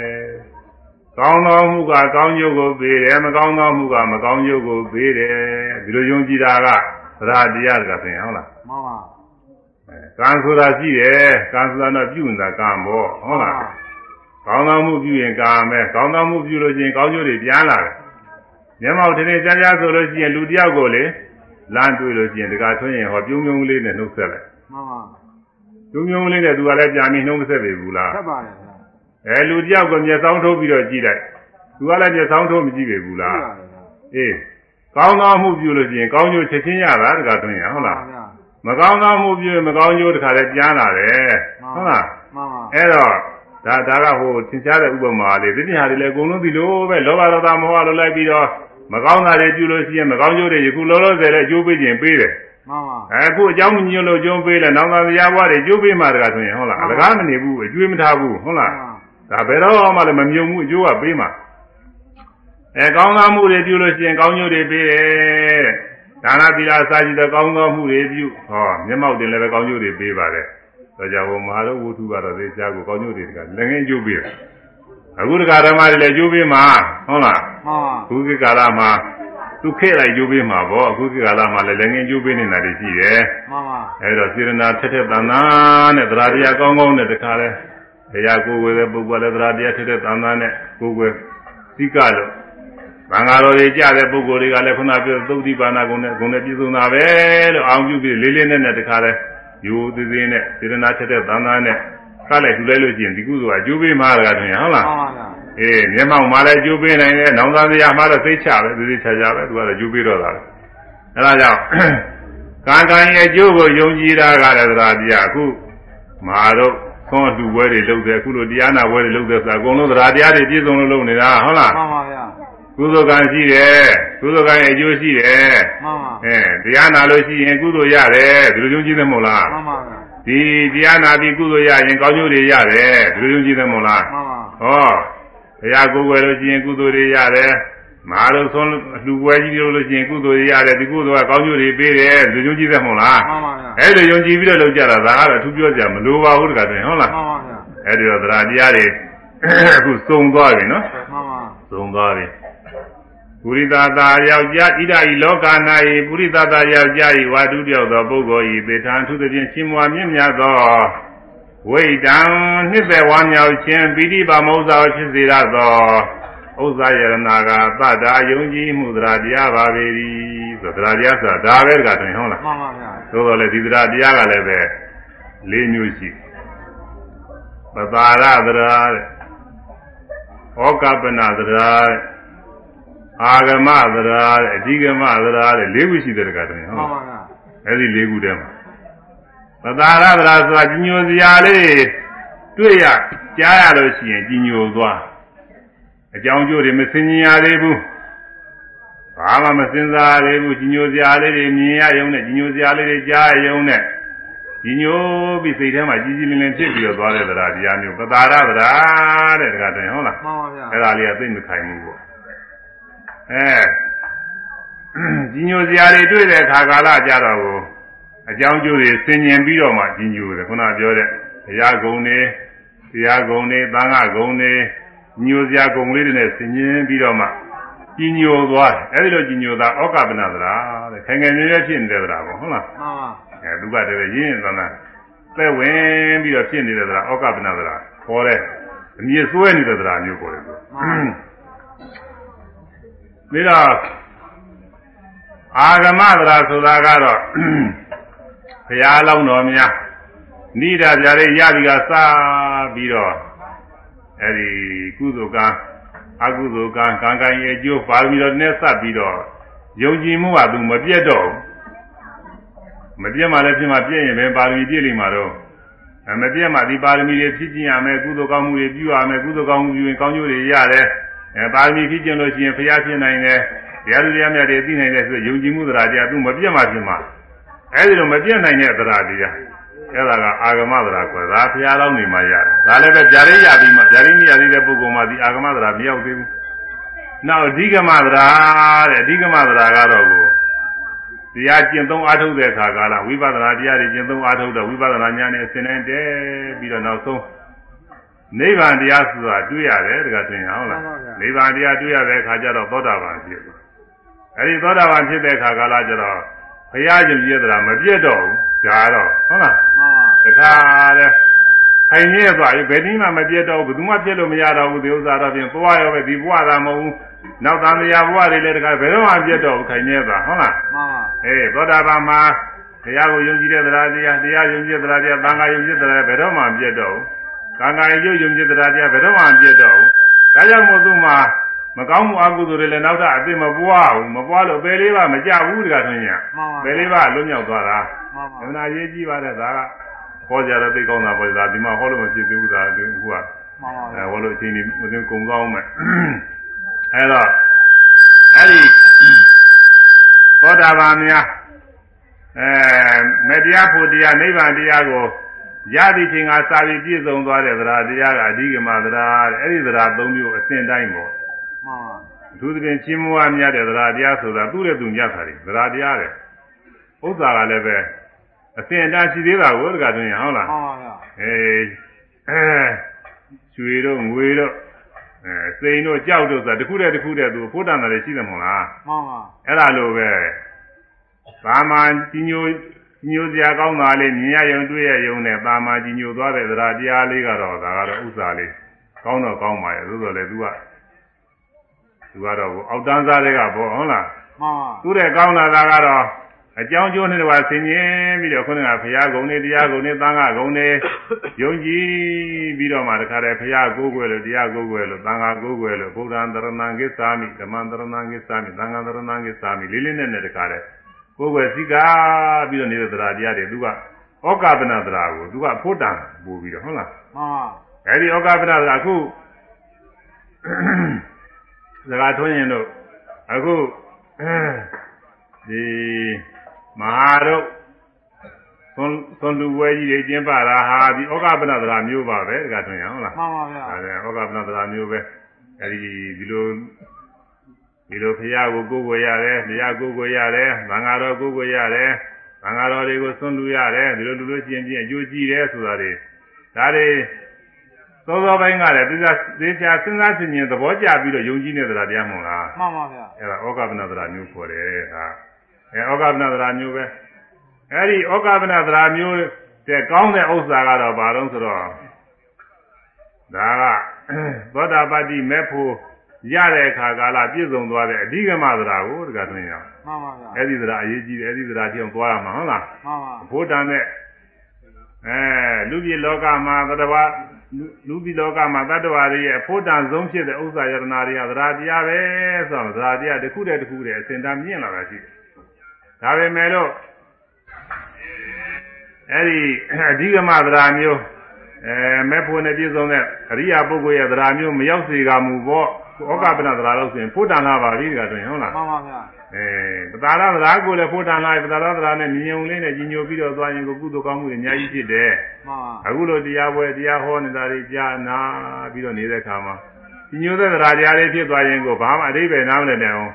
ကောင်းသောမှုကကောင်းကျိုးကိုပေးတယ်မကောင်းသောမှုကမကောင်းကျိုးကိုပေးတယ်ဒီလိုယုံကြည်တာကသရတရားတကဆိုရင်ဟုတ်လားမှန်ပါကံဆိုတာရှိတယ်ကံဆိုတာတော့ပြုနေတာကံပေါ့ဟုတ်လားကောင်းသောမှုပြုရင်ကံပဲကောင်းသောမှုပြုလို့ရှိရင်ကောင်းကျိုးတွေပြန်လာတယ်မျက်မှောက်တင်းတင်းကြားကြားဆိုလို့ရှိရင်လူတယောက်ကိုလေလမ်းတွေ့လို့ရှိရင်တကာထွင်းရင်ဟောပြုံးပြုံးလေးနဲ့နှုတ်ဆက်လိုက်မှန်ပါပြုံးပြုံးလေးနဲ့သူကလည်းကြာပြီးနှုတ်မဆက်ပေဘူးလားဆက်ပါတယ်ဗျာ အဲလူတယောက်ကိုမျက်စောင်းထိုးပြီးတော့ကြည့်လိုက်သူကလည်းမျက်စောင်းထိုးမကြည့်ပေဘူးရှိလားပါတယ်ဗျာအေးကောင်းသောမှုပြုလို့ရှိရင်ကောင်းကျိုးချက်ချင်းရတာတကာထွင်းရင်ဟုတ်လားဗျာမကောင်းသောမှုပြုရင်မကောင်းကျိုးတခါလည်းပြန်လာတယ်ဟုတ်လားမှန်ပါအဲ့တော့ဒါဒါကဟိုသင်ရှားတဲ့ဥပမာလေးဒီတရားတွေလည်းအကုန်လုံးဒီလိုပဲလောဘဒေါသမောဟလိုလိုက်ပြီးတော့မကောင်းတာတွေပြုလို့ရှိရင်မကောင်းကျိုးတွေယခုလောလောဆယ်လည်းအကျိုးပေးခြင်းပေးတယ်မှန်ပါအခုအကြောင်းမညွှန်လို့ကျိုးပေးလဲနောင်သာတရားဘွားတွေကျိုးပေးမှတကားဆိုရင်ဟုတ်လားအလကားမနေဘူးအကျွေးမထားဘူးဟုတ်လား ဒါဘယ်တော့မှလည်းမမြုံဘူးအကျိုးကပေးမှာအဲကောင်းသောမှုတွေပြုလို့ရှိရင်ကောင်းကျိုးတွေပေးတယ်ဒါနသီလစာကြည့်တဲ့ကောင်းသောမှုတွေပြုဟောမျက်မှောက်တင်လည်းပဲကောင်းကျိုးတွေပေးပါတယ်ဒါကြောင့်ဘုမဟာရဝုထုကတော့သေချာကိုကောင်းကျိုးတွေကလည်းငင်းကျိုးပေးတယ်အခုတခါဓမ္မတွေလည်းကျိုးပေးမှာဟုတ်လားမှန်ပါအခုခေတ်ကာလမှာသူခေတ်လိုက်ကျိုးပေးမှာပေါ့အခုခေတ်ကာလမှာလည်းလည်းငင်းကျိုးပေးနေတာတွေရှိတယ်မှန်ပါအဲဒါစေရနာထက်ထက်တန်တန်နဲ့သရာတရားကောင်းကောင်းနဲ့တခါလဲ ဘုရားကိုယ်ဝယ်တဲ့ပုဂ္ဂိုလ်လည်းသရာတရားထက်ထက်တန်တန်နဲ့ကိုယ်ဝယ်သိကလို့ဘင်္ဂါတော်တွေကြတဲ့ပုဂ္ဂိုလ်တွေကလည်းခုနပြောသုတ်တိပါဏဂုဏ်နဲ့ဂုဏ်နဲ့ပြည့်စုံတာပဲလို့အောင်ပြုပြီးလေးလေးနက်နက်တခါလဲယူသေးသေးနဲ့စေရနာထက်ထက်တန်တန်နဲ့ကလိုက်ထူလိုက်လို့ရှိရင်ဒီကုသိုလ်ကအကျိုးပေးမှာတကားတွင်ဟုတ်လားမှန်ပါဗျာအေးမျက်မှောက်မှာလည်းကျိုးပေးနိုင်တယ်။နောင်သားတရားမှာတော့သိချပဲသိသိချာချာပဲသူကတော့ကျိုးပေးတော့တာပဲ။အဲဒါကြောင့်ကံကံရဲ့အကျိုးကိုယုံကြည်တာကလည်းသရာတရားအခုမာတော့ သွန်လူပွဲတွေလုပ်တယ်အခုလိုတရားနာပွဲတွေလုပ်တယ်ဆိုတာအကုန်လုံးသရာတရားတွေပြည့်စုံလို့လုပ်နေတာဟုတ်လားမှန်ပါဗျာကုသိုလ်ကံရှိတယ်ကုသိုလ်ကံရဲ့အကျိုးရှိတယ်မှန်ပါအဲတရားနာလို့ရှိရင်ကုသိုလ်ရတယ်ဒီလိုယုံကြည်တယ်မဟုတ်လားမှန်ပါဗျာဒီတရားနာပြီးကုသိုလ်ရရင်ကောင်းကျိုးတွေရတယ်ဒီလိုယုံကြည်တယ်မဟုတ်လားမှန်ပါဟောဘုရားကိုယ်ွယ်လို့ရှိရင်ကုသိုလ်တွေရတယ် မဟာလို့ဆုံးလူပွဲကြီးလို့လို့ရှိရင်ကုသိုလ်တွေရတယ်ဒီကုသိုလ်ကကောင်းကျိုးတွေပေးတယ်လူယုံကြည်တယ်မဟုတ်လားမှန်ပါဗျာအဲ့လိုယုံကြည်ပြီးတော့လုပ်ကြတာဒါကတော့အထူးပြောကြမလိုပါဘူးတခါတည်းဟုတ်လားမှန်ပါဗျာအဲ့ဒီတော့သရတရားတွေအခုစုံသွားပြီနော်မှန်ပါစုံသွားပြီပုရိသတာယောက်ျားဣဒဤလောကနာဤပုရိသတာယောက်ျားဤဝါတုတယောက်သောပုဂ္ဂိုလ်ဤသေထံသူသဖြင့်ရှင်မွာမြင့်မြတ်သောဝိတံနှစ်သက်ဝါမြောက်ခြင်းပိဋိပါမောဇ္ဇာဖြစ်စေရသော ဥစ္စာယရနာကသတ္တာယုံကြည်မှုသရတရားပါပေ၏ဆိုသရတရားဆိုတာဒါပဲတကတွင်ဟုတ်လားမှန်ပါဗျာသို့တော်လည်းဒီသရတရားကလည်းပဲ၄မျိုးရှိပတာရသရာတဲ့ဩကပနသရာတဲ့အာဂမသရာတဲ့အဓိကမသရာတဲ့၄ခုရှိတဲ့တကတွင်ဟုတ်မှန်လားပါဗျာအဲ့ဒီ၄ခုတည်းမှာပတာရသရာဆိုတာကြီးညိုစရာလေးတွေ့ရကြားရလို့ရှိရင်ကြီးညိုသွား အကြောင်းကျိုးတွေမစင်ញင်ရသေးဘူးဘာမှမစင်စားသေးဘူးကြီးညိုစရာလေးတွေမြင်ရရုံနဲ့ကြီးညိုစရာလေးတွေကြားရရုံနဲ့ကြီးညိုပြီးစိတ်ထဲမှာကြီးကြီးလင်းလင်းဖြစ်ပြီးတော့သွားတဲ့သရာတရားမျိုးပတာရသရာတဲ့တခါတည်းဟုတ်လားမှန်ပါဗျာအဲ့ဒါလေးကသိမခိုင်ဘူးပေါ့အဲကြီးညိုစရာတွေတွေ့တဲ့အခါကာလကြတော့ကိုအအကြောင်းကျိုးတွေဆင်ញင်ပြီးတော့မှကြီးညိုတယ်ခုနပြောတဲ့ဘုရားဂုံတွေတရားဂုံတွေသံဃာဂုံတွေ ညိုစရာဂုံလေးတွေနဲ့ဆင်ញင်ပြီးတော့မှကြီးညိုသွားတယ်အဲဒီလိုကြီးညိုတာဩကပနသရာတဲ့ခိုင်ခိုင်မြဲမြဲဖြစ်နေတဲ့သရာပေါ့ဟုတ်လားမှန်ပါအဲသူကတည်းကရင်းရင်သနာသက်ဝင်ပြီးတော့ဖြစ်နေတဲ့သရာဩကပနသရာခေါ်တဲ့အမြင့်ဆွဲနေတဲ့သရာမျိုးပေါ်တယ်သူပြီးတော့အာဂမသရာဆိုတာကတော့ဘုရားလောင်းတော်များနိဒာပြားလေးရပြီကစပြီးတော့ အဲဒီကုသိုလ်ကံအကုသိုလ်ကံကံကံရဲ့အကျိုးပါရမီတော်နဲ့စပ်ပြီးတော့ယုံကြည်မှုကသူမပြတ်တော့ဘူးမပြတ်မှလည်းဖြစ်မှပြည့်ရင်ပဲပါရမီပြည့်လိမ့်မှာတော့အမပြတ်မှဒီပါရမီတွေဖြည့်ကျင်ရမယ်ကုသိုလ်ကောင်းမှုတွေပြုရမယ်ကုသိုလ်ကောင်းမှုပြုရင်ကောင်းကျိုးတွေရတယ်အဲပါရမီဖြည့်ကျင်လို့ရှိရင်ဘုရားဖြစ်နိုင်တယ်တရားသူတရားမြတ်တွေသိနိုင်တယ်ဆိုယုံကြည်မှုတရားတရားသူမပြတ်မှဖြစ်မှာအဲဒီလိုမပြတ်နိုင်တဲ့တရားတရား အဲ့ဒါကအာဂမသရာကွယ်ဒါဘုရားလောင်းနေမှရတယ်ဒါလည်းပဲဗျာရိရပြီးမှဗျာရိမရသေးတဲ့ပုဂ္ဂိုလ်မှဒီအာဂမသရာမရောက်သေးဘူးနောက်အဓိကမသရာတဲ့အဓိကမသရာကတော့ကိုတရားကျင့်သုံးအားထုတ်တဲ့အခါကာလဝိပဿနာတရားတွေကျင့်သုံးအားထုတ်တော့ဝိပဿနာဉာဏ်နဲ့အစဉ်တိုင်းတည်းပြီးတော့နောက်ဆုံးနိဗ္ဗာန်တရားဆိုတာတွေ့ရတယ်တကယ်တင်ဟုတ်လားနိဗ္ဗာန်တရားတွေ့ရတဲ့အခါကျတော့သောတာပန်ဖြစ်တယ်အဲဒီသောတာပန်ဖြစ်တဲ့အခါကာလကျတော့ ဘုရားရှင်ပြည့်သလားမပြည့်တော့ဘူးကြာတော့ဟုတ်လားမှန်ပါတခါလဲခိုင်မြဲသွားပြီဘယ်နည်းမှမပြတ်တော့ဘူးဘယ်သူမှပြတ်လို့မရတော့ဘူးဒီဥစ္စာတော့ပြင်သွားရောပဲဒီဘဝသာမဟုတ်ဘူးနောက်သံဃာဘဝတွေလည်းတခါဘယ်တော့မှပြတ်တော့ဘူးခိုင်မြဲသွားဟုတ်လားမှန်ပါအေးသောတာပန်မှာတရားကိုယုံကြည်တဲ့တရားတရားတရားယုံကြည်တဲ့တရားတရားသံဃာယုံကြည်တဲ့တရားဘယ်တော့မှပြတ်တော့ဘူးကံကံရုပ်ယုံကြည်တဲ့တရားတရားဘယ်တော့မှပြတ်တော့ဘူးဒါကြောင့်မို့သူမှာ မကောင်းမှုအကုသိုလ်တွေလည်းနောက်ထပ်အသိမပွားဘူးမပွားလို့ပဲလေးပါမကြဘူးတခါထွန်းညာမှန်ပါပဲလေးပါလွတ်မြောက်သွားတာမှန်ပါအမှန်အရေးကြီးပါတယ်ဒါကဟောကြတော့သိကောင်းတာပေါ့ဒါဒီမှာဟောလို့မဖြစ်သေးဘူးဒါဒီခုကမှန်ပါအဲဟောလို့အချိန်ကြီးမသိကုံကောင်းမယ်အဲတော့အဲ့ဒီသောတာပန်များအဲမေတ္တရားဖို့တရားနိဗ္ဗာန်တရားကိုရသည့်ချိန်ကစာပြီးပြည့်စုံသွားတဲ့သရာတရားကအဓိကမသရာတဲ့အဲ့ဒီသရာ၃မျိုးအစဉ်တိုင်းပေါ့ မှန်ပါအထူးသဖြင့်ချင်းမွားမြတ်တဲ့သရာတရားဆိုတာသူ့ရဲ့သူမြတ်တာတွေသရာတရားတဲ့ဥစ္စာကလည်းပဲအစဉ်အတန်းရှိသေးတာကိုတကတွင်ဟုတ်လားမှန်ပါဗျာအေးအဲရွှေတို့ငွေတို့အဲစိန်တို့ကြောက်တို့ဆိုတာတစ်ခုတည်းတစ်ခုတည်းသူဖို့တန်တယ်ရှိတယ်မဟုတ်လားမှန်ပါအဲ့ဒါလိုပဲသာမန်ကြီးညိုကြီးညိုစရာကောင်းတာလေးမြင်ရယုံတွေ့ရယုံနဲ့သာမန်ကြီးညိုသွားတဲ့သရာတရားလေးကတော့ဒါကတော့ဥစ္စာလေးကောင်းတော့ကောင်းပါရဲ့သို့တော်လည်း तू က तू ကတော့အောက်တန်းစားတွေကပေါ့ဟုတ်လားမှန်ပါသူ့တဲ့ကောင်းလာတာကတော့အကြောင်းကျိုးနဲ့တကွာဆင်ញင်ပြီးတော့ခုနကဘုရားဂုံတွေတရားဂုံတွေသံဃာဂုံတွေယုံကြည်ပြီးတော့မှတခါတည်းဘုရားကိုးကွယ်လို့တရားကိုးကွယ်လို့သံဃာကိုးကွယ်လို့ဘုရားတရဏံကိသာမိဓမ္မတရဏံကိသာမိသံဃာတရဏံကိသာမိလေးလေးနဲ့နဲ့တခါတည်းကိုးကွယ်စိကားပြီးတော့နေတဲ့တရားတရားတွေသူကဩကာပနတရားကိုသူကဖို့တန်ပို့ပြီးတော့ဟုတ်လားမှန်ပါအဲဒီဩကာပနတရားအခု စကားထွန်းရင်တို့အခုဒီမဟာတို့သွန်သွန်လူဝဲကြီးတွေကျင်းပတာဟာဒီဩကာပနတရားမျိုးပါပဲတခါထွန်းရဟုတ်လားမှန်ပါဗျာအဲဒါဩကာပနတရားမျိုးပဲအဲဒီဒီလိုဒီလိုဖရာကိုကိုးကွယ်ရတယ်တရားကိုးကွယ်ရတယ်သံဃာတော်ကိုးကွယ်ရတယ်သံဃာတော်တွေကိုသွန်လူရတယ်ဒီလိုလူလို့ရှိရင်ချင်းအကျိုးကြီးတယ်ဆိုတာတွေဒါတွေ သောသောပိုင်းကလည်းသိစားသိချာစဉ်းစားဆင်ခြင်သဘောကျပြီးတော့ယုံကြည်နေတာတရားမဟုတ်လားမှန်ပါဗျာအဲ့ဒါဩကပနသရာမျိုးခေါ်တယ်ဟာအဲဩကပနသရာမျိုးပဲအဲ့ဒီဩကပနသရာမျိုးတဲ့ကောင်းတဲ့ဥစ္စာကတော့ဘာလို့ဆိုတော့ဒါကသောတာပတ္တိမေဖို့ရတဲ့အခါကာလပြည့်စုံသွားတဲ့အဓိကမသရာကိုတကယ်တွင်ရအောင်မှန်ပါဗျာအဲ့ဒီသရာအရေးကြီးတယ်အဲ့ဒီသရာပြောင်းသွားရမှာဟုတ်လားမှန်ပါဘုဒ္ဓံနဲ့အဲလူပြည်လောကမှာသတ္တဝါ လူပြည်လောကမှာတတ္တဝါတွေရဲ့အဖို့တန်ဆုံးဖြစ်တဲ့ဥစ္စာယတနာတွေကသရာတရားပဲဆိုတော့သရာတရားတစ်ခုတည်းတစ်ခုတည်းအစဉ်တန်းမြင့်လာတာရှိတယ်။ဒါပေမဲ့လို့အဲဒီအဓိကမသရာမျိုးအဲမဲ့ဖို့နဲ့ပြည့်စုံတဲ့အရိယာပုဂ္ဂိုလ်ရဲ့သရာမျိုးမရောက်စေကမူပေါ့ဩကပနသရာလို့ဆိုရင်ဖို့တန်လာပါပြီတကယ်ဆိုရင်ဟုတ်လားမှန်ပါဗျာ အဲပတာရသရာကိုလည်းဖို့တန်လာပတာရသရာနဲ့မြင်ုံလေးနဲ့ကြီးညိုပြီးတော့သွားရင်ကိုကုသိုလ်ကောင်းမှုတွေအများကြီးဖြစ်တယ်မှန်ပါအခုလိုတရားပွဲတရားဟောနေတာတွေကြားနာပြီးတော့နေတဲ့အခါမှာကြီးညိုတဲ့သရာတရားတွေဖြစ်သွားရင်ကိုဘာမှအတိပ္ပယ်နားမလည်နိုင်အောင်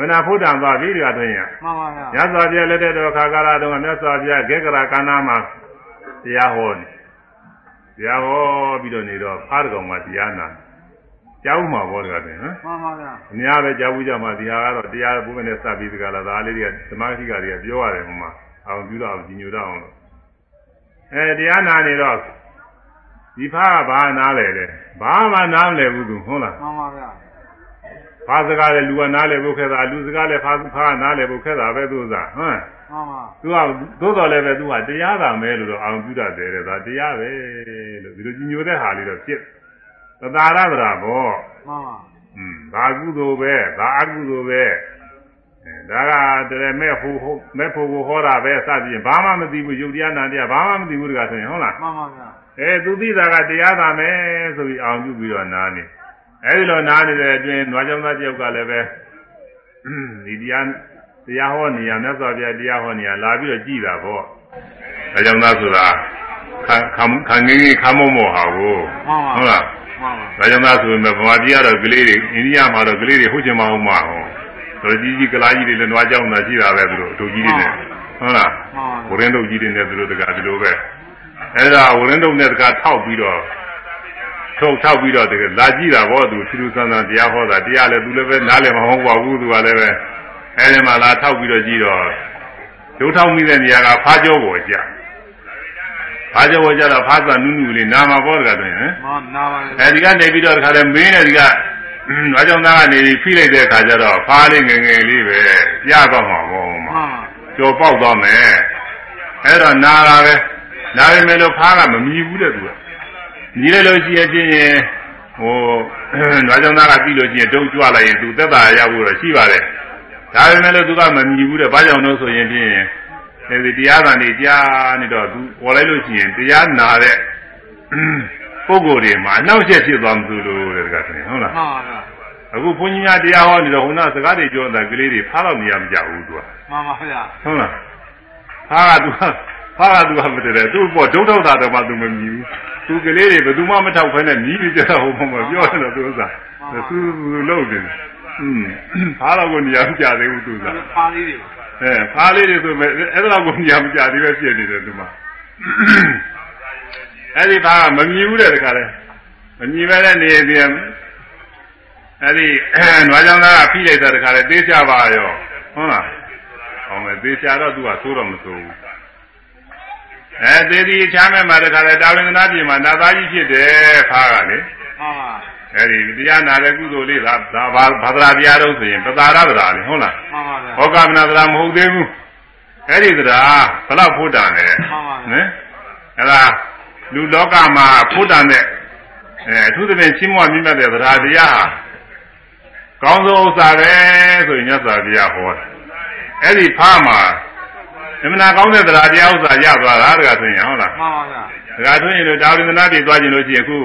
မနာဖုဒ္ဓံသွားပြီဒီကတွင်ရမှန်ပါဗျာမြတ်စွာဘုရားလက်ထက်တော်ခါကာလတုန်းကမြတ်စွာဘုရားခေကရာကန္နာမှာတရားဟောနေတရားဟောပြီးတော့နေတော့ဖားတကောင်မှာတရားနာ ကြားဥမှာဘောတကတွင်ဟမ်မှန်ပါဗျာအများပဲကြားဘူးကြမှာဒီဟာကတော့တရားဘုရားနဲ့စပြီးဒီကလာဒါလေးတွေကဓမ္မဂိကတွေကပြောရတယ်ဟိုမှာအောင်ပြုတော့ဒီညိုတော့အောင်လို့အဲတရားနာနေတော့ဒီဖားကဘာနားလဲလဲဘာမှနားမလဲဘူးသူဟုတ်လားမှန်ပါဗျာဖားစကားလည်းလူကနားလဲဖို့ခဲတာလူစကားလည်းဖားဖားကနားလဲဖို့ခဲတာပဲသူစားဟမ်မှန်ပါသူကသို့တော်လည်းပဲသူကတရားသာမဲလို့တော့အောင်ပြုတတ်တယ်တဲ့ဒါတရားပဲလို့ဒီလိုကြီးညိုတဲ့ဟာလေးတော့ဖြစ် သတာရသရာဘောမှန်ပါอืมဘာကုသိုလ်ပဲဘာအကုသိုလ်ပဲအဲဒါကတည်းမဲ့ဟိုဟိုမဲ့ဖို့ကိုဟောတာပဲစသဖြင့်ဘာမှမသိဘူးယုတ်တရားနာတရားဘာမှမသိဘူးတကဆိုရင်ဟုတ်လားမှန်ပါဗျာအဲသူသိတာကတရားသာမယ်ဆိုပြီးအောင်ပြုပြီးတော့နားနေအဲဒီလိုနားနေတဲ့အတွင်းနွားကြောင့်သားတယောက်ကလည်းပဲဒီတရားတရားဟောနေရမြတ်စွာဘုရားတရားဟောနေရလာပြီးတော့ကြည်တာပေါ့ဒါကြောင့်သားဆိုတာခံခံခံငင်းငင်းခမ်းမောမောဟာကိုမှန်ပါဟုတ်လားမှန်ပါ ဒါကြောင့်သားဆိုရင်ဗမာပြည်ကတော့ကလေးတွေအိန္ဒိယမှာတော့ကလေးတွေဟုတ်ချင်မအောင်မဟုတ်ဆိုကြီးကြီးကလားကြီးတွေလည်းနွားကြောင့်သာရှိတာပဲသူတို့အတူကြီးတွေနဲ့ဟုတ်လားမှန်ပါဝရင်းတုပ်ကြီးတွေနဲ့သူတို့တကဒီလိုပဲအဲ့ဒါဝရင်းတုပ်နဲ့တကထောက်ပြီးတော့ထုတ်ထောက်ပြီးတော့တကလာကြည့်တာဘောသူထူးထူးဆန်းဆန်းတရားဟောတာတရားလည်းသူလည်းပဲနားလည်းမဟုတ်ပါဘူးသူကလည်းပဲအဲ့ဒီမှာလာထောက်ပြီးတော့ကြည့်တော့ဒုထောက်မိတဲ့နေရာကဖားကြောပေါ်ကြ ဖားကြောပေါ်ကြတော့ဖားသနုနုလေးနာမှာဘောတကတွင်ဟမ်မှန်နာပါဗျာအဲဒီကနေပြီးတော့တခါလဲမင်းနဲ့ဒီကဟွန်းဘာကြောင့်သားကနေပြီးဖိလိုက်တဲ့အခါကျတော့ဖားလေးငယ်ငယ်လေးပဲပြတော့မှာဘောမှမှာန်ပါကြော်ပေါက်သွားမယ်အဲ့တော့နာတာပဲနာပေမဲ့လို့ဖားကမမြည်ဘူးတဲ့သူကမြည်လိုက်လို့ရှိရင်ချင်းရင်ဟိုနွားကြောင့်သားကပြီးလို့ရှိရင်တုံးကြွလိုက်ရင်သူသက်သာရဖို့တော့ရှိပါတယ်ဒါပေမဲ့လို့သူကမမြည်ဘူးတဲ့ဘာကြောင့်လို့ဆိုရင်ဖြင့် အဲဒီတရားသာနေကြားနေတော့သူပေါ်လိုက်လို့ရှိရင်တရားနာတဲ့ပုဂ္ဂိုလ်တွေမှာအနှောက်အယှက်ဖြစ်သွားမှသူလို့တဲ့တကယ်ဆိုရင်ဟုတ်လားမှန်ပါဗျာအခုဘုန်းကြီးများတရားဟောနေတော့ခုနစကားတွေပြောတာကလေးတွေဖားတော့နေရမကြဘူးသူကမှန်ပါဗျာဟုတ်လားဖားကသူကဖားကသူကမတည်းတယ်သူ့ပေါ်ဒုထောက်တာတော့မှသူမမြည်ဘူးသူကလေးတွေဘယ်သူမှမထောက်ဖဲနဲ့မြည်နေကြတော့ဟိုမှာပြောတယ်လို့သူဥစ္စာသူသူလုံးတယ်อืมဖားတော့ကိုနေရမကြသေးဘူးသူကဖားလေးတွေ အဲဖားလေးတွေဆိုမဲ့အဲ့ဒါကိုနေရမကြသေးပဲဖြစ်နေတယ်သူမှအဲ့ဒီဖားကမမြည်ဘူးတဲ့တခါလဲမမြည်ပဲနဲ့နေပြန်အဲ့ဒီနွားကြောင်သားကဖိလိုက်တဲ့တခါလဲသေးချပါရောဟုတ်လားဟောမယ်သေချာတော့သူကသိုးတော့မသိုးဘူးအဲသေဒီချမ်းမဲ့မှာတခါလဲတာဝန်ကနာပြည်မှာနာသားကြီးဖြစ်တယ်ဖားကလေမှန်ပါ အဲဒီတရားနာတဲ့ကုသိုလ်လေးကဒါဘာဘာသာတရားတော့ဆိုရင်ပတာရသရာလေဟုတ်လားမှန်ပါဗျာဟောကမနာသရာမဟုတ်သေးဘူးအဲ့ဒီသရာဘလောက်ဖို့တာလဲမှန်ပါဗျာနော်အဲ့ဒါလူလောကမှာဖို့တာနဲ့အဲအထူးသဖြင့်ချင်းမွမြင့်မြတ်တဲ့သရာတရားဟာကောင်းဆုံးဥစ္စာပဲဆိုရင်မြတ်စွာဘုရားဟောတယ်အဲ့ဒီဖားမှာအမှန်ကောင်းတဲ့သရာတရားဥစ္စာရသွားတာတကဆိုရင်ဟုတ်လားမှန်ပါဗျာဒါကဆိုရင်လို့ဒါဝိန္ဒနာပြည်သွားခြင်းလို့ရှိရင်အခု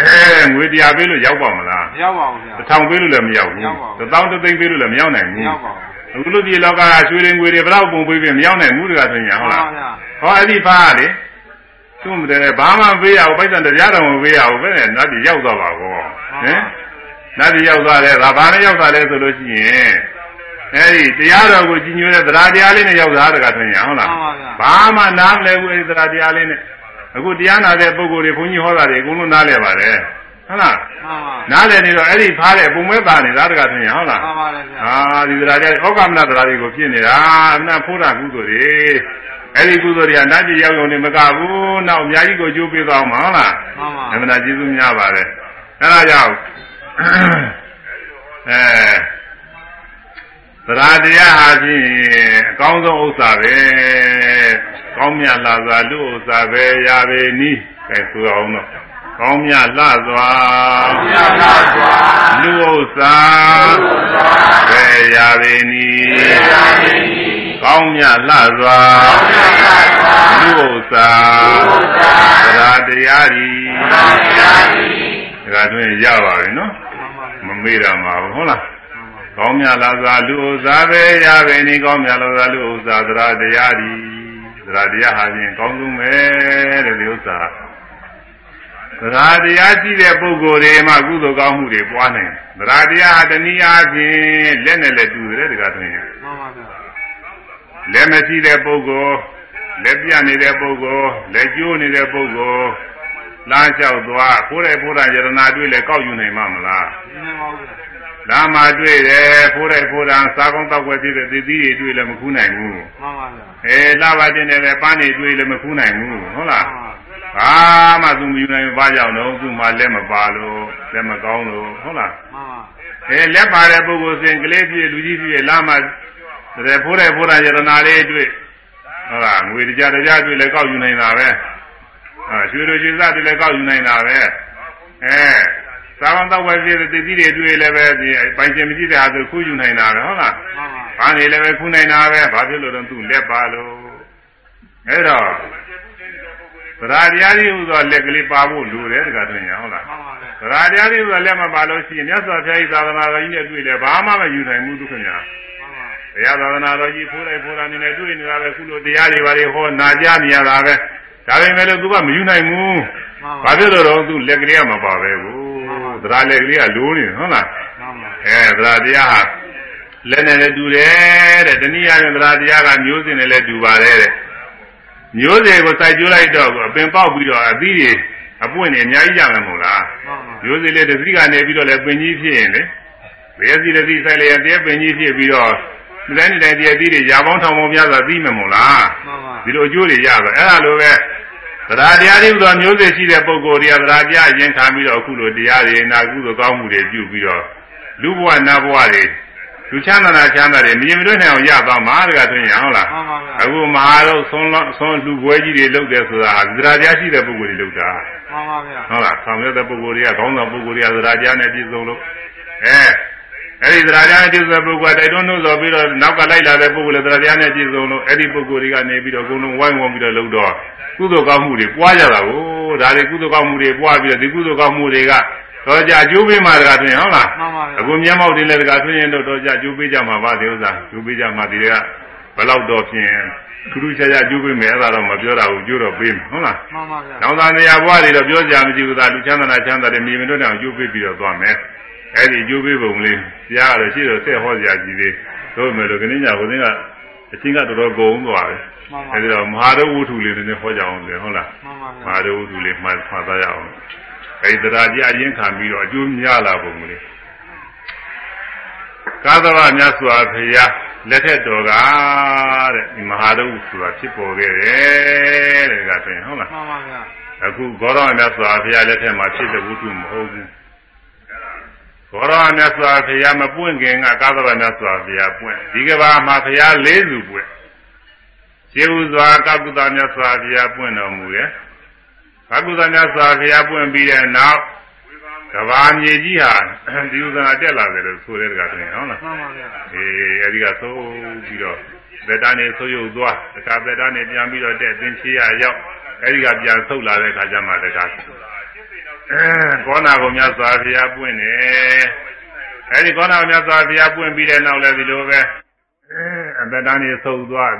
အဲငွေတရားပေးလို့ရောက်ပါမလားမရောက်ပါဘူးဗျာတစ်ထောင်ပေးလို့လည်းမရောက်ဘူးမရောက်ပါဘူးတစ်သောင်းတစ်သိန်းပေးလို့လည်းမရောက်နိုင်မဘူးရောက်ပါဘူးအခုလူပြည်လောကကရွှေရင်ငွေတွေဘယ်တော့ပုံပေးပြီးမရောက်နိုင်ဘူးတကဆိုရင်ဟုတ်လားမှန်ပါဗျာဟောအဲ့ဒီဖားလေသူ့မတည်းဘာမှပေးရဘူးပိုက်ဆံတရားတော်မပေးရဘူးပဲနဲ့နတ်ပြည်ရောက်သွားပါကောဟင်နတ်ပြည်ရောက်သွားတယ်ဒါဘာနဲ့ရောက်သွားလဲဆိုလို့ရှိရင်အဲ့ဒီတရားတော်ကိုကြီးညိုတဲ့တရားတရားလေးနဲ့ရောက်သွားတကဆိုရင်ဟုတ်လားမှန်ပါဗျာဘာမှနားမလဲဘူးအဲ့ဒီတရားတရားလေးနဲ့ အခုတရားနာတဲ့ပုဂ္ဂိုလ်တွေဘုန်းကြီးဟောတာတွေအကုန်လုံးနားလဲပါတယ်ဟုတ်လားမှန်ပါနားလည်နေတော့အဲ့ဒီဖားတဲ့ပုံမဲပါနေတာတကဆိုရင်ဟုတ်လားမှန်ပါတယ်ဗျာအာဒီတရားကြဩကမနတရားတွေကိုဖြစ်နေတာအမနာဖိုးတာကုသိုလ်တွေအဲ့ဒီကုသိုလ်တွေကနတ်ပြည်ရောက်ုံနဲ့မကဘူးနောက်အများကြီးကိုကျိုးပေးသွားမှာဟုတ်လားမှန်ပါအမနာကျေးဇူးများပါတယ်အဲ့ဒါကြောင့်အဲ သရတရားဟာဖြင့်အကောင်းဆုံးဥစ္စာပဲကောင်းမြတ်လာစွာလူဥစ္စာပဲရပေနီးအဲဆိုအောင်တော့ကောင်းမြတ်လှစွာမြတ်လာစွာလူဥစ္စာဘယ်ရပေနီကောင်းမြတ်လှစွာလူဥစ္စာသရတရားဤဒါကတွင်ရပါပြီနော်မှန်ပါမမေ့ရမှာဘူးဟုတ်လား ကောင်းမြတ်လာစွာလူဥစ္စာပဲရပေနီကောင်းမြတ်လာစွာလူဥစ္စာသရတရားဤသရတရားဟာဖြင့်ကောင်းဆုံးပဲတဲ့ဒီဥစ္စာသရာတရားရှိတဲ့ပုဂ္ဂိုလ်တွေမှကုသိုလ်ကောင်းမှုတွေပွားနိုင်တယ်သရာတရားဟာတနည်းအားဖြင့်လက်နဲ့လက်တူတယ်တကားဆိုရင်မှန်ပါဗျာလက်မရှိတဲ့ပုဂ္ဂိုလ်လက်ပြနေတဲ့ပုဂ္ဂိုလ်လက်ကျိုးနေတဲ့ပုဂ္ဂိုလ်လမ်းလျှောက်သွားခိုးတဲ့ဖိုးတဲ့ယရနာတွေ့လဲကောက်ယူနိုင်မှာမလားဒီနေ့ပါဗျာ လမ်းမှာတွေ့တယ်ဖိုးတဲ့ဖိုးတန်စားကောင်းတောက်ွယ်ဖြစ်တဲ့သီသီးတွေတွေ့လဲမခူးနိုင်ဘူးမှန်ပါဗျာအဲလာပါတင်တယ်ပဲပန်းတွေတွေ့လဲမခူးနိုင်ဘူးဟုတ်လားဘာမှသူမယူနိုင်ဘူးဘာကြောင့်တော့သူမှလက်မပါလို့လက်မကောင်းလို့ဟုတ်လားမှန်ပါအဲလက်ပါတဲ့ပုဂ္ဂိုလ်စဉ်ကလေးပြည့်လူကြီးပြည့်လာမှတဲ့ဖိုးတဲ့ဖိုးတန်ယရနာလေးတွေ့ဟုတ်လားငွေတကြတကြတွေ့လဲကောက်ယူနိုင်တာပဲအဲရွှေတို့ရွှေစားတွေ့လဲကောက်ယူနိုင်တာပဲအဲ သာဝန်တော့ပဲပြည့်တဲ့တတိတွေတွေ့လဲပဲဒီပိုင်ရှင်မရှိတဲ့ဟာဆိုခူးယူနိုင်တာပဲဟုတ်လားမှန်ပါဘာနေလည်းပဲခူးနိုင်တာပဲဘာဖြစ်လို့တော့သူ့လက်ပါလို့အဲ့တော့သရာတရားကြီးဟူသောလက်ကလေးပါဖို့လိုတယ်တခါတည်းညာဟုတ်လားမှန်ပါဗျာသရာတရားကြီးဟူသောလက်မပါလို့ရှိရင်မြတ်စွာဘုရားကြီးသာသနာတော်ကြီးနဲ့တွေ့လဲဘာမှမယူနိုင်ဘူးသူခင်ဗျာမှန်ပါဘုရားသာသနာတော်ကြီးဖိုးလိုက်ဖိုးတာနေနဲ့တွေ့နေတာပဲခုလိုတရားတွေဘာတွေဟောနာကြမြင်ရတာပဲဒါပေမဲ့လို့သူကမယူနိုင်ဘူးမှန်ပါဘာဖြစ်လို့တော့သူလက်ကလေးကမပါပဲကို သရာလက်ကလေးကလိုးနေဟုတ်လားမှန်ပါအဲသရာတရားဟာလက်နဲ့လည်းတူတယ်တဲ့တနည်းအားဖြင့်သရာတရားကမျိုးစင်နဲ့လည်းတူပါတယ်တဲ့မျိုးစေကိုစိုက်ကျိုးလိုက်တော့အပင်ပေါက်ပြီးတော့အသီးတွေအပွင့်နေအများကြီးကြမယ်မဟုတ်လားမှန်ပါမျိုးစေလေးတစ်စီးကနေပြီးတော့လည်းပင်ကြီးဖြစ်ရင်လေဘယ်စီတစ်စီးစိုက်လိုက်ရင်တည်းပင်ကြီးဖြစ်ပြီးတော့ဒီတိုင်းဒီတိုင်းတည်းအသီးတွေရာပေါင်းထောင်ပေါင်းများစွာသိမယ်မဟုတ်လားမှန်ပါဒီလိုအကျိုးတွေရတော့အဲ့ဒါလိုပဲ သရာတရားတွေဟူသောမျိုးစေ့ရှိတဲ့ပုဂ္ဂိုလ်တွေကသရာတရားအရင်ခံပြီးတော့အခုလိုတရားတွေနာကုသိုလ်ကောင်းမှုတွေပြုပြီးတော့လူဘဝနတ်ဘဝတွေလူချမ်းသာတာချမ်းသာတယ်မြင်မတွေ့နိုင်အောင်ရသွားမှာတကဆိုရင်ဟုတ်လားမှန်ပါဗျာအခုမဟာတော့ဆွန်းဆွန်းလူပွဲကြီးတွေလုပ်တယ်ဆိုတာသရာတရားရှိတဲ့ပုဂ္ဂိုလ်တွေလုပ်တာမှန်ပါဗျာဟုတ်လားဆောင်ရွက်တဲ့ပုဂ္ဂိုလ်တွေကခေါင်းဆောင်ပုဂ္ဂိုလ်တွေကသရာတရားနဲ့ပြည့်စုံလို့အဲ အဲ့ဒီသရာတရားနဲ့ပြည့်စုံတဲ့ပုဂ္ဂိုလ်ကတိုက်တွန်းလို့ဆိုပြီးတော့နောက်ကလိုက်လာတဲ့ပုဂ္ဂိုလ်လည်းသရာတရားနဲ့ပြည့်စုံလို့အဲ့ဒီပုဂ္ဂိုလ်တွေကနေပြီးတော့အကုန်လုံးဝိုင်းဝန်းပြီးတော့လုပ်တော့ကုသိုလ်ကောင်းမှုတွေပွားကြတာကိုဒါတွေကုသိုလ်ကောင်းမှုတွေပွားပြီးတော့ဒီကုသိုလ်ကောင်းမှုတွေကတော့ကြအကျိုးပေးမှတကားတွင်ဟုတ်လားမှန်ပါဗျာအခုမျက်မှောက်တင်လည်းတကားတွင်ရင်တော့တော့ကြအကျိုးပေးကြမှာပါဒီဥစ္စာအကျိုးပေးကြမှာဒီတွေကဘယ်တော့တော့ဖြင့်ခရုချာချာအကျိုးပေးမယ်အဲ့ဒါတော့မပြောတာဘူးကျိုးတော့ပေးမယ်ဟုတ်လားမှန်ပါဗျာနောင်သားနေရာဘွားတွေတော့ပြောကြမရှိဘူးသာလူချမ်းသာတာချမ်းသာတယ်မြေမတွက်အောင်ကျိုးပေးပြီးတော့သွားမယ် အဲ့ဒီကျိုးပေးပုံလေးတရားကတော့ရှိတော့ဆက်ဟောစရာကြီးသေးသို့မယ်လို့ခဏညဘုရင်ကအချင်းကတော်တော်ကုန်သွားတယ်မှန်ပါအဲ့ဒီတော့မဟာရဝုထုလေးနည်းနည်းဟောကြအောင်လေဟုတ်လားမှန်ပါမဗျာဟာရဝုထုလေးမှတ်မှတ်သားရအောင်အဲ့ဒီတရားကြအရင်ခံပြီးတော့အကျိုးများလာပုံလေးကာသဗမြတ်စွာဘုရားလက်ထက်တော်ကတဲ့ဒီမဟာရဝုဆိုတာဖြစ်ပေါ်ခဲ့တယ်တဲ့ကဆိုရင်ဟုတ်လားမှန်ပါဗျာအခုဂေါရဝမြတ်စွာဘုရားလက်ထက်မှာဖြစ်တဲ့ဝိတုမဟုတ်ဘူး ဂေါရဝမြတ်စွာဘုရားမပွင့်ခင်ကကာသဗမြတ်စွာဘုရားပွင့်ဒီကဘာမှာဘုရား၄စုပွင့်ခြေဥစွာကကုသမြတ်စွာဘုရားပွင့်တော်မူရဲ့ကကုသမြတ်စွာဘုရားပွင့်ပြီးတဲ့နောက်ကဘာမြေကြီးဟာဒီဥဒနာတက်လာတယ်လို့ဆိုတဲ့ကတည်းကဟုတ်လားမှန်ပါဗျာအေးအဲဒီကသိုးပြီးတော့ဗက်တာနေဆိုးရုပ်သွားတခါဗက်တာနေပြန်ပြီးတော့တက်သင်ချေရရောက်အဲဒီကပြန်ဆုတ်လာတဲ့ခါကျမှတခါအဲ ကောနာကိုမြတ်စွာဘုရားပွင့်တယ်အဲဒီကောနာကိုမြတ်စွာဘုရားပွင့်ပြီးတဲ့နောက်လည်းဒီလိုပဲအဲဗက်တာနေဆုတ်သွား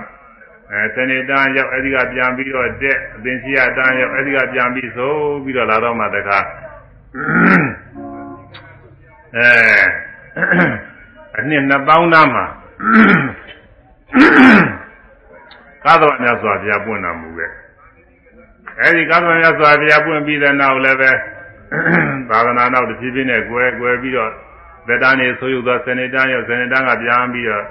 အဲတဏိတန်ရောက်အဲဒီကပြန်ပြီးတော့တက်အသင်ချေရတန်ရောက်အဲဒီကပြန်ပြီးဆိုပြီးတော့လာတော့မှတခါအဲအနှစ်နှစ်ပေါင်းသားမှာကာသဝမြတ်စွာဘုရားပွင့်တော်မူခဲ့အဲဒီကာသဝမြတ်စွာဘုရားပွင့်ပြီးတဲ့နောက်လည်းပဲ သာသနာနောက်တစ်ဖြည်းဖြည်းနဲ့ကွယ်ကွယ်ပြီးတော့ဗတ္တန်နေဆိုယူသောစနေတန်းရောက်စနေတန်းကပြန်ပြီးတော့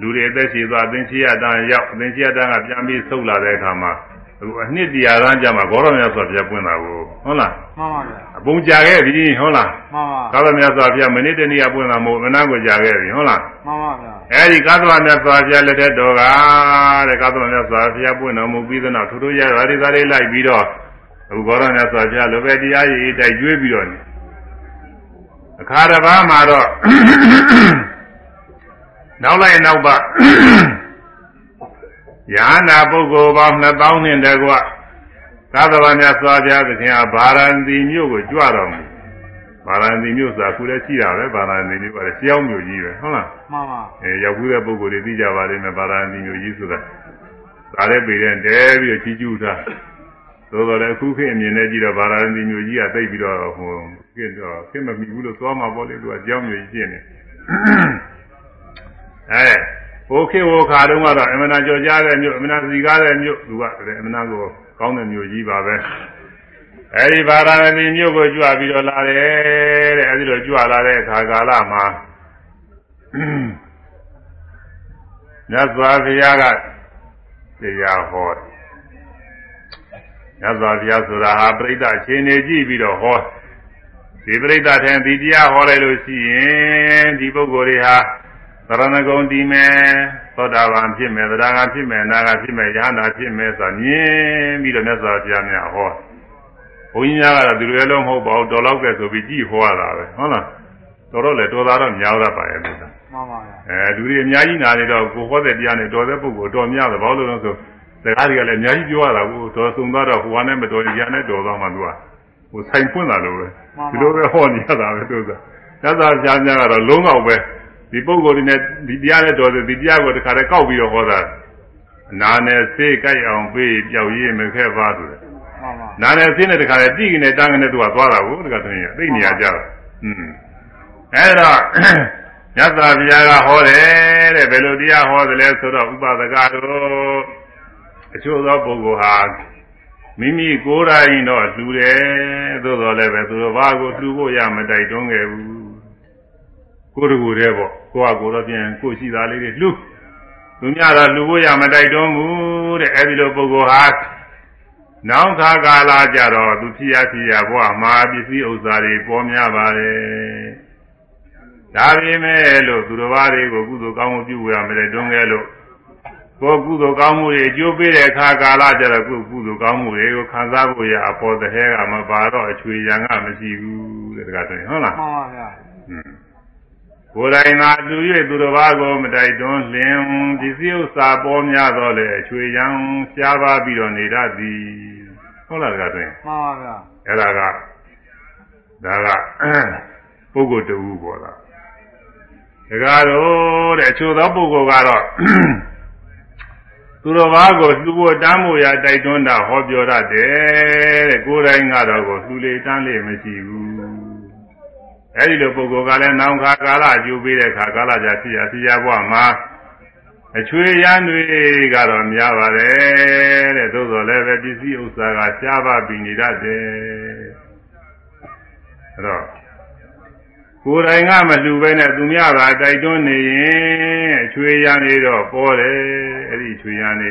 လူတွေအသက်ရှိသွားအသင်ရှိရတန်းရောက်အသင်ရှိရတန်းကပြန်ပြီးဆုတ်လာတဲ့အခါမှာအခုအနှစ်တရာတန်းကြမှာဂေါရမြတ်စွာဘုရားပွင့်တာကိုဟုတ်လားမှန်ပါဗျာအပုံကြာခဲ့ပြီဟုတ်လားမှန်ပါကာသမြတ်စွာဘုရားမနေ့တနေ့ကပွင့်လာမို့မနာကိုကြာခဲ့ပြီဟုတ်လားမှန်ပါဗျာအဲဒီကာသဝမြတ်စွာဘုရားလက်ထက်တော်ကတဲ့ကာသဝမြတ်စွာဘုရားပွင့်တော်မူပြီးတဲ့နောက်ထူးထူးရရဒီသားလေးလိုက်ပြီးတော့ အခုဘောရမြတ်စွာဘုရားလိုပဲတရားရည်တိုက်ကျွေးပြီးတော့နေအခါတစ်ပါးမှာတော့နောက်လိုက်နောက်ပါယန္နာပုဂ္ဂိုလ်ပေါင်း2000နဲ့တကွသာသဝမြတ်စွာဘုရားသခင်ဟာဗာရဏသီမြို့ကိုကြွတော်မူဗာရဏသီမြို့ဆိုတာခုလည်းရှိတာပဲဗာရဏသီမြို့ကလည်းကြောင်းမြို့ကြီးပဲဟုတ်လားမှန်ပါအဲရောက်ဘူးတဲ့ပုဂ္ဂိုလ်တွေသိကြပါလိမ့်မယ်ဗာရာဏသီမျိုးကြီးဆိုတာဒါလည်းပေတဲ့တဲပြီးတော့ကြီးကျူးထား သိသို့တော်လည်းအခုခေတ်အမြင်နဲ့ကြည့်တော့ဗာရာဏသီမြို့ကြီးကသိပ်ပြီးတော့ဟိုခေတ်တော့ခေတ်မမီဘူးလို့သွားမှာပေါ့လေသူကကြောင်းမြို့ကြီးဖြစ်နေအဲဟိုခေတ်ဟိုခါတုန်းကတော့အမနာကြော်ကြားတဲ့မြို့အမနာစီကားတဲ့မြို့သူကအမနာကိုကောင်းတဲ့မြို့ကြီးပါပဲအဲဒီဗာရာဏသီမြို့ကိုကြွပြီးတော့လာတယ်တဲ့အဲဒီလိုကြွလာတဲ့အခါကာလမှာမြတ်စွာဘုရားကတရားဟောတယ် မြတ်စွာဘုရားဆိုတာဟာပြိဋ္ဌအခြေအနေကြည့်ပြီးတော့ဟောဒီပြိဋ္ဌထင်ဒီတရားဟောလိုက်လို့ရှိရင်ဒီပုဂ္ဂိုလ်တွေဟာသရဏဂုံတည်မယ်သောတာပန်ဖြစ်မယ်သရဂံဖြစ်မယ်အနာဂံဖြစ်မယ်ယဟနာဖြစ်မယ်ဆိုမြင်ပြီးတော့မြတ်စွာဘုရားများဟောဘုန်းကြီးများကတော့ဒီလိုလည်းမဟုတ်ပါဘူးတော်တော့ကဲဆိုပြီးကြည့်ဟောရတာပဲဟုတ်လားတော်တော့လေတော်သားတော့များတော့ပါရဲ့လို့မှန်ပါဗျာအဲလူတွေအများကြီးနာနေတော့ကိုဟောတဲ့တရားနဲ့တော်တဲ့ပုဂ္ဂိုလ်တော်များတယ်ဘာလို့လဲဆို စကားတွေကလည်းအများကြီးပြောရတာကိုတော်ဆုံးသွားတော့ဟိုကနဲ့မတော်တရားနဲ့တော်သွားမှသူကဟိုဆိုင်ဖွင့်တာလို့ပဲဒီလိုပဲဟောနေရတာပဲသူကသစ္စာပြားများကတော့လုံးတော့ပဲဒီပုဂ္ဂိုလ်တွေနဲ့ဒီတရားနဲ့တော်တယ်ဒီတရားကိုတခါတည်းကောက်ပြီးတော့ဟောတာနာနဲ့ဆေးကြိုက်အောင်ပေးပျောက်ရည်မခဲ့ပါဆိုတယ်မှန်ပါနာနဲ့ဆေးနဲ့တခါတည်းတိကနေတန်းကနေသူကသွားတာကိုတခါတည်းသိနေရကြတာอืมအဲ့တော့မြတ်စွာဘုရားကဟောတယ်တဲ့ဘယ်လိုတရားဟောတယ်လဲဆိုတော့ဥပဒကတို့ အချို့သောပုဂ္ဂိုလ်ဟာမိမိကိုယ်တိုင်တော့လှူတယ်သို့တော်လည်းပဲသူတော်ဘာကိုလှူဖို့ရမတိုက်တွန်းခဲ့ဘူးကိုယ်တကူတည်းပေါ့ကိုယ့်ဟာကိုယ်တော့ပြန်ကိုယ်ရှိသားလေးတွေလှူသူများတော့လှူဖို့ရမတိုက်တွန်းဘူးတဲ့အဲဒီလိုပုဂ္ဂိုလ်ဟာနောက်ခါကာလကြတော့သူဖြစ်ရဖြစ်ရဘဝမှာပစ္စည်းဥစ္စာတွေပေါ်များပါတယ်ဒါပေမဲ့လို့သူတော်ဘာတွေကိုကုသိုလ်ကောင်းမှုပြုဝရမယ်တွန်းခဲ့လို့ ကိုယ်ကုသိုလ်ကောင်းမှုတွေအကျိုးပေးတဲ့အခါကာလကြတော့ကုကုသိုလ်ကောင်းမှုတွေကိုခံစားဖို့ရအပေါ်တဲ့ဟဲကမပါတော့အချွေရန်ကမရှိဘူးတဲ့တကားဆိုရင်ဟုတ်လားမှန်ပါဗျာကိုယ်တိုင်သာလူ၍သူတော်ဘာကိုမတိုက်တွန်းလင်ပစ္စည်းဥစ္စာပေါ်များတော့လေအချွေရန်ရှားပါပြီးတော့နေတတ်သည်ဟုတ်လားတကားဆိုရင်မှန်ပါဗျာအဲ့ဒါကဒါကပုဂ္ဂိုလ်တူပေါ်တာတကားတော့တဲ့အချို့သောပုဂ္ဂိုလ်ကတော့ သူတော်ဘာကိုလှူဖို့တမ်းဖို့ရတိုက်တွန်းတာဟောပြောတတ်တယ်တဲ့ကိုယ်တိုင်ကတော့ကိုလှူလေတမ်းလေမရှိဘူးအဲဒီလိုပုဂ္ဂိုလ်ကလည်းနောင်ခါကာလအကျိုးပေးတဲ့ခါကာလကြာဖြစ်ရဖြစ်ရဘဝမှာအချွေရန်တွေကတော့များပါတယ်တဲ့သို့တော်လည်းပဲပစ္စည်းဥစ္စာကရှားပါပြီးနေတတ်တယ်အဲ့တော့ ကိုယ်တိုင်ကမလှူပဲနဲ့သူများကတိုက်တွန်းနေရင်အချွေရန်တွေတော့ပေါ်တယ်အဲ့ဒီအချွေရန်တွေ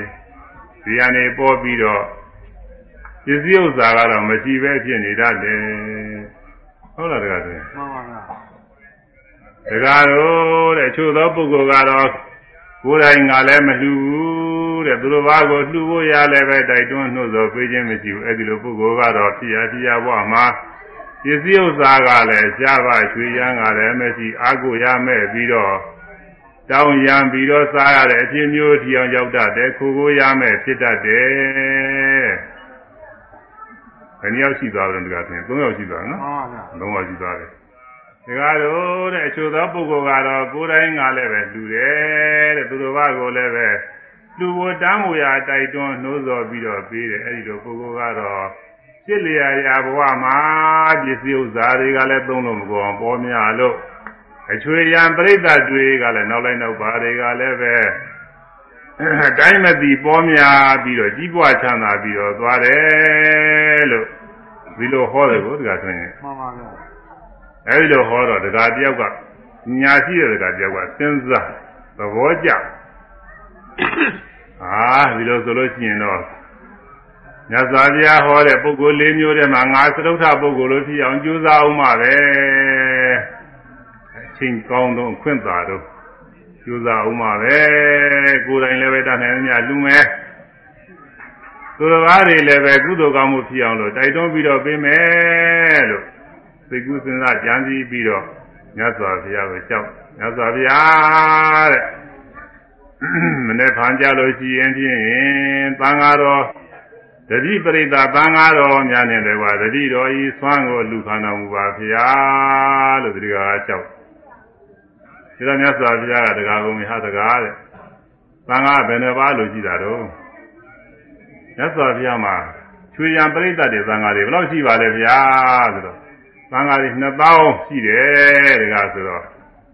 ဒီရန်တွေပေါ်ပြီးတော့ပစ္စည်းဥစ္စာကတော့မရှိပဲဖြစ်နေတတ်တယ်ဟုတ်လားတကားဆိုရင်မှန်ပါဗျာဒကာတို့တဲ့ချို့သောပုဂ္ဂိုလ်ကတော့ကိုယ်တိုင်ကလည်းမလှူဘူးတဲ့သူတို့ဘာကိုလှူဖို့ရလည်းပဲတိုက်တွန်းနှုတ်ဆော်ပေးခြင်းမရှိဘူးအဲ့ဒီလိုပုဂ္ဂိုလ်ကတော့ဖြစ်ရဖြစ်ရဘဝမှာ ပစ္စည်းဥစ္စာကလည်းရှားပါရွှေရန်ကလည်းမရှိအာကိုရမဲ့ပြီးတော့တောင်းရံပြီးတော့စားရတဲ့အဖြစ်မျိုးထီအောင်ရောက်တတ်တယ်ခိုကိုရမဲ့ဖြစ်တတ်တယ်ဘယ်နှယောက်ရှိသွားတယ်တကားဆိုရင်၃ယောက်ရှိသွားတယ်နော်မှန်ပါဗျာလုံးဝရှိသွားတယ်။ဒါကတော့တဲ့အချို့သောပုဂ္ဂိုလ်ကတော့ကိုယ်တိုင်ကလည်းပဲလူတယ်တဲ့သူတို့ဘာကိုလည်းပဲလူဝတမ်းမူရာတိုက်တွန်းနှိုးဆော်ပြီးတော့ပြီးတယ်အဲ့ဒီလိုပုဂ္ဂိုလ်ကတော့ ပြစ်လျာရာဘဝမှာပစ္စည်းဥစ္စာတွေကလည်းသုံးလို့မကောင်းပေါ်များလို့အချွေရန်ပြိဿတွေကလည်းနောက်လိုက်နောက်ပါတွေကလည်းပဲတိုင်းမသိပေါ်များပြီးတော့ကြီးပွားချမ်းသာပြီးတော့သွားတယ်လို့ဒီလိုဟောတယ်ကိုဒီကဆိုရင်မှန်ပါဗျာအဲဒီလိုဟောတော့ဒကာတယောက်ကညာရှိတဲ့ဒကာတယောက်ကစဉ်းစားသဘောကျအာဒီလိုဆိုလို့ရှိရင်တော့ မြတ်စွာဘုရားဟောတဲ့ပုဂ္ဂိုလ်၄မျိုးထဲမှာငါသရုပ်ထပုဂ္ဂိုလ်လို့ဖြစ်အောင်ကြိုးစားအောင်ပါပဲအချင်းကောင်းတော့ခွင့်သာတော့ကြိုးစားအောင်ပါပဲကိုယ်တိုင်လည်းပဲတတ်နိုင်သမျှလူမယ်သူတော်ဘာတွေလည်းပဲကုသိုလ်ကောင်းမှုဖြစ်အောင်လို့တိုက်တွန်းပြီးတော့ပေးမယ်လို့သိကုစဉ်းစားကြံစည်ပြီးတော့မြတ်စွာဘုရားကိုကြောက်မြတ်စွာဘုရားတဲ့မနေ့ဖန်ကြလို့ရှိရင်ဖြင့်သံဃာတော် တတိပရိသသံဃာတော်များနေတယ်ကွာတတိတော်ဤသွမ်းကိုလူခံတော်မူပါဘုရားလို့ဒီကကြောက်ဒီတော့မြတ်စွာဘုရားကတရားကုန်ဟာတရားတဲ့သံဃာဘယ်နှပါလို့ကြည်တာတော့မြတ်စွာဘုရားမှာချွေရန်ပရိသတ်တွေသံဃာတွေဘယ်လောက်ရှိပါလဲဗျာဆိုတော့သံဃာတွေ2000ရှိတယ်တကားဆိုတော့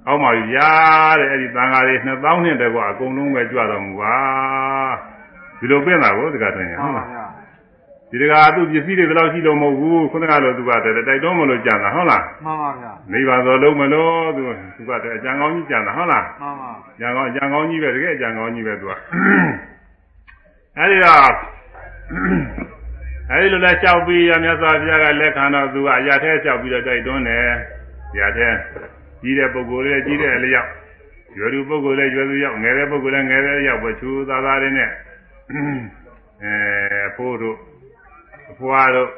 အောက်မှာဗျာတဲ့အဲ့ဒီသံဃာတွေ2000နဲ့တကွာအကုန်လုံးပဲကြွတော်မူပါဒီလိုပြင်တာကိုတကားတင်ရမှဟုန်တ်ပါလားဗျာ ဒီတကားသူပစ္စည်းတွေဘယ်လောက်ရှိလို့မဟုတ်ဘူးခုနကလိုသူကတည်းကတိုက်တွန်းမလို့ကြံတာဟုတ်လားမှန်ပါဗျာနိဗ္ဗာန်သောလုံးမလို့သူသူကတည်းကအကြံကောင်းကြီးကြံတာဟုတ်လားမှန်ပါကြံကောင်းကြံကောင်းကြီးပဲတကယ်ကြံကောင်းကြီးပဲသူကအဲဒီတော့အဲဒီလိုလဲလျှောက်ပြီးရမြတ်စွာဘုရားကလက်ခံတော့သူကအရာထဲလျှောက်ပြီးတော့တိုက်တွန်းတယ်။ရာထဲကြီးတဲ့ပုဂ္ဂိုလ်လေးကြီးတဲ့အလျောက်ရွယ်သူပုဂ္ဂိုလ်လေးရွယ်သူရောက်ငယ်တဲ့ပုဂ္ဂိုလ်လေးငယ်တဲ့ရောက်ပဲချူသားသားလေးနဲ့အဲအဖိုးတို့ အဖွားတို့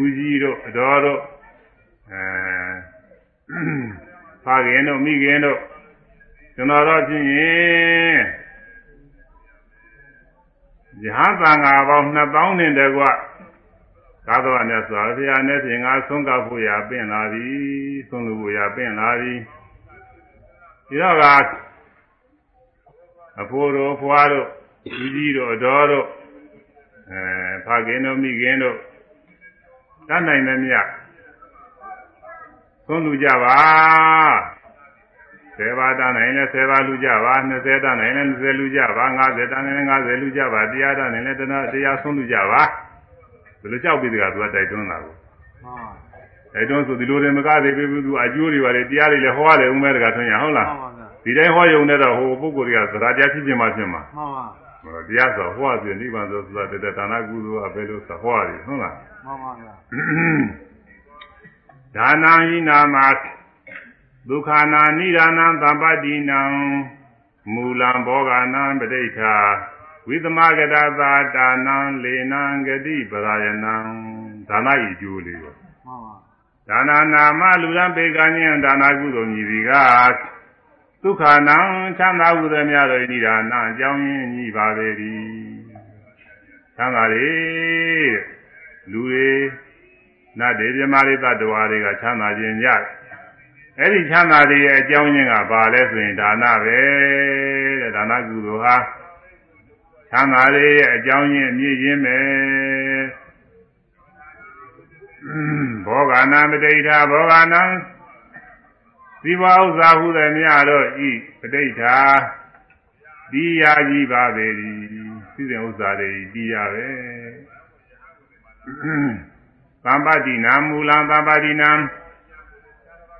ဦးကြီးတို့အတော်တို့အဲဖခင်တို့မိခင်တို့ကျွန်တော်တော့ဖြစ်ရင်ယဟန်သံဃာပေါင်း2000နဲ့တကွသာသနာ့စွာဘုရားနဲ့ဖြင့်ငါဆုံးကပ်ဖို့ရပင့်လာပြီဆုံးလူဖို့ရပင့်လာပြီဒီတော့ကအဖိုးတို့အဖွားတို့ကြီးကြီးတို့အတော်တို့ အဲဖခင်တို့မိခင်တို့တတ်နိုင်တဲ့မြတ်ဆုံးလူကြပါ10ပါးတန်းနိုင်လဲ10ပါးလူကြပါ20တန်းနိုင်လဲ20လူကြပါ50တန်းနိုင်လဲ50လူကြပါတရားတန်းနိုင်လဲတရားတရားဆုံးလူကြပါဘယ်လိုကြောက်ပြီးတကသူကတိုက်တွန်းတာကိုမှန်ပါတိုက်တွန်းဆိုဒီလိုတွေမကားသေးဘူးသူအကျိုးတွေပါလေတရားတွေလည်းဟောရတယ်ဦးမဲတကထွန်းရဟုတ်လားမှန်ပါဗျာဒီတိုင်းဟောရုံနဲ့တော့ဟိုပုဂ္ဂိုလ်တွေကသရာတရားဖြစ်ခြင်းမှဖြစ်မှာမှန်ပါဟော တရားဆိုဟောဆိုနိဗ္ဗာန်ဆိုဆိုတာတတနာကုသိုလ်ကဘယ်လိုဆိုဟောရတယ်ဟုတ်လားမှန်ပါဗျာဒါနံဟိနာမဒုက္ခနာနိဒာနံသဗ္ဗတိနံမူလံဘောဂာနံပဋိဋ္ဌာဝိသမဂတသာတာနံလေနံဂတိပရာယနံဒါနဤကျိုးလေးပဲမှန်ပါဒါနာနာမလူရန်ပေကညင်ဒါနာကုသိုလ်မြည်ဒီက ဒုက္ခနာချမ်းသာဟုသည်များတို့ဤဒါနာအကြောင်းရင်းညီပါပေသည်ချမ်းသာတွေလူတွေနတ်တွေမြမာတွေတ attva တွေကချမ်းသာခြင်းကြအဲ့ဒီချမ်းသာတွေရဲ့အကြောင်းရင်းကဘာလဲဆိုရင်ဒါနပဲတဲ့ဒါနကုသိုလ်ဟာချမ်းသာတွေရဲ့အကြောင်းရင်းအမြင့်ရင်းပဲဘောဂာနာမတိဋ္ဌာဘောဂာနံ သီဝဥစ္စာဟုသည်များတို့ဤပဋိဋ္ဌာဒီယာကြီးပါပေသည်သိစဉ်ဥစ္စာတွေဒီယာပဲသံပါတိနာမူလံသံပါတိနာ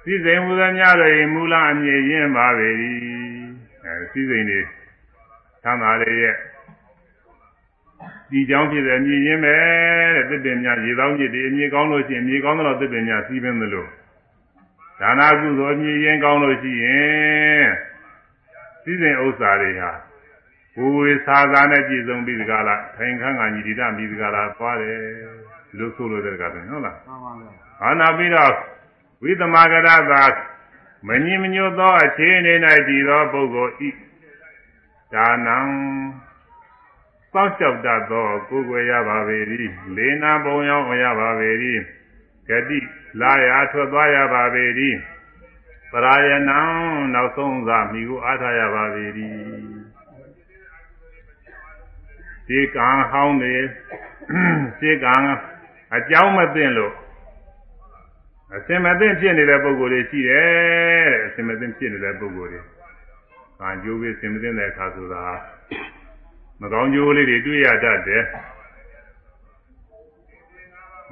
သိစဉ်ဟုသည်များတို့ဤမူလအမြည်ရင်းပါပေသည်အဲသိစဉ်တွေသံဃာတွေရဲ့ဒီကြောင့်ဖြစ်တဲ့အမြည်ရင်းပဲတဲ့တစ်ပင်များရေသောင်းจิตတွေအမြည်ကောင်းလို့ရှိရင်အမြည်ကောင်းတော့တစ်ပင်များစီးပင်းသလို ဒါနာကုသိုလ်အမြည်ရင်းကောင်းလို့ရှိရင်စည်းစိမ်ဥစ္စာတွေဟာဘူဝေသာသာနဲ့ပြည့်စုံပြီးဒီကလာထိုင်ခန်းကညီတိတပြီးဒီကလာသွားတယ်ဒီလိုဆိုလို့တဲ့ကတည်းကဟုတ်လားမှန်ပါဗျာအာနာပြီးတော့ဝိသမဂရသာမငြင်းမညွတ်သောအခြေအနေ၌တည်သောပုဂ္ဂိုလ်ဤဒါနံစောင့်ကြောက်တတ်သောကိုယ်ွယ်ရပါပေ၏လေနာပုံရောက်ရပါပေ၏ဂတိ လာရထွက်သွားရပါပေ၏ပရာယနံနောက်ဆုံးသာမိကိုအားထားရပါပေ၏ဒီကံဟောင်းနေဒီကံအကြောင်းမသိလို့အစင်မသိဖြစ်နေတဲ့ပုံကိုယ်တွေရှိတယ်တဲ့အစင်မသိဖြစ်နေတဲ့ပုံကိုယ်တွေ။ကာကြိုးပြီးစင်မသိတဲ့အခါဆိုတာမကောင်းကျိုးလေးတွေတွေ့ရတတ်တယ်။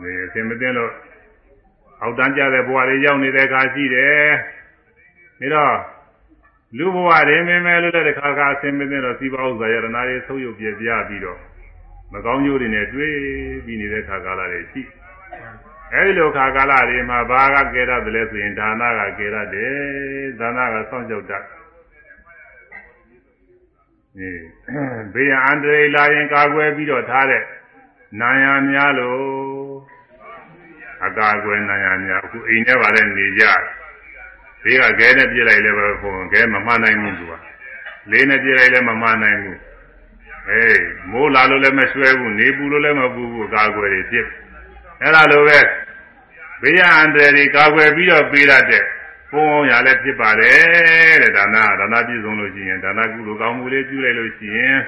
ဒီအစင်မသိလို့ အောက်တန်းကြတဲ့ဘဝတွေရောက်နေတဲ့အခါရှိတယ်။ဒါတော့လူဘဝတွေမင်းမဲလို့တဲ့ခါခါအစင်မသိတော့စီးပွားဥစ္စာယရနာတွေဆုပ်ယုပ်ပြပြပြီးတော့မကောင်းကျိုးတွေနဲ့တွေ့ပြီးနေတဲ့ခါကာလတွေရှိတယ်အဲဒီလိုခါကာလတွေမှာဘာကကဲရတယ်လဲဆိုရင်ဒါနကကဲရတယ်ဒါနကစောင့်ကြောက်တတ်ဒီဘေးရန်အန္တရာယ်လာရင်ကာကွယ်ပြီးတော့ထားတဲ့နာယများလို့ အကာအကွယ်နာယများအခုအိမ်ထဲပါလဲနေကြဘေးကကဲနဲ့ပြစ်လိုက်လဲပဲပုံကဲမမှန်နိုင်ဘူးသူကလေးနဲ့ပြစ်လိုက်လဲမမှန်နိုင်ဘူးအေးမိုးလာလို့လည်းမဆွဲဘူးနေပူလို့လည်းမပူဘူးအကာအကွယ်တွေပြစ်အဲ့ဒါလိုပဲဘေးရန်အန္တရာယ်တွေကာကွယ်ပြီးတော့ပေးရတဲ့ဘုံအောင်ရလည်းဖြစ်ပါတယ်တဲ့ဒါနဒါနပြည့်စုံလို့ရှိရင်ဒါနကုသိုလ်ကောင်းမှုလေးပြုလိုက်လို့ရှိရင်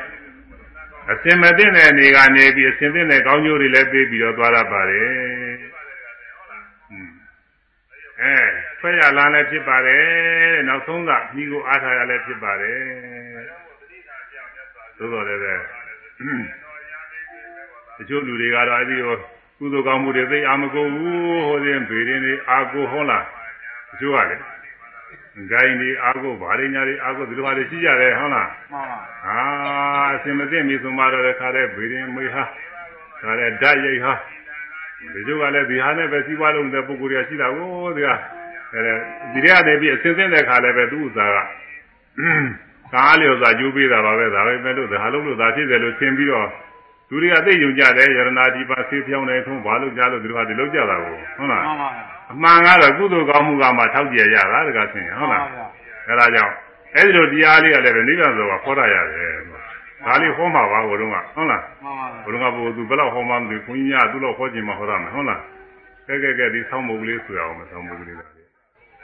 အစင်မသိတဲ့နေကနေပြီးအစင်သိတဲ့ကောင်းကျိုးတွေလည်းပေးပြီးတော့သွားရပါတယ် အဲဆွဲရလန်းလည်းဖြစ်ပါတယ်တဲ့နောက်ဆုံးကမိကိုအားထားရလည်းဖြစ်ပါတယ်သို့တော်လည်းပဲတချို့လူတွေကတော့အဲဒီဟိုကုသိုလ်ကောင်းမှုတွေသိအာမကိုဘူးဟိုရင်ဗေဒင်းတွေအာကိုဟုတ်လားတချို့ကလည်းဂိုင်းဒီအာကိုဗာရိညာတွေအာကိုဒီလိုဟာတွေရှိကြတယ်ဟုတ်လားမှန်ပါအာအစင်မသိပြီဆိုမှတော့ခါတဲ့ဗေဒင်းမေဟာခါတဲ့ဓာတ်ရိပ်ဟာ ဒီကျုပ်ကလည်းဒီဟာနဲ့ပဲစီးပွားလုံးတဲ့ပုဂ္ဂိုလ်တွေရှိတာကိုဒီကအဲဒီထဲကနေပြီးအစင်သိတဲ့ခါလည်းပဲသူ့ဥစ္စာကကားလျော်စွာကျိုးပေးတာပါပဲဒါပဲမဲ့လို့ဒါလုံးလို့ဒါဖြစ်တယ်လို့သင်ပြီးတော့လူတွေကသိယုံကြတယ်ယရနာဒီပါဆေးဖြောင်းနေထုံးဘာလို့ကြားလို့ဒီလိုဟာဒီလိုကြတာကိုဟုတ်လားမှန်ပါအမှန်ကတော့ကုသိုလ်ကောင်းမှုကမှထောက်ကြရတာတကဆင်ဟုတ်လားအဲဒါကြောင့်အဲဒီလိုတရားလေးကလည်းပဲနိဗ္ဗာန်ဆိုတာခေါ်ရရတယ်။ ဒါလေးဟောမှာပါဘုရုံကဟုတ်လားမှန်ပါ။ဘုရုံကဘုသူဘယ်လောက်ဟောမှမသိဘူး။ဘုန်းကြီးများသူ့လောက်ဟောခြင်းမဟောရမယ်ဟုတ်လား။ကဲကဲကဲဒီဆောင်းမုတ်ကလေးဆိုရအောင်မဆောင်းမုတ်ကလေးကလေး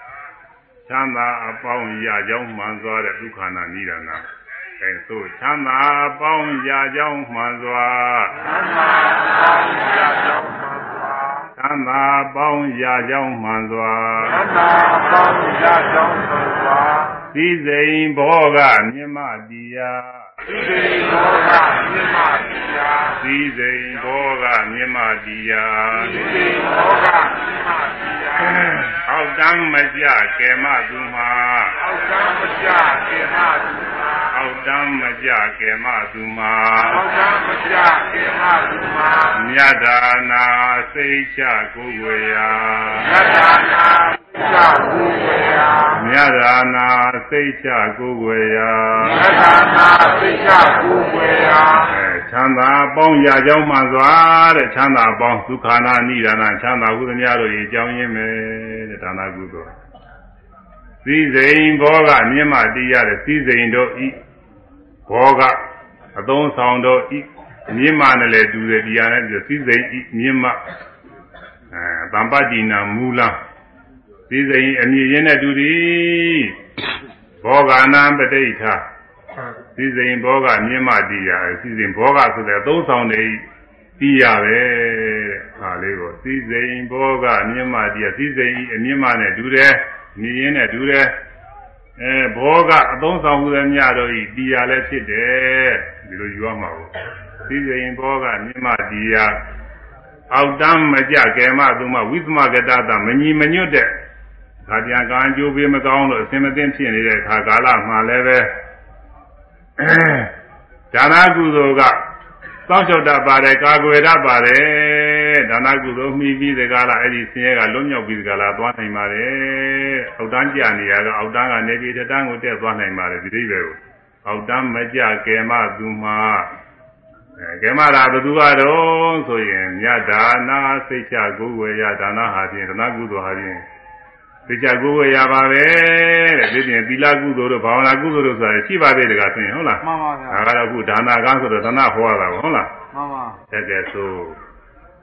။ချမ်းသာအပေါင်းရာကြောင်းမှန်စွာတဲ့ဒုက္ခနာနိဒာနာ။အဲသို့ချမ်းသာအပေါင်းရာကြောင်းမှန်စွာချမ်းသာအပေါင်းရာကြောင်းမှန်စွာသီစိန်ဘောကမြမတိယ သီစိန်ဘောကမြမတိယအောက်တမ်းမကြကဲမသူမှာအောက်တမ်းမကြကဲမသူမှာမြတ်ဒါနာစိတ်ချကိုယ် ဝေယမြတ်ဒါနာစိတ်ချကိုယ်ဝေယအဲချမ်းသာပေါင်းရာကြောင်းမှစွာတဲ့ချမ်းသာပေါင်းဒုက္ခနာနိဒာနာချမ်းသာဟုသမျှတို့၏အကြောင်းရင်းပဲတဲ့ဒါနာကုသိုလ်စည်းစိမ်ဘောကမြင့်မတရားတဲ့စည်းစိမ်တို့ဤဘောကအသုံးဆောင်တို့ဤမြင့်မနဲ့လည်းတူတယ်တရားနဲ့တူစည်းစိမ်ဤမြင့်မအဲတမ္ပတ္တိနာမူလ စည်းစိမ်အမြင့်ရင်းနဲ့တူသည်ဘောဂနာပဋိဋ္ဌာစည်းစိမ်ဘောကမြင့်မတရားစည်းစိမ်ဘောကဆိုတဲ့အသုံးဆောင်တွေတီးရပဲတဲ့ဟာလေးကိုစည်းစိမ်ဘောကမြင့်မတရားစည်းစိမ်ဤအမြင့်မနဲ့တူတယ်မြင့်ရင်းနဲ့တူတယ်အဲဘောကအသုံးဆောင်မှုတွေများတော့ဤတရားလည်းဖြစ်တယ်ဒီလိုယူရမှာကိုစည်းစိမ်ဘောကမြင့်မတရားအောက်တမ်းမကြကဲမသူမဝိသမကတတာမညီမညွတ်တဲ့ ဒါပြန်ကံကြိုးပေးမကောင်းလို့အစင်မသိဖြစ်နေတဲ့အခါကာလမှာလည်းပဲဒါနကုသိုလ်ကစောင့်ရှောက်တတ်ပါတယ်ကာကွယ်တတ်ပါတယ်ဒါနကုသိုလ်မှီပြီးဒီကလာအဲ့ဒီဆင်းရဲကလွတ်မြောက်ပြီးဒီကလာသွားနိုင်ပါတယ်အောက်တန်းကြနေရတော့အောက်တန်းကနေပြီးတတန်းကိုတက်သွားနိုင်ပါတယ်ဒီအိဗယ်ကိုအောက်တန်းမကြကဲမသူမှာအဲကဲမတာဘသူကတော့ဆိုရင်မြတ်ဒါနာစိတ်ချကိုယ်ဝေရဒါနဟာဖြင့်ဒါနကုသိုလ်ဟာဖြင့် သိကြကိုယ်ဝေရပါပဲတဲ့ဒီပြင်သီလကုသိုလ်တို့ဘာဝနာကုသိုလ်တို့ဆိုတာရှိပါသေးတယ်ကဆိုရင်ဟုတ်လားမှန်ပါဗျာဒါကတော့အခုဒါနာကဆိုတော့ဒါနဟောရတာကိုဟုတ်လားမှန်ပါတကယ်ဆို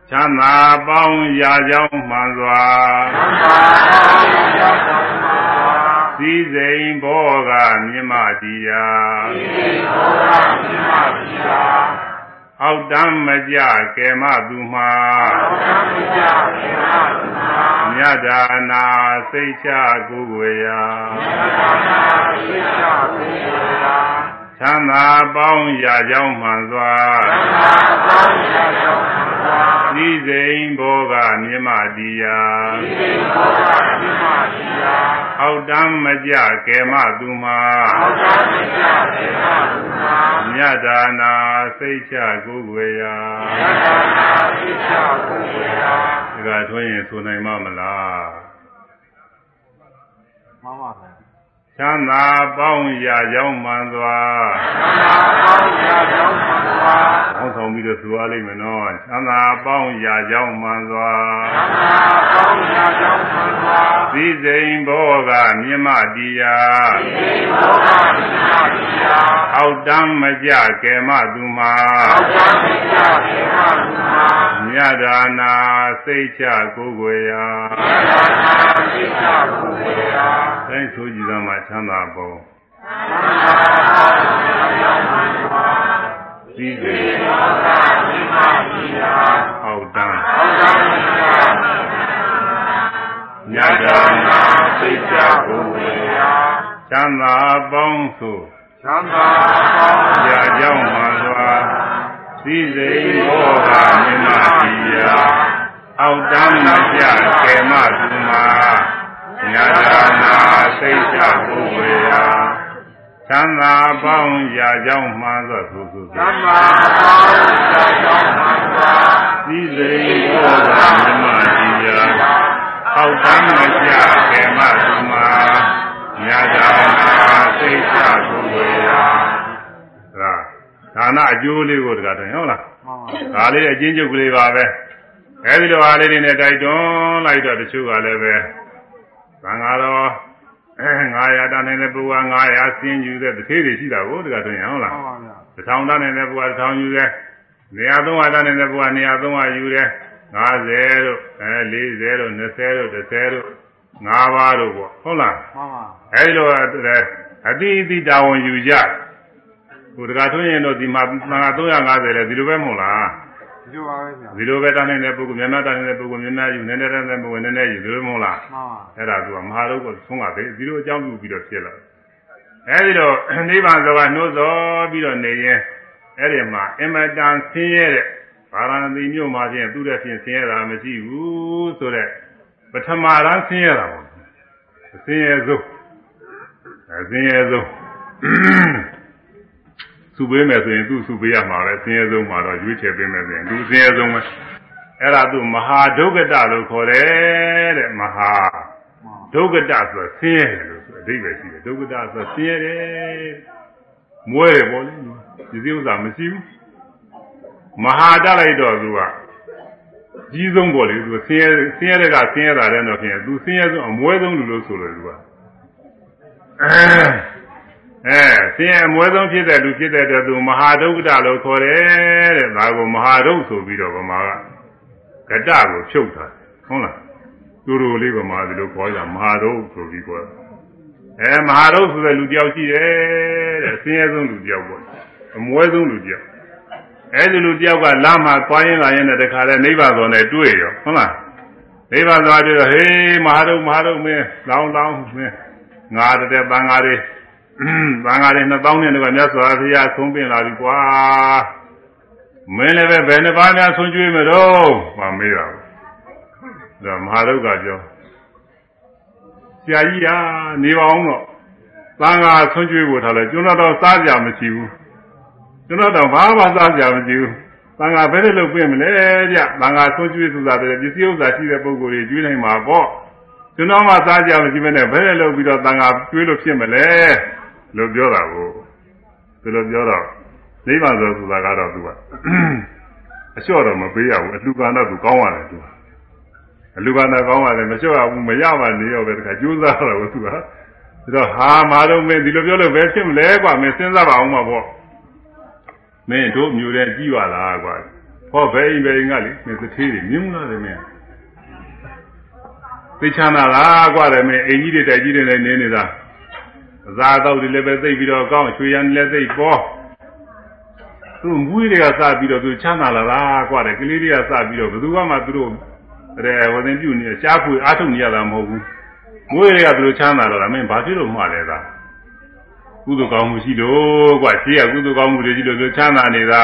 ချမ်းသာပေါင်းရာကြောင်းမှန်စွာစည်းစိမ်ဘောကမြင့်မတရား အောက်တမ်းမကြကဲမသူမှာမြတ်ဒါနာစိတ်ချကိုယ်ဝေယချမ်းသာပေါင်းရာကြောင်းမှန်စွာ စည်းစိမ်ဘောကမြင့်မတရားအောက်တမ်းမကြကဲမသူမှာမြတ်ဒါနာစိတ်ချကိုယ်ဝေယဒါကထွင်းရင်ဆိုနိုင်မမလားမှန်ပါဗျာ ချမ်းသာပေါင်းရာကြောင်းမှန်စွာပေါင်းဆောင်ပြီးတော့သူအားလိမ့်မယ်နော်ချမ်းသာပေါင်းရာကြောင်းမှန်စွာသီစိန်ဘောကမြင့်မတရားအောက်တမ်းမကြကဲမသူမှာမြတ်ဒါနာစိတ်ချကိုယ်ွယ်ရာတိုင်းဆိုကြည်သာမှာချမ်းသာပေါင်းချစည်းစိမ်သောကမိမကြီးရာအောက်တန်းသောကမိမညညတာတာနာနာစိစိတ်တ်ချချဘုဘုဝေဝေရာချမ်းသာပေါင်းသို့သံဃာပေါင်းရာကြောင်းမှစွာစည်းစိမ်ဘောကမြမကြီးရာအောက်တန်းမပြကေမသူမာညတာနာ စိတ်ချဘုဝေရာချမ်းသာပေါင်းရာကြောင်းမှသောသူသူသံဃာပေါင်းရာကြောင့်မှသာစည်းစိမ်ဘောကမြမကြီးရာအောက်တန်းမပြကေမသူမာညတာနာစိတ်ချဘုဝေရာဒါဒါနအကျိုးလေးကိုတကားတယ်ဟုတ်လားမှန်ပါဒါလေးအချင်းချုပ်ကလေးပါပဲအဲဒီလိုအားလေးတွေနဲ့တိုက်တွန်းလိုက်တော့တချို့ကလည်းပဲသံဃာတော် အဲ900တန်းနေတဲ့ပုဂ္ဂိုလ်900ဆင်းယူတဲ့တထေးတွေရှိတာကိုတကတွင်ဟုတ်လားမှန်ပါဗျာတစ်ထောင်တန်းနေတဲ့ပုဂ္ဂိုလ်တစ်ထောင်ယူတယ်နေရာ300တန်းနေတဲ့ပုဂ္ဂိုလ်နေရာ300ယူတယ်50တို့အဲ40တို့20တို့30တို့5ပါးတို့ပေါ့ဟုတ်လားမှန်ပါအဲဒီလိုအတိအတိတာဝန်ယူကြဟိုတကထွင်းရင်တော့ဒီမှာသံဃာ350လဲဒီလိုပဲမဟုတ်လား ဒီလိုပါပဲဗျာဒီလိုပဲတာနေတဲ့ပုဂ္ဂိုလ်များများတာနေတဲ့ပုဂ္ဂိုလ်များများယူနည်းနည်းတဲ့ပုဂ္ဂိုလ်နည်းနည်းယူဒီလိုမဟုတ်လားမှန်ပါအဲ့ဒါကမဟာရုပ်ကိုသုံးပါတယ်ဒီလိုအကြောင်းပြုပြီးတော့ဖြစ်လာအဲဒီတော့နိဗ္ဗာန်ဆိုတာနှိုးစောပြီးတော့နေရင်အဲ့ဒီမှာအင်မတန်ဆင်းရဲတဲ့ဗာရာဏသီမြို့မှာဖြင့်သူ့တဲ့ဖြင့်ဆင်းရဲတာမရှိဘူးဆိုတော့ပထမရန်ဆင်းရဲတာပေါ့ဆင်းရဲဆုံးအဆင်းရဲဆုံး သူပေးမယ်ဆိုရင်သူ့သူပေးရမှာပဲဆင်းရဲဆုံးမှာတော့ရွေးချယ်ပေးမယ်ဆိုရင်သူဆင်းရဲဆုံးပဲအဲ့ဒါသူမဟာဒုက္ကတလို့ခေါ်တယ်တဲ့မဟာမှန်ဒုက္ကတဆိုဆင်းရဲတယ်လို့ဆိုအဓိပ္ပာယ်ရှိတယ်ဒုက္ကတဆိုဆင်းရဲတယ်မွဲတယ်ပေါ့လေဒီစည်းဥစ္စာမရှိဘူးမဟာတလိုက်တော့သူကကြီးဆုံးပေါ့လေသူဆင်းရဲဆင်းရဲတဲ့ကဆင်းရဲတာတဲ့တော့ဖြင့်သူဆင်းရဲဆုံးအမွဲဆုံးလူလို့ဆိုလို့သူကအဲ ဆင်းရဲအမွဲဆုံးဖြစ်တဲ့လူဖြစ်တဲ့အတွက်သူမဟာဒုက္ကတလို့ခေါ်တယ်တဲ့ဒါကိုမဟာဒုက္ခဆိုပြီးတော့ဗမာကကတကိုဖြုတ်တာဟုတ်လားသူတို့လေးကမှဒီလိုခေါ်ကြမဟာရုပ်ဆိုပြီးခေါ်တယ်အဲမဟာရုပ်ဆိုတဲ့လူတယောက်ရှိတယ်တဲ့အစင်းရဲဆုံးလူတယောက်ပေါ့အမွဲဆုံးလူတယောက်အဲဒီလူတယောက်ကလမ်းမှာသွားရင်လာရင်တခါလဲနိဗ္ဗာန်တော်နဲ့တွေ့ရောဟုတ်လားနိဗ္ဗာန်သွားတွေ့တော့ဟေးမဟာရုပ်မဟာရုပ်မင်းလောင်းလောင်းမင်းငါတဲ့တန်ဃာတွေ တန်ဃာတွေ2000နဲ့တော့မြတ်စွာဘုရားဆုံးပင်လာပြီကွာမင်းလည်းပဲဘယ်နှပါးများဆုံးကျွေးမလို့မမေးတာဘူးဒါမဟာဒုက္ခပြောဆရာကြီးဟာနေပါအောင်တော့သံဃာဆွံ့ကျွေးဖို့ထားလဲကျွန်တော်တော့စားကြမရှိဘူးကျွန်တော်တော့ဘာမှစားကြမရှိဘူးသံဃာဘယ်နဲ့လုပ်ပြင်မလဲကြသံဃာဆွံ့ကျွေးဆိုတာပဲပစ္စည်းဥစ္စာရှိတဲ့ပုဂ္ဂိုလ်တွေကျွေးနိုင်မှာပေါ့ကျွန်တော်မှစားကြမရှိဘဲနဲ့ဘယ်နဲ့လုပ်ပြီးတော့သံဃာကျွေးလို့ဖြစ်မလဲ လို့ပြောတာကိုသူလိုပြောတော့နိဗ္ဗာန်ဆိုဆိုတာကတော့သူကအလျှော့တော့မပေးရဘူးအလှကံတော့သူကောင်းရတယ်သူကအလူကနာကောင်းပါတယ်မလျှော့ရဘူးမရပါနေရောပဲတခါကြိုးစားတော့သူကဒါတော့ဟာမာတော့မင်းဒီလိုပြောလို့ဘယ်ဖြစ်မလဲကွာမင်းစဉ်းစားပါအောင်မှာပေါ့မင်းတို့မျိုးတဲ့ကြည့်ပါလားကွာဟောဘယ်အိမ်ဘယ်အိမ်ကလေမင်းသတိတွေမြင်မလားတယ်မင်းသိချမ်းသာလားကွာတယ်မင်းအိမ်ကြီးတွေတိုက်ကြီးတွေလည်းနေနေတာ အသာတော့ဒီလည်းပဲသိပြီးတော့ကောင်းချွေရန်လည်းသိပေါ်သူမွေးတွေကစပြီးတော့သူချမ်းသာလာလားကွာတယ်ကလေးတွေကစပြီးတော့ဘယ်သူမှသူတို့တဲ့ဝသင်ပြုနေရှားဖွေအားထုတ်နေရတာမဟုတ်ဘူးမွေးတွေကသူတို့ချမ်းသာတော့တာမင်းဘာဖြစ်လို့မှားလဲသာကုသိုလ်ကောင်းမှုရှိလို့ကွာရှေးကကုသိုလ်ကောင်းမှုတွေရှိလို့သူချမ်းသာနေတာ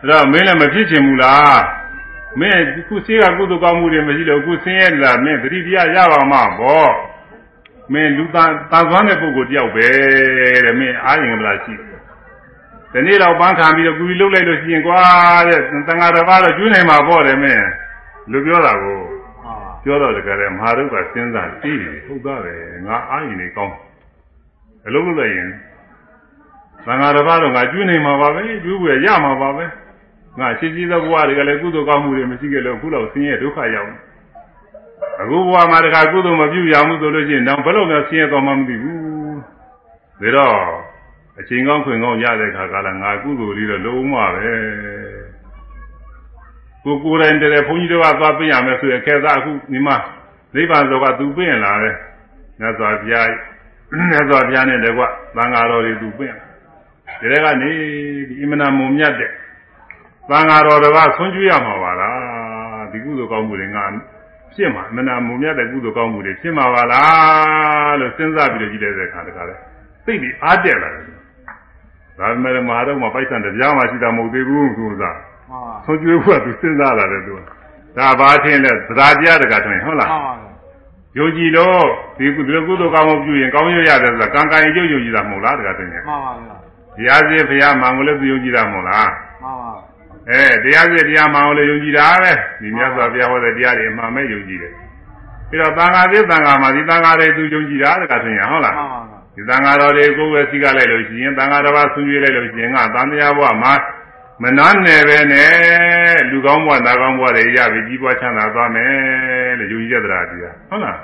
အဲ့တော့မင်းလည်းမဖြစ်ချင်ဘူးလားမင်းခုရှေးကကုသိုလ်ကောင်းမှုတွေမရှိလို့ခုဆင်းရဲလာမင်းသတိတရားရပါမှာပေါ့ မင်းလူသားသာသွမ်းတဲ့ပုဂ္ဂိုလ်တယောက်ပဲတဲ့မင်းအားရင်မလားရှိဒီနေ့တော့ပန်းခံပြီးတော့ကူပြီးလှုပ်လိုက်လို့ရှိရင်ကွာတဲ့တန်ဃာတစ်ပါးတော့ကျွေးနိုင်မှာပေါ့တယ်မင်းလူပြောတာကိုဟာပြောတော့တကယ်လည်းမဟာရုပ်ကစဉ်းစားသိတယ်ဟုတ်သားပဲငါအားရင်နေကောင်းအလုံးလို့လည်းရင်သံဃာတစ်ပါးတော့ငါကျွေးနေမှာပါပဲကျွေးွယ်ရမှာပါပဲငါရှိရှိသောဘဝတွေကလည်းကုသိုလ်ကောင်းမှုတွေမရှိခဲ့လို့အခုလောက်ဆင်းရဲဒုက္ခရောက်နေ အခုဘဝမှာတခါကုသိုလ်မပြုရမှုဆိုလို့ရှိရင်တော့ဘယ်လိုများဆင်းရဲသွားမှမသိဘူးဒါတော့အချိန်ကောင်းခွင်ကောင်းရတဲ့ခါကလည်းငါကုသိုလ်လေးတော့လုံးဝပဲကိုကိုယ်တိုင်တည်းဘုန်းကြီးတို့ကသွားပြင်ရမယ်ဆိုရင်ခဲသားအခုဒီမှာနိဗ္ဗာန်ဆိုကသူပြင်လာတယ်မြတ်စွာဘုရားမြတ်စွာဘုရားနဲ့တကွသံဃာတော်တွေသူပြင်ဒီထဲကနေဒီအင်မနာမုံမြတ်တဲ့သံဃာတော်တစ်ပါးဆွံ့ကျွေးရမှာပါလားဒီကုသိုလ်ကောင်းမှုတွေငါ ဖြစ်မှာအမနာမုံမြတ်တဲ့ကုသိုလ်ကောင်းမှုတွေဖြစ်မှာပါလားလို့စဉ်းစားပြီးတော့ကြည့်တဲ့အခါတခါလဲသိပြီးအားတက်လာတယ်ဒါပေမဲ့မဟာတော့မပိုက်ဆံတရားမှရှိတာမဟုတ်သေးဘူးသူကမှန်ပါဆွံ့ကျွေးဖို့ကသူစဉ်းစားလာတယ်သူကဒါဘာထင်လဲသဒ္ဒါတရားတကထင်ဟုတ်လားမှန်ပါယုံကြည်လို့ဒီကုသိုလ်ကုသိုလ်ကောင်းမှုပြုရင်ကောင်းရရတယ်ဆိုတာကံကံရုပ်ယုံကြည်တာမဟုတ်လားတကထင်တယ်မှန်ပါဗျာတရားစီဘုရားမှန်ကိုလည်းသူယုံကြည်တာမဟုတ်လားမှန်ပါ အဲတရားစီတရားမှန်ကိုလည်းယုံကြည်တာပဲဒီမြတ်စွာဘုရားဟောတဲ့တရားတွေအမှန်ပဲယုံကြည်တယ်ပြီးတော့သံဃာသစ်သံဃာမှာဒီသံဃာတွေသူယုံကြည်တာတကထင်ရဟုတ်လားမှန်ပါဗျာဒီသံဃာတော်တွေကိုယ်ပဲစီကလိုက်လို့ရှိရင်သံဃာတစ်ပါးဆွေးနွေးလိုက်လို့ရှိရင်ငါသံဃာဘဝမှာမနာနယ်ပဲနဲ့လူကောင်းဘဝနာကောင်းဘဝတွေရပြီကြီးပွားချမ်းသာသွားမယ်လို့ယုံကြည်ကြတရားတရားဟုတ်လား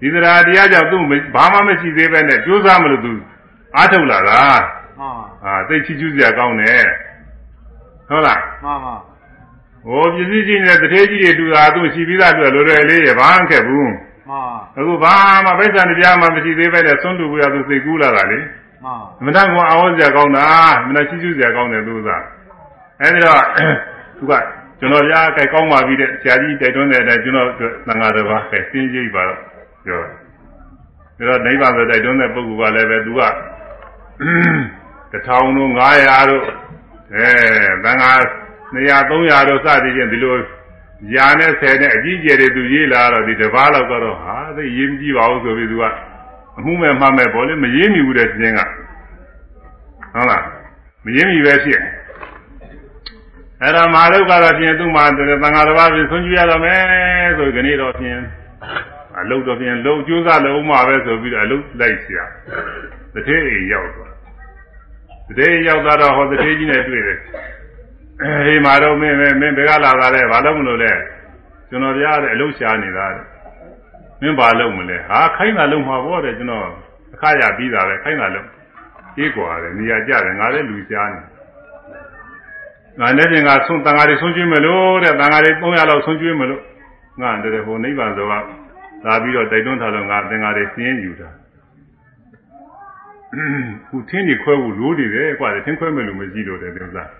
ဒီတရားတရားကြောင့်သူဘာမှမရှိသေးပဲနဲ့ကြိုးစားမလို့သူအားထုတ်လာတာမှန်ပါအာသိချီးကျူးစရာကောင်းတယ် ဟုတ်လားမှန်ပါဟိုပစ္စည်းကြီးနဲ့တထေးကြီးတွေတူတာသူရှိပြီးသားတွေ့လွယ်လွယ်လေးရဘာမှခက်ဘူးမှန်ပါအခုဘာမှဗိစ္ဆာတရားမှမရှိသေးပဲနဲ့သွန်းတူကြရသူသိကူးလာတာလေမှန်အမနာကအောင်စရာကောင်းတာအမနာချီးကျူးစရာကောင်းတယ်သူကအဲဒီတော့သူကကျွန်တော်ရားကြိုက်ကောင်းပါပြီတဲ့ဆရာကြီးတိုက်တွန်းတဲ့အတိုင်းကျွန်တော်သံဃာတော်ပါပဲစဉ်းကြည့်ပါတော့ပြောတယ်ဒါတော့နိဗ္ဗာန်ဆိုတိုက်တွန်းတဲ့ပုဂ္ဂိုလ်ကလည်းပဲသူကတစ်ထောင်တို့900တို့ အဲတန်ခါ200 300တို့စသည်ဖြင့်ဒီလိုရာနဲ့ဆယ်နဲ့အကြီးကျယ်တွေသူရေးလာတော့ဒီတစ်ပါးလောက်ကတော့ဟာသိရေးမကြည့်ပါဘူးဆိုပြီးသူကအမှုမဲ့မှမဲ့ပေါ့လေမရေးမိဘူးတဲ့ခြင်းကဟုတ်လားမရေးမိပဲဖြစ်အဲ့ဒါမာလုကတော့ဖြင့်သူ့မှာတန်ခါတစ်ပါးပြီးဆွံ့ကြရတော့မယ်ဆိုဒီနေ့တော့ဖြင့်အလုတ်တော့ဖြင့်လုံကျိုးစားလုံမှာပဲဆိုပြီးတော့အလုတ်လိုက်ရှာတစ်ထည့်ရောက်သွား တထေးအိမ်ရောက်သွားတော့ဟောတထေးကြီးနဲ့တွေ့တယ်ဟေးမာတော့မင်းမင်းမင်းဘယ်ကလာတာလဲဘာလို့မလို့လဲကျွန်တော်ပြားတဲ့အလုတ်ရှားနေတာတဲ့မင်းဘာလုပ်မလဲဟာခိုင်းတာလုပ်မှာပေါ့တဲ့ကျွန်တော်အခါရပြီးတာပဲခိုင်းတာလုပ်အေးกว่าတယ်နေရာကြတယ်ငါလည်းလူရှားနေငါလည်းပြင်ကဆုံးတန်ဃာတွေဆုံးကျွေးမလို့တဲ့တန်ဃာတွေ300လောက်ဆုံးကျွေးမလို့ငါတည်းဟိုနိဗ္ဗာန်ဆိုကလာပြီးတော့တိုက်တွန်းထားလို့ငါသင်္ဃာတွေစင်းရင်ယူတာ ခုထင်းနေခွဲဖို့လိုနေတယ်ကွာထင်းခွဲမယ်လို့မရှိလို့တဲ့သင်္စား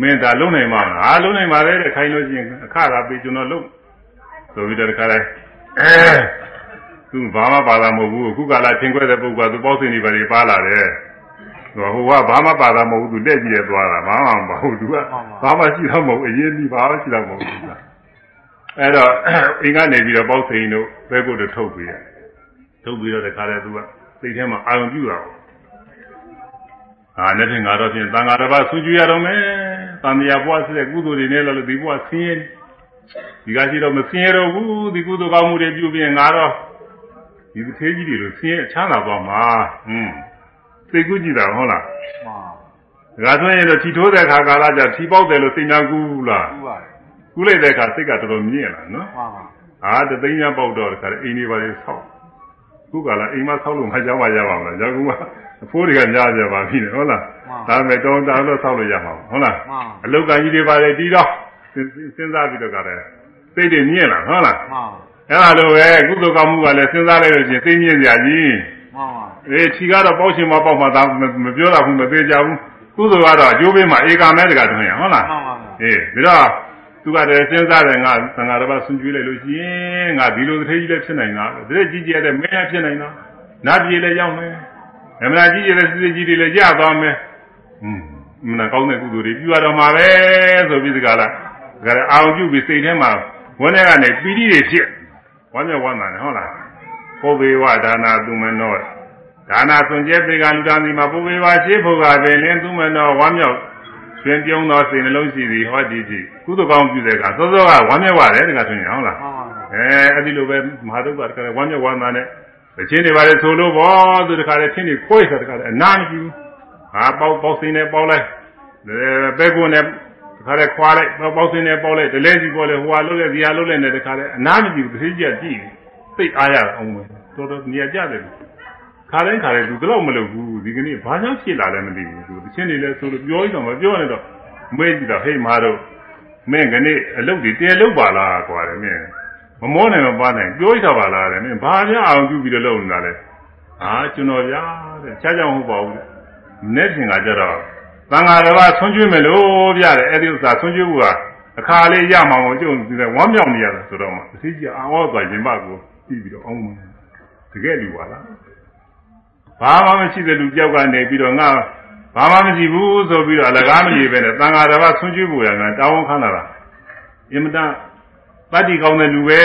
မင်းဒါလုံးနိုင်မှာငါလုံးနိုင်ပါလေတဲ့ခိုင်းလို့ချင်းအခါသာပေးကျွန်တော်လုံးဆိုပြီးတော့တခါလဲအဲသူဘာမှပါတာမဟုတ်ဘူးအခုကလာထင်းခွဲတဲ့ပုဂ္ဂိုလ်ကသူပေါ့စင်နေပါလေပါလာတယ်ဟိုဟိုကဘာမှပါတာမဟုတ်ဘူးသူတက်ကြည့်ရသွားတာဘာမှမဟုတ်သူကဘာမှရှိတော့မဟုတ်အရင်ကြီးဘာမှရှိတော့မဟုတ်ဘူးအဲ့တော့အင်္ဂကနေပြီးတော့ပေါ့စိန်တို့ဘဲကုတ်တို့ထုတ်ပြီးရထုတ်ပြီးတော့တခါလဲသူကစိတ်ထဲမှာအာရုံပြုတာပေါ့ အာနဲ့ဖြင့်ငါတော့ဖြင့်တန်ဃာတစ်ပါးဆွကြည့်ရတော့မယ်တန်မြာဘွားဆိုတဲ့ကုသိုလ်တွေနဲ့လည်းဒီဘွားဆင်းရဲဒီကရှိတော့မဆင်းရတော့ဘူးဒီကုသိုလ်ကောင်းမှုတွေပြုပြီးငါတော့ဒီသေးကြီးတွေလို့ဆင်းရဲချမ်းသာသွားမှာဟွန်းသိကူးကြည့်တာဟုတ်လားမှန်ဒါဆိုရင်တော့ထီထိုးတဲ့ခါကာလကျထီပေါက်တယ်လို့စိတ်နာကူးလားဘူးပါကူးလိုက်တဲ့အခါစိတ်ကတော်တော်မြင့်လာနော်မှန်ပါအာတသိန်းညာပေါက်တော့တခါအိမ်တွေပါလေဆောက်ခုကလာအိမ်မဆောက်လို့မကြောက်မှရပါမလားကြောက်ကူက အဖိုးတွေကညားကြပါပြီဟုတ်လားဒါပေမဲ့တောင်းတတော့ဆောက်လို့ရမှာဟုတ်လားမှန်အလုတ်ကကြီးတွေပါလေတီးတော့စဉ်းစားပြီးတော့ကလည်းစိတ်တွေမြင့်လာဟုတ်လားမှန်အဲ့ဒါလိုပဲကုသိုလ်ကောင်းမှုကလည်းစဉ်းစားလိုက်လို့ချင်းသိမြင့်ကြကြီးမှန်ပါအေးခြီကတော့ပေါက်ရှင်မပေါက်မှသာမပြောတာဘူးမသေးကြဘူးကုသိုလ်ကတော့အကျိုးပေးမှဧကမဲတကတွင်ရဟုတ်လားမှန်ပါအေးပြီးတော့သူကတည်းစဉ်းစားတယ်ငါသံဃာတစ်ပါးဆွံ့ကျွေးလိုက်လို့ရှိရင်ငါဒီလိုတစ်ထေးကြီးလည်းဖြစ်နိုင်တာတည်းကြီးကြီးတဲ့မင်းလည်းဖြစ်နိုင်တာနတ်ပြည်လည်းရောက်မယ် အမနာကြီးကြီးတဲ့စစ်စစ်ကြီးတွေလည်းကြသွားမယ်ဟွန်းအမနာကောင်းတဲ့ကုသိုလ်တွေပြုရတော့မှာပဲဆိုပြီးဒီကလာဒါကြအာရုံပြုပြီးစိတ်ထဲမှာဝန်းထဲကနေပီတိတွေဖြစ်ဝမ်းမြောက်ဝမ်းသာတယ်ဟုတ်လားပုဗ္ဗေဝဒါနာသူမနောဒါနာစွန်ကျဲပေကလူသားစီမှာပုဗ္ဗေဝရှိဖို့ကပင်လင်းသူမနောဝမ်းမြောက်ရှင်ပြုံးသောစိတ်နှလုံးရှိသည်ဟောဒီကြည့်ကုသကောင်းပြုတဲ့ကစောစောကဝမ်းမြောက်ရတယ်တကဆိုရင်ဟုတ်လားမှန်ပါအဲအဲ့ဒီလိုပဲမဟာဒုက္ခတကယ်ဝမ်းမြောက်ဝမ်းသာနဲ့ အချင်းတွေပါလေဆိုလို့ဘောသူတခါလေချင်းတွေခွဲဆိုတခါလေအနာမကြည့်ဘူးဟာပေါက်ပေါက်စင်းနဲ့ပေါက်လိုက်ပဲကုန်းနဲ့တခါလေခွာလိုက်ပေါက်စင်းနဲ့ပေါက်လိုက်ဒလဲစီပေါက်လိုက်ဟိုဟာလုံးလိုက်ဇီယာလုံးလိုက်နဲ့တခါလေအနာမကြည့်ဘူးသိကြကြည့်စိတ်အားရအောင်မယ်တော်တော်နေရာကြတယ်ခါတိုင်းခါတိုင်းသူတော့မလုပ်ဘူးဒီကနေ့ဘာကြောင့်ဖြစ်လာလဲမသိဘူးသူတချင်းတွေလဲဆိုလို့ပြောရတော့မပြောနဲ့တော့မေးကြည့်တော့ဟေးမာတို့မင်းကနေ့အလုပ်တွေတဲလုပ်ပါလားကွာတယ်မင်း မမောနိုင်မပါနိုင်ပြောရတာပါလားတဲ့မင်းဘာပြအောင်ပြုပြီးတော့လုပ်နေတာလဲဟာကျွန်တော်ဗျာတဲ့ချားကြောင်ဟုတ်ပါဘူးတဲ့နေ့ချင်းကကြတော့သံဃာတော်ကဆွန့်ကျွေးမယ်လို့ပြတယ်အဲ့ဒီဥစ္စာဆွန့်ကျွေးဖို့ကအခါလေးရမှာမို့ကျုံဒီဝမ်းမြောက်နေရတယ်ဆိုတော့မှအသိကြီးအာဟောသွားရင်ပါကိုပြီးပြီးတော့အောင်းမယ်တကယ်လူပါလားဘာမှမရှိတဲ့လူကြောက်ကနေပြီးတော့ငါဘာမှမရှိဘူးဆိုပြီးတော့အလကားမကြီးပဲနဲ့သံဃာတော်ကဆွန့်ကျွေးဖို့ရကတောင်းခံလာတာအင်မတန် တတ္တိကောင်းတဲ့လူပဲ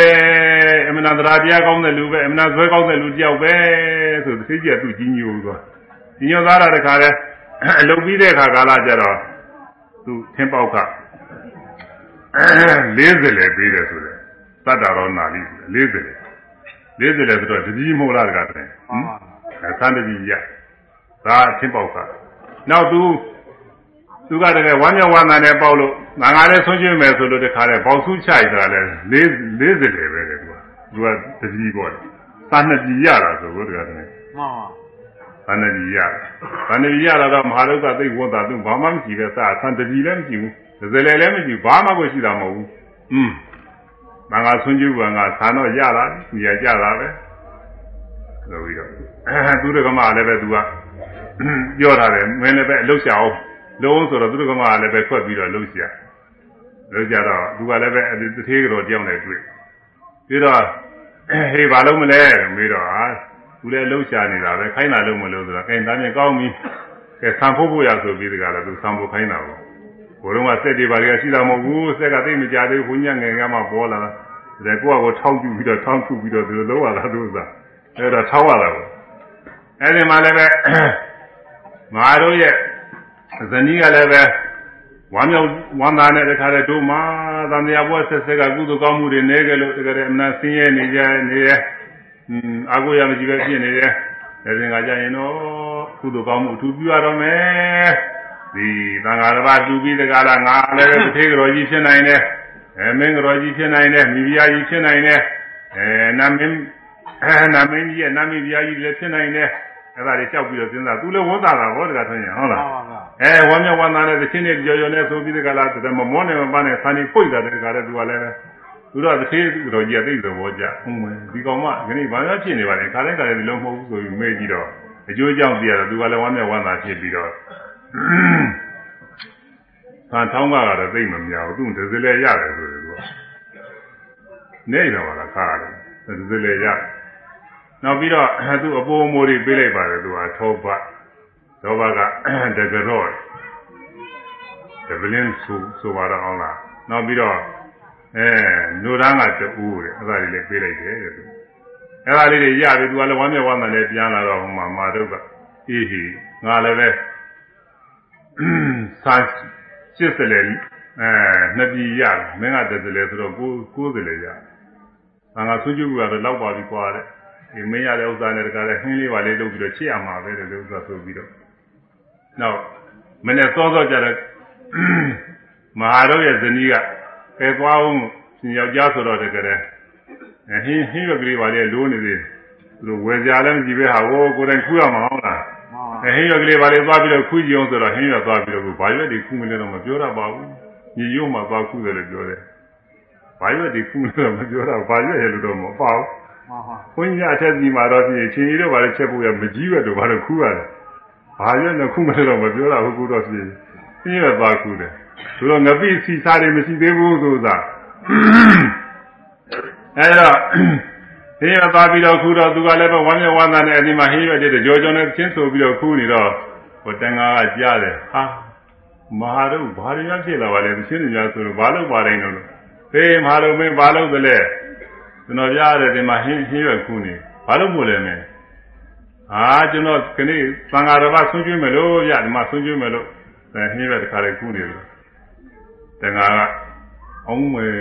အမနာတရားတရားကောင်းတဲ့လူပဲအမနာဇွဲကောင်းတဲ့လူတယောက်ပဲဆိုသိကြီးကသူ့ကြီးညိုသွားကြီးညိုသားတာတခါလဲအလုပ်ပြီးတဲ့အခါကာလကျတော့သူထင်းပေါက်က40လေပြီးတယ်ဆိုတယ်တတ္တရောနာလိ40လေ40လေဆိုတော့တကြီးမဟုတ်လားတခါတည်းဟမ်အဲသံတကြီးရဒါထင်းပေါက်ကနောက်သူ သူကတကယ်ဝမ်းမြောက်ဝမ်းသာနဲ့ပေါက်လို့ငါငါလည်းဆွန့်ကျွေးမယ်ဆိုလို့တခါလဲပေါက်စုချိုက်တာလဲ40 40လေပဲလေသူကသူကတကြီးပေါ့သာနှစ်ကြီးရတာဆိုတော့တခါတည်းမှန်ပါဗန္ဒတိရဗန္ဒတိရလာတော့မဟာလုကသိဝတ်တာသူဘာမှမရှိပဲစာဆန်တတိလည်းမရှိဘူးဒဇယ်လည်းလည်းမရှိဘူးဘာမှကိုရှိတာမဟုတ်ဘူးอืมမင်္ဂဆွန်ကျူကငါဆန်တော့ရလာပြီရကြတာပဲဆိုပြီးတော့သူတကမလည်းပဲသူကပြောတာတယ်မင်းလည်းပဲအလုရှာအောင် လုံးဆိုတော့သူတကမလည်းပဲခွက်ပြီးတော့လှုပ်ရှာလှုပ်ကြတော့သူကလည်းပဲတထေးကြောတယောက်နဲ့တွေ့ပြီးတော့ဟေးဘာလို့မလဲမေးတော့ဟာသူလည်းလှုပ်ရှားနေတာပဲခိုင်းတာလုံးမလို့ဆိုတာခိုင်းသားမြင်ကောင်းပြီကဲဆံဖို့ဖို့ရဆိုပြီးတကလည်းသူဆံဖို့ခိုင်းတာပေါ့ဘိုးတော်ကစက်တွေပါတွေကရှိတာမဟုတ်ဘူးစက်ကသိမကြသေးဘူးဘုညငယ်ကမှပေါ်လာတာဒါကိုယ့်အကိုထောင်းပြပြီးတော့ထောင်းထုပြီးတော့သူလုံးရတာသူစားအဲ့တော့ထောင်းရတာပေါ့အဲ့ဒီမှာလည်းပဲငါတို့ရဲ့ ဇနီးကလည်းပဲဝမ်းမြောက်ဝမ်းသာနဲ့တခါတည်းတို့မှာသံဃာဘွဲဆက်ဆက်ကကုသိုလ်ကောင်းမှုတွေနေကြလို့တကယ်အမှန်ဆင်းရဲနေကြနေရဲ့อืมအာကိုရမရှိပဲဖြစ်နေတယ်ဒါပြင်ကကြရင်တော့ကုသိုလ်ကောင်းမှုအထူးပြုရတော့မယ်ဒီသံဃာတစ်ပါးတူပြီးတကားလားငါလည်းပဲတစ်ထေးကြော်ကြီးဖြစ်နိုင်တယ်အဲမင်းကြော်ကြီးဖြစ်နိုင်တယ်မိဖုရားကြီးဖြစ်နိုင်တယ်အဲနာမင်းအဲနာမင်းကြီးရဲ့နာမည်ဖုရားကြီးလည်းဖြစ်နိုင်တယ်အဲ့ဒါတွေကြောက်ပြီးတော့စဉ်းစားသူလည်းဝန်တာတာဟောတကားဆိုရင်ဟုတ်လားမှန်ပါ အဲဝမ်းမြောက်ဝမ်းသာနဲ့သချင်းတွေကြော်ကြော်နဲ့ဆိုပြီးတကလားတမမောနဲ့မပန်းနဲ့ဆန်နေပွိတ်တာတကလည်းသူကလည်းသူတော့တစ်သေးသူတော်ကြီးကသိတဲ့ဘောကြဟုတ်မယ်ဒီကောင်မခဏဘာမှဖြစ်နေပါလဲခါတိုင်းခါတိုင်းဒီလိုမဟုတ်ဘူးဆိုပြီးမေးကြည့်တော့အကျိုးကြောင့်သိရတော့သူကလည်းဝမ်းမြောက်ဝမ်းသာဖြစ်ပြီးတော့ဆန်ထောင်းကကတော့သိမမြောက်ဘူးသူဒဇလဲရတယ်ဆိုတယ်သူကနေတော့လားခါရတယ်ဒဇလဲရနောက်ပြီးတော့သူအပိုးမိုးတွေပေးလိုက်ပါတယ်သူကထောပတ် ဒေါဘကတကရော့တပလင်းဆိုဆိုပါတော့အောင်လားနောက်ပြီးတော့အဲနူရန်ကတူတယ်အဲ့ဒါလေးလည်းပေးလိုက်တယ်တဲ့သူအဲ့ဒါလေးတွေရပြီသူကလည်းဝမ်းမြောက်ဝမ်းသာနဲ့ပြန်လာတော့ဟိုမှာမာတို့ကအေးဟီငါလည်းပဲစာစစ်စလေအဲနှစ်ပြည်ရတယ်မင်းကတည်းကလေဆိုတော့ကိုကိုစလေရငါငါဆွကျွတ်ကတော့လောက်ပါပြီကွာတဲ့ဒီမင်းရတဲ့ဥစ္စာနဲ့တကားလဲဟင်းလေးပါလေးလုပ်ပြီးတော့ချစ်ရမှာပဲတဲ့ဥစ္စာဆိုပြီးတော့ နောက်မနေ့စောစောကြတဲ့မဟာတို့ရဲ့ဇနီးကကဲသွားအောင်ရှင်ယောက်ျားဆိုတော့တကယ်ဟင်းဟင်းရွက်ကလေးပါလေလိုးနေသေးသူတို့ဝယ်ကြလည်းမကြည့်ပဲဟာဟိုကိုယ်တိုင်ခူးရမှာဟုတ်လားဟင်းရွက်ကလေးပါလေသွားပြီးတော့ခူးကြည့်အောင်ဆိုတော့ဟင်းရွက်သွားပြီးတော့ဘာရွက်ဒီခူးမလဲတော့မပြောတတ်ပါဘူးညီရုံမှာသွားခူးတယ်လို့ပြောတယ်ဘာရွက်ဒီခူးမလဲတော့မပြောတော့ဘာရွက်ရလို့တော့မပေါ့ခွင်းရအထက်စီမှာတော့ပြင်ချင်းကြီးတော့ဘာလဲချက်ဖို့ရမကြီးရွက်တော့ဘာလို့ခူးရတယ် ဘာရွက်နဲ့ခူးမလဲတော့မပြောတာဘူးကူတော့ပြင်ဟင်းရွက်သွားခူးတယ်သူတော့ငပိစီစားတွေမရှိသေးဘူးဆိုတာအဲတော့ဟင်းရသွားပြီးတော့ခူတော့သူကလည်းပဲဝမ်းမြောက်ဝမ်းသာနဲ့အဒီမှာဟင်းရွက်တဲ့ကြောကြောနဲ့ချင်းဆိုပြီးတော့ခူးနေတော့ဟိုတန်ဃာကကြားတယ်ဟာမဟာတို့ဘာတွေများဖြစ်လာပါလဲသူချင်းနေကြဆိုတော့ဘာလို့ပါတိုင်းတော့သေမဟာတို့မင်းဘာလို့သလဲကျွန်တော်ကြားရတယ်ဒီမှာဟင်းဟင်းရွက်ခူးနေဘာလို့မို့လဲမင်း ဟာကျွန်တော်ခဏသံဃာတော်ကဆွကျွေးမယ်လို့ဗျဒီမှာဆွကျွေးမယ်လို့ဟင်းရွက်တစ်ခါလေးခူးနေလို့တန်ဃာကအောင်မယ်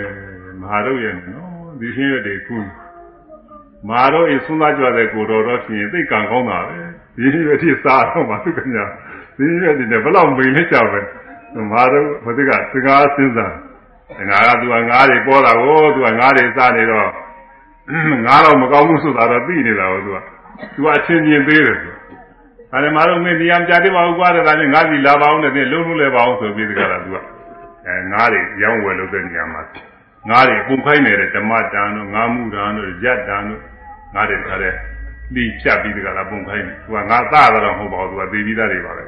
မဟာတို့ရဲ့နော်ဒီဟင်းရွက်တွေခူးမာတော့အစွန်းသားကြွတဲ့ကိုတော်တော့ဖြစ်ရင်သိကံကောင်းတာပဲဒီရွက်တိစားတော့မှသူကညာဒီရွက်တိနဲ့ဘလောက်မိန်လက်ကြပဲမာတော့ဘုဒ္ဓကစကားစဉ်းစားငါကသူကငါးတွေပေါ်တာကိုသူကငါးတွေစားနေတော့ငါတော့မကောင်းဘူးဆိုတာတော့သိနေတာကိုသူက သူကအချင်းချင်းသေးတယ်သူအဲဒီမှာတော့မင်းတရားမကြတဲ့ပါဘူးကွာတဲ့ဒါနဲ့ငါးစီလာပါအောင်တဲ့လုံးလုံးလဲပါအောင်ဆိုပြီးတကလားသူကအဲငါးတွေရောင်းဝယ်လို့တဲ့နေရာမှာငါးတွေပုံခိုင်းနေတဲ့ဓမ္မတန်တို့ငါးမှုတန်တို့ရက်တန်တို့ငါးတွေထားတဲ့လီဖြတ်ပြီးတကလားပုံခိုင်းတယ်သူကငါသားတော့မဟုတ်ပါဘူးသူကသေပြီးသားတွေပါပဲ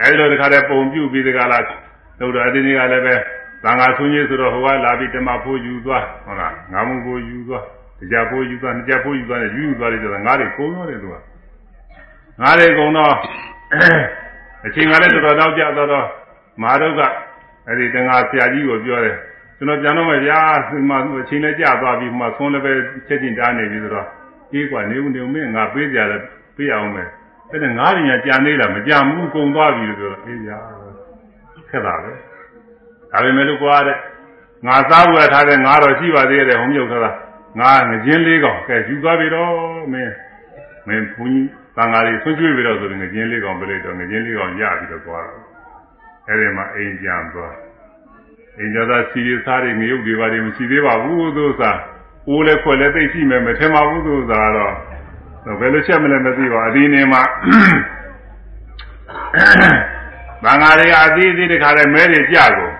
အဲဒီလိုတခါတည်းပုံပြုတ်ပြီးတကလားတို့တော့အတင်းကြီးကလည်းပဲသံဃာဆွင်းကြီးဆိုတော့ဟိုကလာပြီးတမဖို့ယူသွားဟုတ်လားငါမှုကိုယူသွား တရားဖို့ယူသွားနှစ်ကြဖို့ယူသွားနဲ့ယူယူသွားတယ်ဆိုတော့ငါးတွေကုန်ရောတယ်သူကငါးတွေကုန်တော့အချိန်ကလည်းတော်တော်တော့ကြာတော့မာတို့ကအဲဒီတန်ဃာဆရာကြီးကိုပြောတယ်ကျွန်တော်ပြန်တော့မယ်ဗျာဒီမှာအချိန်လည်းကြာသွားပြီမှဆုံးလည်းပဲချက်ချင်းတားနေပြီဆိုတော့အေးกว่าနေဦးနေဦးမင်းငါပေးကြတယ်ပေးအောင်မယ်အဲ့ဒါငါးရင်ကြံနေလားမကြံဘူးကုန်သွားပြီလို့ပြောတော့အေးဗျာခက်တာပဲဒါပေမဲ့လို့ကွာတဲ့ငါစားဝယ်ထားတဲ့ငါတော့ရှိပါသေးတယ်ဟောမြုပ်ထား ငါငကျင်းလေးကောင်ကဲယူသွားပြီတော့မင်းမင်းဘုန်းကြီးသံဃာတွေဆွကျွေးပြီးတော့ဆိုရင်ငကျင်းလေးကောင်ပြလိုက်တော့ငကျင်းလေးကောင်ရပြီးတော့ကွာအဲ့ဒီမှာအိမ်ပြန်သွားအိမ်ကြသာစီရီစားတွေငရုတ်တွေပါတွေမရှိသေးပါဘူးသို့စားအိုးလည်းခွက်လည်းသိရှိမယ်မထင်ပါဘူးသို့စားတော့ဘယ်လိုချက်မလဲမသိပါအဒီနေမှာဘင်္ဂါတွေအသေးသေးတခါလဲမဲတွေကြကုန်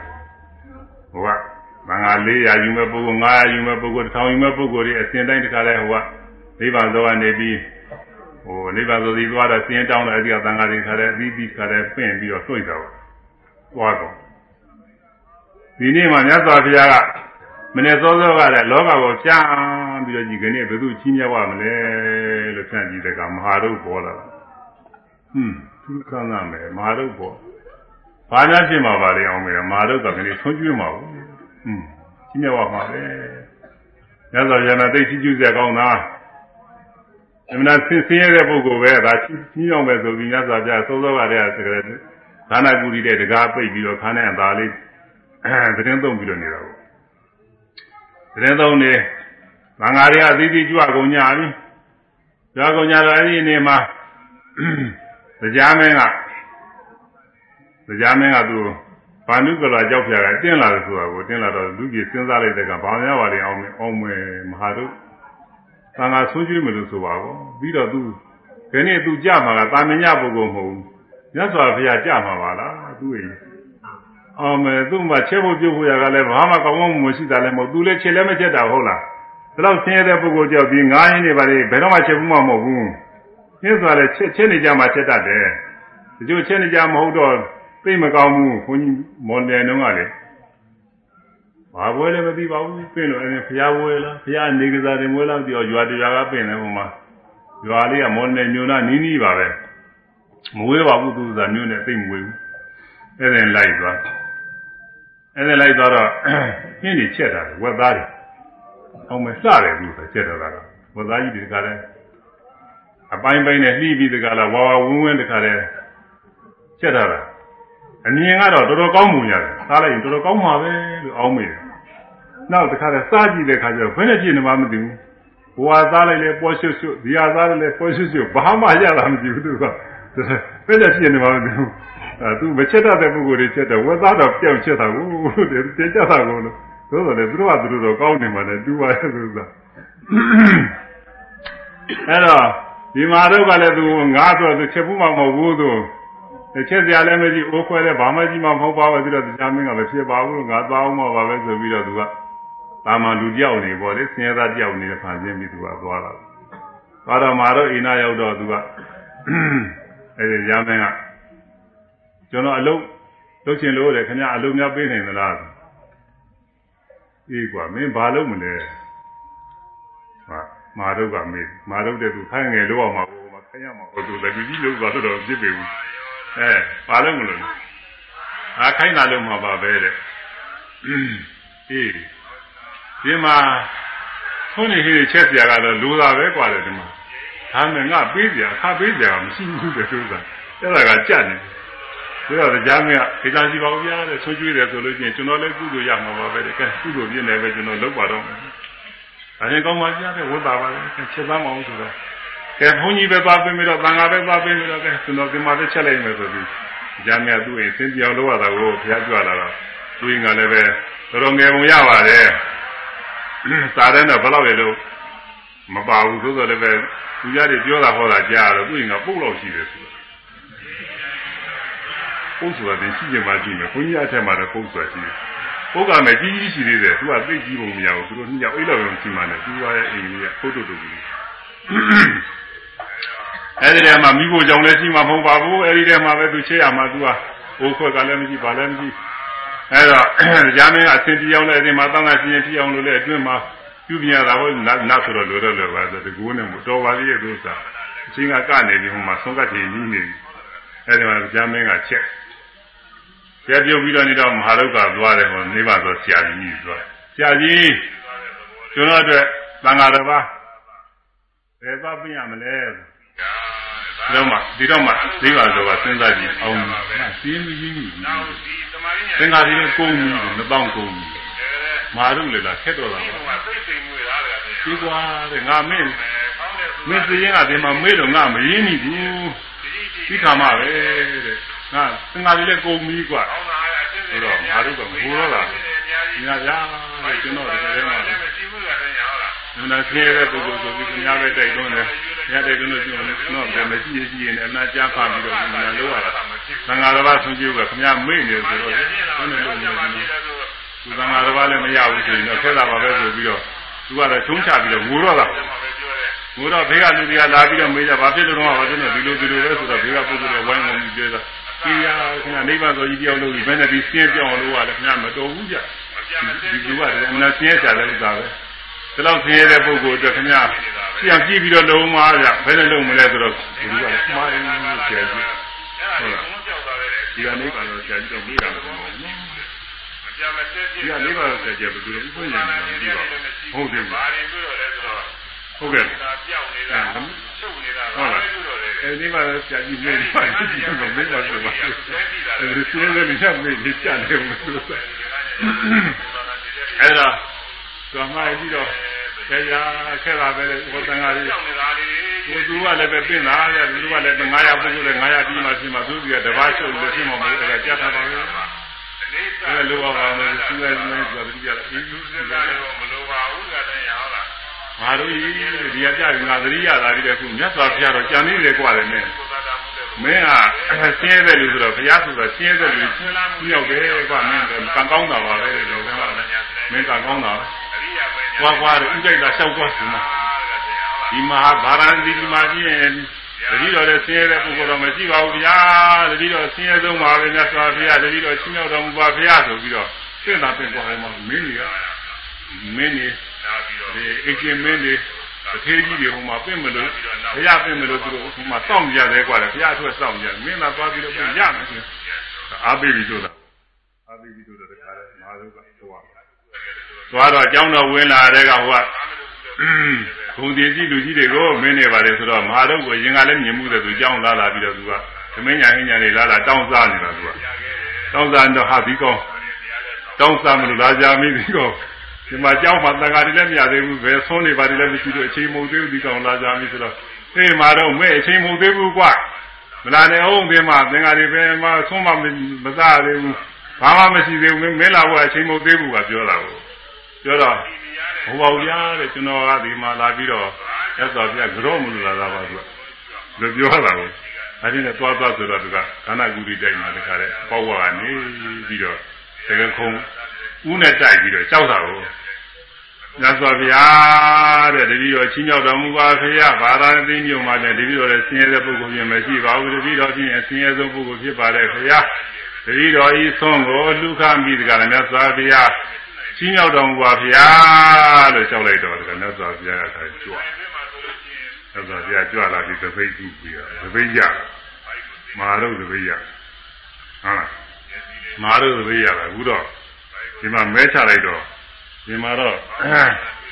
ဟိုက ဘင်္ဂါ400ယူမဲ့ပုဂ္ဂိုလ်900ယူမဲ့ပုဂ္ဂိုလ်1000ယူမဲ့ပုဂ္ဂိုလ်တွေအစဉ်တိုင်းတခါလဲဟိုကနိဗ္ဗာန်သောကနေပြီးဟိုနိဗ္ဗာန်သောစီသွားတော့စင်းတောင်းတယ်အဲဒီကသံဃာတွေခါလဲအသီးသီးခါလဲပင့်ပြီးတော့တွေ့တော့သွားတော့ဒီနေ့မှမြတ်စွာဘုရားကမနေ့စောစောကလည်းလောကကိုပြန်ပြီးတော့ဒီကနေ့ဘယ်သူချင်းမြတ်ဝမလဲလို့ဖြန့်ကြည့်တဲ့ကမဟာရုပ်ပေါ်လာတာဟွန်းသူကန်းနာမယ်မဟာရုပ်ပေါ်ဘာများဖြစ်မှာပါလဲအောင်မယ်မဟာရုပ်ကကလေးဆုံးကျွေးမှာဘူးဟွန်း ချင်းမြတ်ဝမှာပဲမြတ်စွာဘုရားနဲ့သိချင်းကျူးစရာကောင်းတာအမှန်ဆင်းဆင်းရဲတဲ့ပုဂ္ဂိုလ်ပဲဒါချင်းအောင်ပဲဆိုပြီးမြတ်စွာဘုရားစောစောကတည်းကတကယ်ခန္ဓာကူရီတဲ့တကားပိတ်ပြီးတော့ခန္ဓာအသာလေးအဲသတင်းသုံးပြီးတော့နေတာပေါ့သတင်းသုံးနေမင်္ဂါရီအသီးသီးကြွကုန်ကြပြီကြွကုန်ကြတော့အဲ့ဒီနေမှာတရားမင်းကတရားမင်းကသူ ဘာနုကလာကြောက်ဖြာကတင်းလာတယ်ဆိုတာကိုတင်းလာတော့လူကြီးစဉ်းစားလိုက်တဲ့ကဘာများပါလဲအောင်မယ်အောင်မယ်မဟာတို့သံဃာဆွကျွေးမလို့ဆိုပါကောပြီးတော့သူဒီနေ့သူကြမှာကတာမညပုဂ္ဂိုလ်မဟုတ်ဘူးမြတ်စွာဘုရားကြမှာပါလားသူ့ရဲ့အောင်မယ်သူ့မှာချက်ဖို့ပြုတ်ဖို့ရကလည်းဘာမှကောင်းကောင်းမရှိတာလည်းမဟုတ်သူလည်းချက်လည်းမချက်တာဟုတ်လားဒါတော့ဆင်းရဲတဲ့ပုဂ္ဂိုလ်ကြောက်ပြီးငားရင်းနေပါလေဘယ်တော့မှချက်ဘူးမှမဟုတ်ဘူးဆင်းသွားလည်းချက်ချက်နေကြမှချက်တတ်တယ်ဒီလိုချက်နေကြမဟုတ်တော့ သိမကောင်းဘူးခွန်ကြီးမော်တယ်တုန်းကလေဘာပွဲလည်းမသိပါဘူးပြင်လို့အဲဖျားပွဲလားဖျားနေကစားတယ်မွေးလားပြောရွာတရွာကပြင်တယ်ဟိုမှာရွာလေးကမော်တယ်မျိုးနာနီးနီးပါပဲမဝေးပါဘူးသူကမျိုးနဲ့သိမဝေးဘူးအဲ့ဒါလိုက်သွားအဲ့ဒါလိုက်သွားတော့ပြင်းနေချက်တာဝက်သားတွေအောင်မစတယ်ဘူးဆိုချက်တော့တာဝက်သားကြီးတွေကလည်းအပိုင်းပိုင်းနဲ့နှီးပြီးတကလားဝါဝါဝင်းဝင်းတခါလဲချက်တာလား အမြင်ကတော့တော်တော်ကောင်းမှုရတယ်စားလိုက်ရင်တော်တော်ကောင်းမှာပဲလို့အောင်းမိတယ်နောက်တခါလဲစားကြည့်တဲ့ခါကျတော့ဘယ်နဲ့ဖြစ်နေမှမသိဘူးဘဝစားလိုက်လဲပေါ်ရွှွှွဒီဟာစားလိုက်လဲပေါ်ရွှွှွဘာမှရတာမသိဘူးသူကဘယ်နဲ့ဖြစ်နေမှမသိဘူးအဲသူမချက်တတ်တဲ့ပုဂ္ဂိုလ်တွေချက်တယ်ဝက်သားတော့ပြောင်းချက်တာကိုတဲ့တင်ကြတာကိုလို့သို့တော်လည်းသူတို့ကသူတို့တော့ကောင်းနေမှလည်းတူပါရဲ့သူကအဲ့တော့ဒီမှာတော့ကလည်းသူငါဆိုသူချက်ဘူးမှမဟုတ်ဘူးသူ ချက်စရာလည်းမရှိအိုးခွဲလည်းဘာမှကြီးမှမဟုတ်ပါဘူးပြီးတော့တရားမင်းကလည်းဖြစ်ပါဘူးငါသားအောင်မှပါပဲဆိုပြီးတော့သူကတာမန်လူတယောက်နေပေါ့လေဆင်းရဲသားတယောက်နေတဲ့ဖန်ဆင်းပြီးသူကသွားတာသွားတော့မှာတော့အိနာရောက်တော့သူကအဲဒီတရားမင်းကကျွန်တော်အလုပ်လုပ်ချင်လို့တယ်ခင်ဗျအလုပ်များပေးနိုင်သလားအေးကွာမင်းဘာလုပ်မလဲဟာမာတော့ကမေးမာတော့တဲ့သူခိုင်းငယ်လို့အောင်မှာဟိုမှာခိုင်းရမှာဟိုသူလည်းဒီကြီးလို့သွားတော့ပြစ်ပေဘူး အဲဘာလုပ်မလို့အာခိုင်းတာလို့မှာပါပဲတဲ့အေးဒီမှာခုနေခေချက်ပြကတော့လူသားပဲกว่าတယ်ဒီမှာဒါမှငါပေးပြအခါပေးပြမရှိဘူးတဲ့သူကအဲ့ဒါကကြက်နေတယ်ဒါတော့ကြားမင်းကဒေသစီပါဦးပြားတဲ့ဆွကျွေးတယ်ဆိုလို့ချင်းကျွန်တော်လည်းကုသိုလ်ရမှာပါပဲတဲ့ကဲကုသိုလ်ပြည့်နေပဲကျွန်တော်လုပ်ပါတော့မယ်။ဒါရင်ကောင်းပါပြားတဲ့ဝတ်ပါပါလေချက်သားမအောင်ဆိုတော့ ကဲဘုန်းကြီးပဲသွားပြီးတော့တန်ဃာပဲသွားပြီးတော့ကဲကျွန်တော်ဒီမှာလည်းချက်လိုက်မယ်ဆိုပြီးကြားမင်းကသူ့အိမ်ဆင်းပြောင်းလို့ရတာကိုဘုရားကြွလာတော့သူ့အိမ်ကလည်းပဲတော်တော်ငယ်ပုံရပါတယ်။စားတဲ့တော့ဘယ်လောက်လေလို့မပါဘူးဆိုတော့လည်းပဲသူကြတွေပြောတာဟောတာကြားတော့သူ့အိမ်ကပုတ်လောက်ရှိတယ်ဆိုတော့ပုတ်ဆိုတာတင်ရှိကြမှာကြည့်မယ်ခွန်ကြီးအထက်မှာတော့ပုတ်ဆိုတာရှိတယ်ပုတ်ကမယ်ကြီးကြီးရှိသေးတယ်သူကသိကြီးပုံမရဘူးသူတို့နှစ်ယောက်အိတ်လောက်ရုံရှိမှလည်းသူကရဲ့အိမ်ကြီးကပုတ်တုတ်တုတ်ကြီး အဲဒီထဲမှာမိဖို့ကြောင့်လည်းရှိမှာမဟုတ်ပါဘူးအဲဒီထဲမှာပဲသူချေရမှာသူကဟိုခွက်ကလည်းမရှိပါလည်းမရှိအဲတော့ကြားမင်းကအစင်ပြေအောင်လည်းအဲဒီမှာတောင်းတာရှင်ရင်ပြေအောင်လို့လည်းအတွင်းမှာပြုပြရတာဟုတ်နတ်နတ်ဆိုတော့လိုတော့လိုပါဆိုတကူနဲ့မတော်ပါသေးရဲ့သူစားအချင်းကကနေပြီးဟိုမှာဆုံးကတ်ချင်ပြီးနေပြီအဲဒီမှာကြားမင်းကချက်ပြပြုတ်ပြီးတော့နေတော့မဟာရုပ်ကသွားတယ်ဟောနေပါဆိုဆရာကြီးကြီးသွားဆရာကြီးကျွန်တော်အတွက်သံဃာတစ်ပါးဘယ်သွားပြင်ရမလဲ တော့မှဒီတော့မှဒီပါတော့ကစဉ်းစားကြည့်အောင်စီးမကြီးကြီးသင်္ဃာကြီးကိုကုန်ပြီမတောင်းကုန်ပြီမာရုလေလားခက်တော့တာဒီကွာတဲ့ငါမင်းမင်းစရင်ကဒီမှာမေးတော့ငါမရင်းမိဘူးဒီခါမှပဲတဲ့ငါသင်္ဃာကြီးလည်းကုန်ပြီကွာဆိုတော့မာရုကငိုတော့တာညာရကျွန်တော်ဒီထဲမှာ နန္ဒဆင်းရဲတဲ့ပုဂ္ဂိုလ်ဆိုပြီးခင်ဗျားပဲတိုက်တွန်းတယ်။ညတိုက်တွန်းလို့ရှိရင်တော့ဗမာရှိရှိရင်အနာကြားဖာပြီးတော့ဒီမှာလို့ရတာ။သံဃာတော်ဘာဆုံးကျုပ်ကခင်ဗျားမေ့နေဆိုတော့ဘယ်နဲ့လို့နေလဲ။သူသံဃာတော်ဘာလည်းမရဘူးဆိုရင်တော့ဆဲတာပါပဲဆိုပြီးတော့သူကတော့ချုံးချပြီးတော့ငိုတော့တာ။ငိုတော့ဘေးကလူတွေကလာပြီးတော့မေးကြဘာဖြစ်လို့တော့ဘာဖြစ်လို့ဒီလိုဒီလိုလဲဆိုတော့ဘေးကပုဂ္ဂိုလ်တွေဝိုင်းဝင်ပြီးပြောတာ။ဒီရခင်ဗျာနိဗ္ဗာန်ဆိုကြီးတယောက်လို့ဘယ်နဲ့ဒီဆင်းပြောင်းလို့ရတယ်ခင်ဗျာမတော်ဘူးကြ။ဒီလူကလည်းအနာဆင်းရဲကြတယ်ဥစ္စာပဲ။ ဒီလောက်ဆင်းရဲတဲ့ပုဂ္ဂိုလ်အတွက်ခင်ဗျာပြန်ကြည့်ပြီးတော့လုံးမရဘယ်နဲ့လုံးမလဲဆိုတော့ဒီကမှားရင်ဆရာကြီးဟုတ်လားဒီကနေကတော့ဆရာကြီးတော့မေးတာမဟုတ်ဘူးနော်ဒီကနေကတော့ဆရာကြီးကဘယ်လိုလဲဥပ္ပညာနဲ့ပြီးတော့ဟုတ်တယ်ဟုတ်ကဲ့ဟုတ်လားအဲဒီမှာဆရာကြီးမေးတယ်ပါကြည့်လို့မေးပါဆိုပါအဲဒီဆင်းရဲတဲ့ညမေးနေကြတယ်လို့ဆိုအဲ့ဒါ တော့မှပြီးတော့ဆရာခဲ့တာပဲဟိုတန်ဃာကြီးဟိုသူကလည်းပဲပြင်လာတယ်သူကလည်း900ပုဂ္ဂိုလ်လည်း900ပြီးမှပြင်မှသူကတပတ်ချုပ်လို့ပြင်မှမဟုတ်တယ်ကြားထားပါဘူးအဲလိုပါပါမယ်သူကလည်းသူကတည်းကအေးလူစကားရောမလိုပါဘူးကတည်းကဟုတ်လား ငါတို့ဒီဒီကကြရင်ငါသတိရတာဒီတဲ့ခုမြတ်စွာဘုရားတော့ကြံနေတယ်กว่าတယ်နဲ့မင်းကဆင်းရဲတယ်လို့ဆိုတော့ဘုရားဆိုတော့ဆင်းရဲတယ်လို့ပြောက်တယ်ကွာမင်းကကံကောင်းတာပါပဲလို့ကမင်းကံကောင်းတာကွာကွာဥကြိုက်တာလျှောက်သွားတယ်ဒီမှာဗာရာဏသီဒီမှာကြီးရင်တတိတော်လည်းဆင်းရဲတဲ့ပုဂ္ဂိုလ်တော့မရှိပါဘူးဗျာတတိတော်ဆင်းရဲဆုံးပါပဲမြတ်စွာဘုရားတတိတော်ချင်းရောက်တော်မူပါဘုရားဆိုပြီးတော့သင်တာပင်ပေါ်တယ်မှာမင်းကြီးကမင်းကြီး ဒီအကျင့်မင်းကြီးတထေးကြီးတွေဟိုမှာပြင့်မလို့ဘုရားပြင့်မလို့သူတို့ဟိုမှာစောင့်ကြတယ်ကွာလေဘုရားအတွက်စောင့်ကြတယ်မင်းသာသွားပြီးတော့ပြင့်ရမယ်ဆိုအားပေးပြီးဆိုတာအားပေးပြီးတော့တခါလဲမာရုကသွားသွားတော့အကြောင်းတော်ဝင်လာတဲ့ကဟိုကဂုံတည်ကြီးလူကြီးတွေကိုမင်းနေပါတယ်ဆိုတော့မဟာတော့ကိုရင်ကလည်းမြင်မှုတယ်သူကြောင်းလာလာပြီးတော့သူကသမင်းညာဟင်းညာလေးလာလာတောင်းစားနေတာသူကတောင်းစားတော့ဟာဒီကောင်တောင်းစားမလို့လာကြမိဒီကောင် ဒီမှာကြောင်းမှာတန်ဃာတွေလည်းမရသေးဘူးဘယ်ဆုံးနေပါတွေလည်းမရှိတော့အချိန်မဟုတ်သေးဘူးဒီကောင်လာကြမိဆိုတော့အေးမှာတော့မဲ့အချိန်မဟုတ်သေးဘူးကွာမလာနဲ့အောင်ဒီမှာသင်္ဃာတွေပဲမှာဆုံးမမစားသေးဘူးဘာမှမရှိသေးဘူးမင်းလာဖို့အချိန်မဟုတ်သေးဘူးကပြောတာကိုပြောတော့ဟိုပါဗျာတဲ့ကျွန်တော်ကဒီမှာလာပြီးတော့ရသော်ပြကြောမလို့လာတာပါသူကလို့ပြောတာကိုအဲဒီနဲ့သွားသွားဆိုတော့သူကခန္ဓာကူရီတိုက်မှာတခါတဲ့ပေါ့ဝါကနေပြီးတော့တကယ်ခုံ ဦးနဲ့တိုက်ပြီးတော့ကြောက်တာကိုညသောဗျာတဲ့တတိတော်ချင်းရောက်တော်မူပါဖေရဘာသာသိမြို့မှာလည်းတတိတော်လည်းဆင်းရဲတဲ့ပုဂ္ဂိုလ်ပြင်မရှိပါဘူးတတိတော်ချင်းဆင်းရဲဆုံးပုဂ္ဂိုလ်ဖြစ်ပါတယ်ဖေရတတိတော်ဤဆုံးကိုလူခမိတကလည်းမြတ်စွာဘုရားချင်းရောက်တော်မူပါဗျာလို့ကြောက်လိုက်တော့ကမြတ်စွာဘုရားကခိုင်းကြွမြတ်စွာဘုရားကြွလာပြီးသပိတ်ကြည့်ပြီးတော့သပိတ်ရမာရုပ်သပိတ်ရဟုတ်လားမာရုပ်သပိတ်ရတာအခုတော့ ဒီမှာမဲချလိုက်တော့ဒီမှာတော့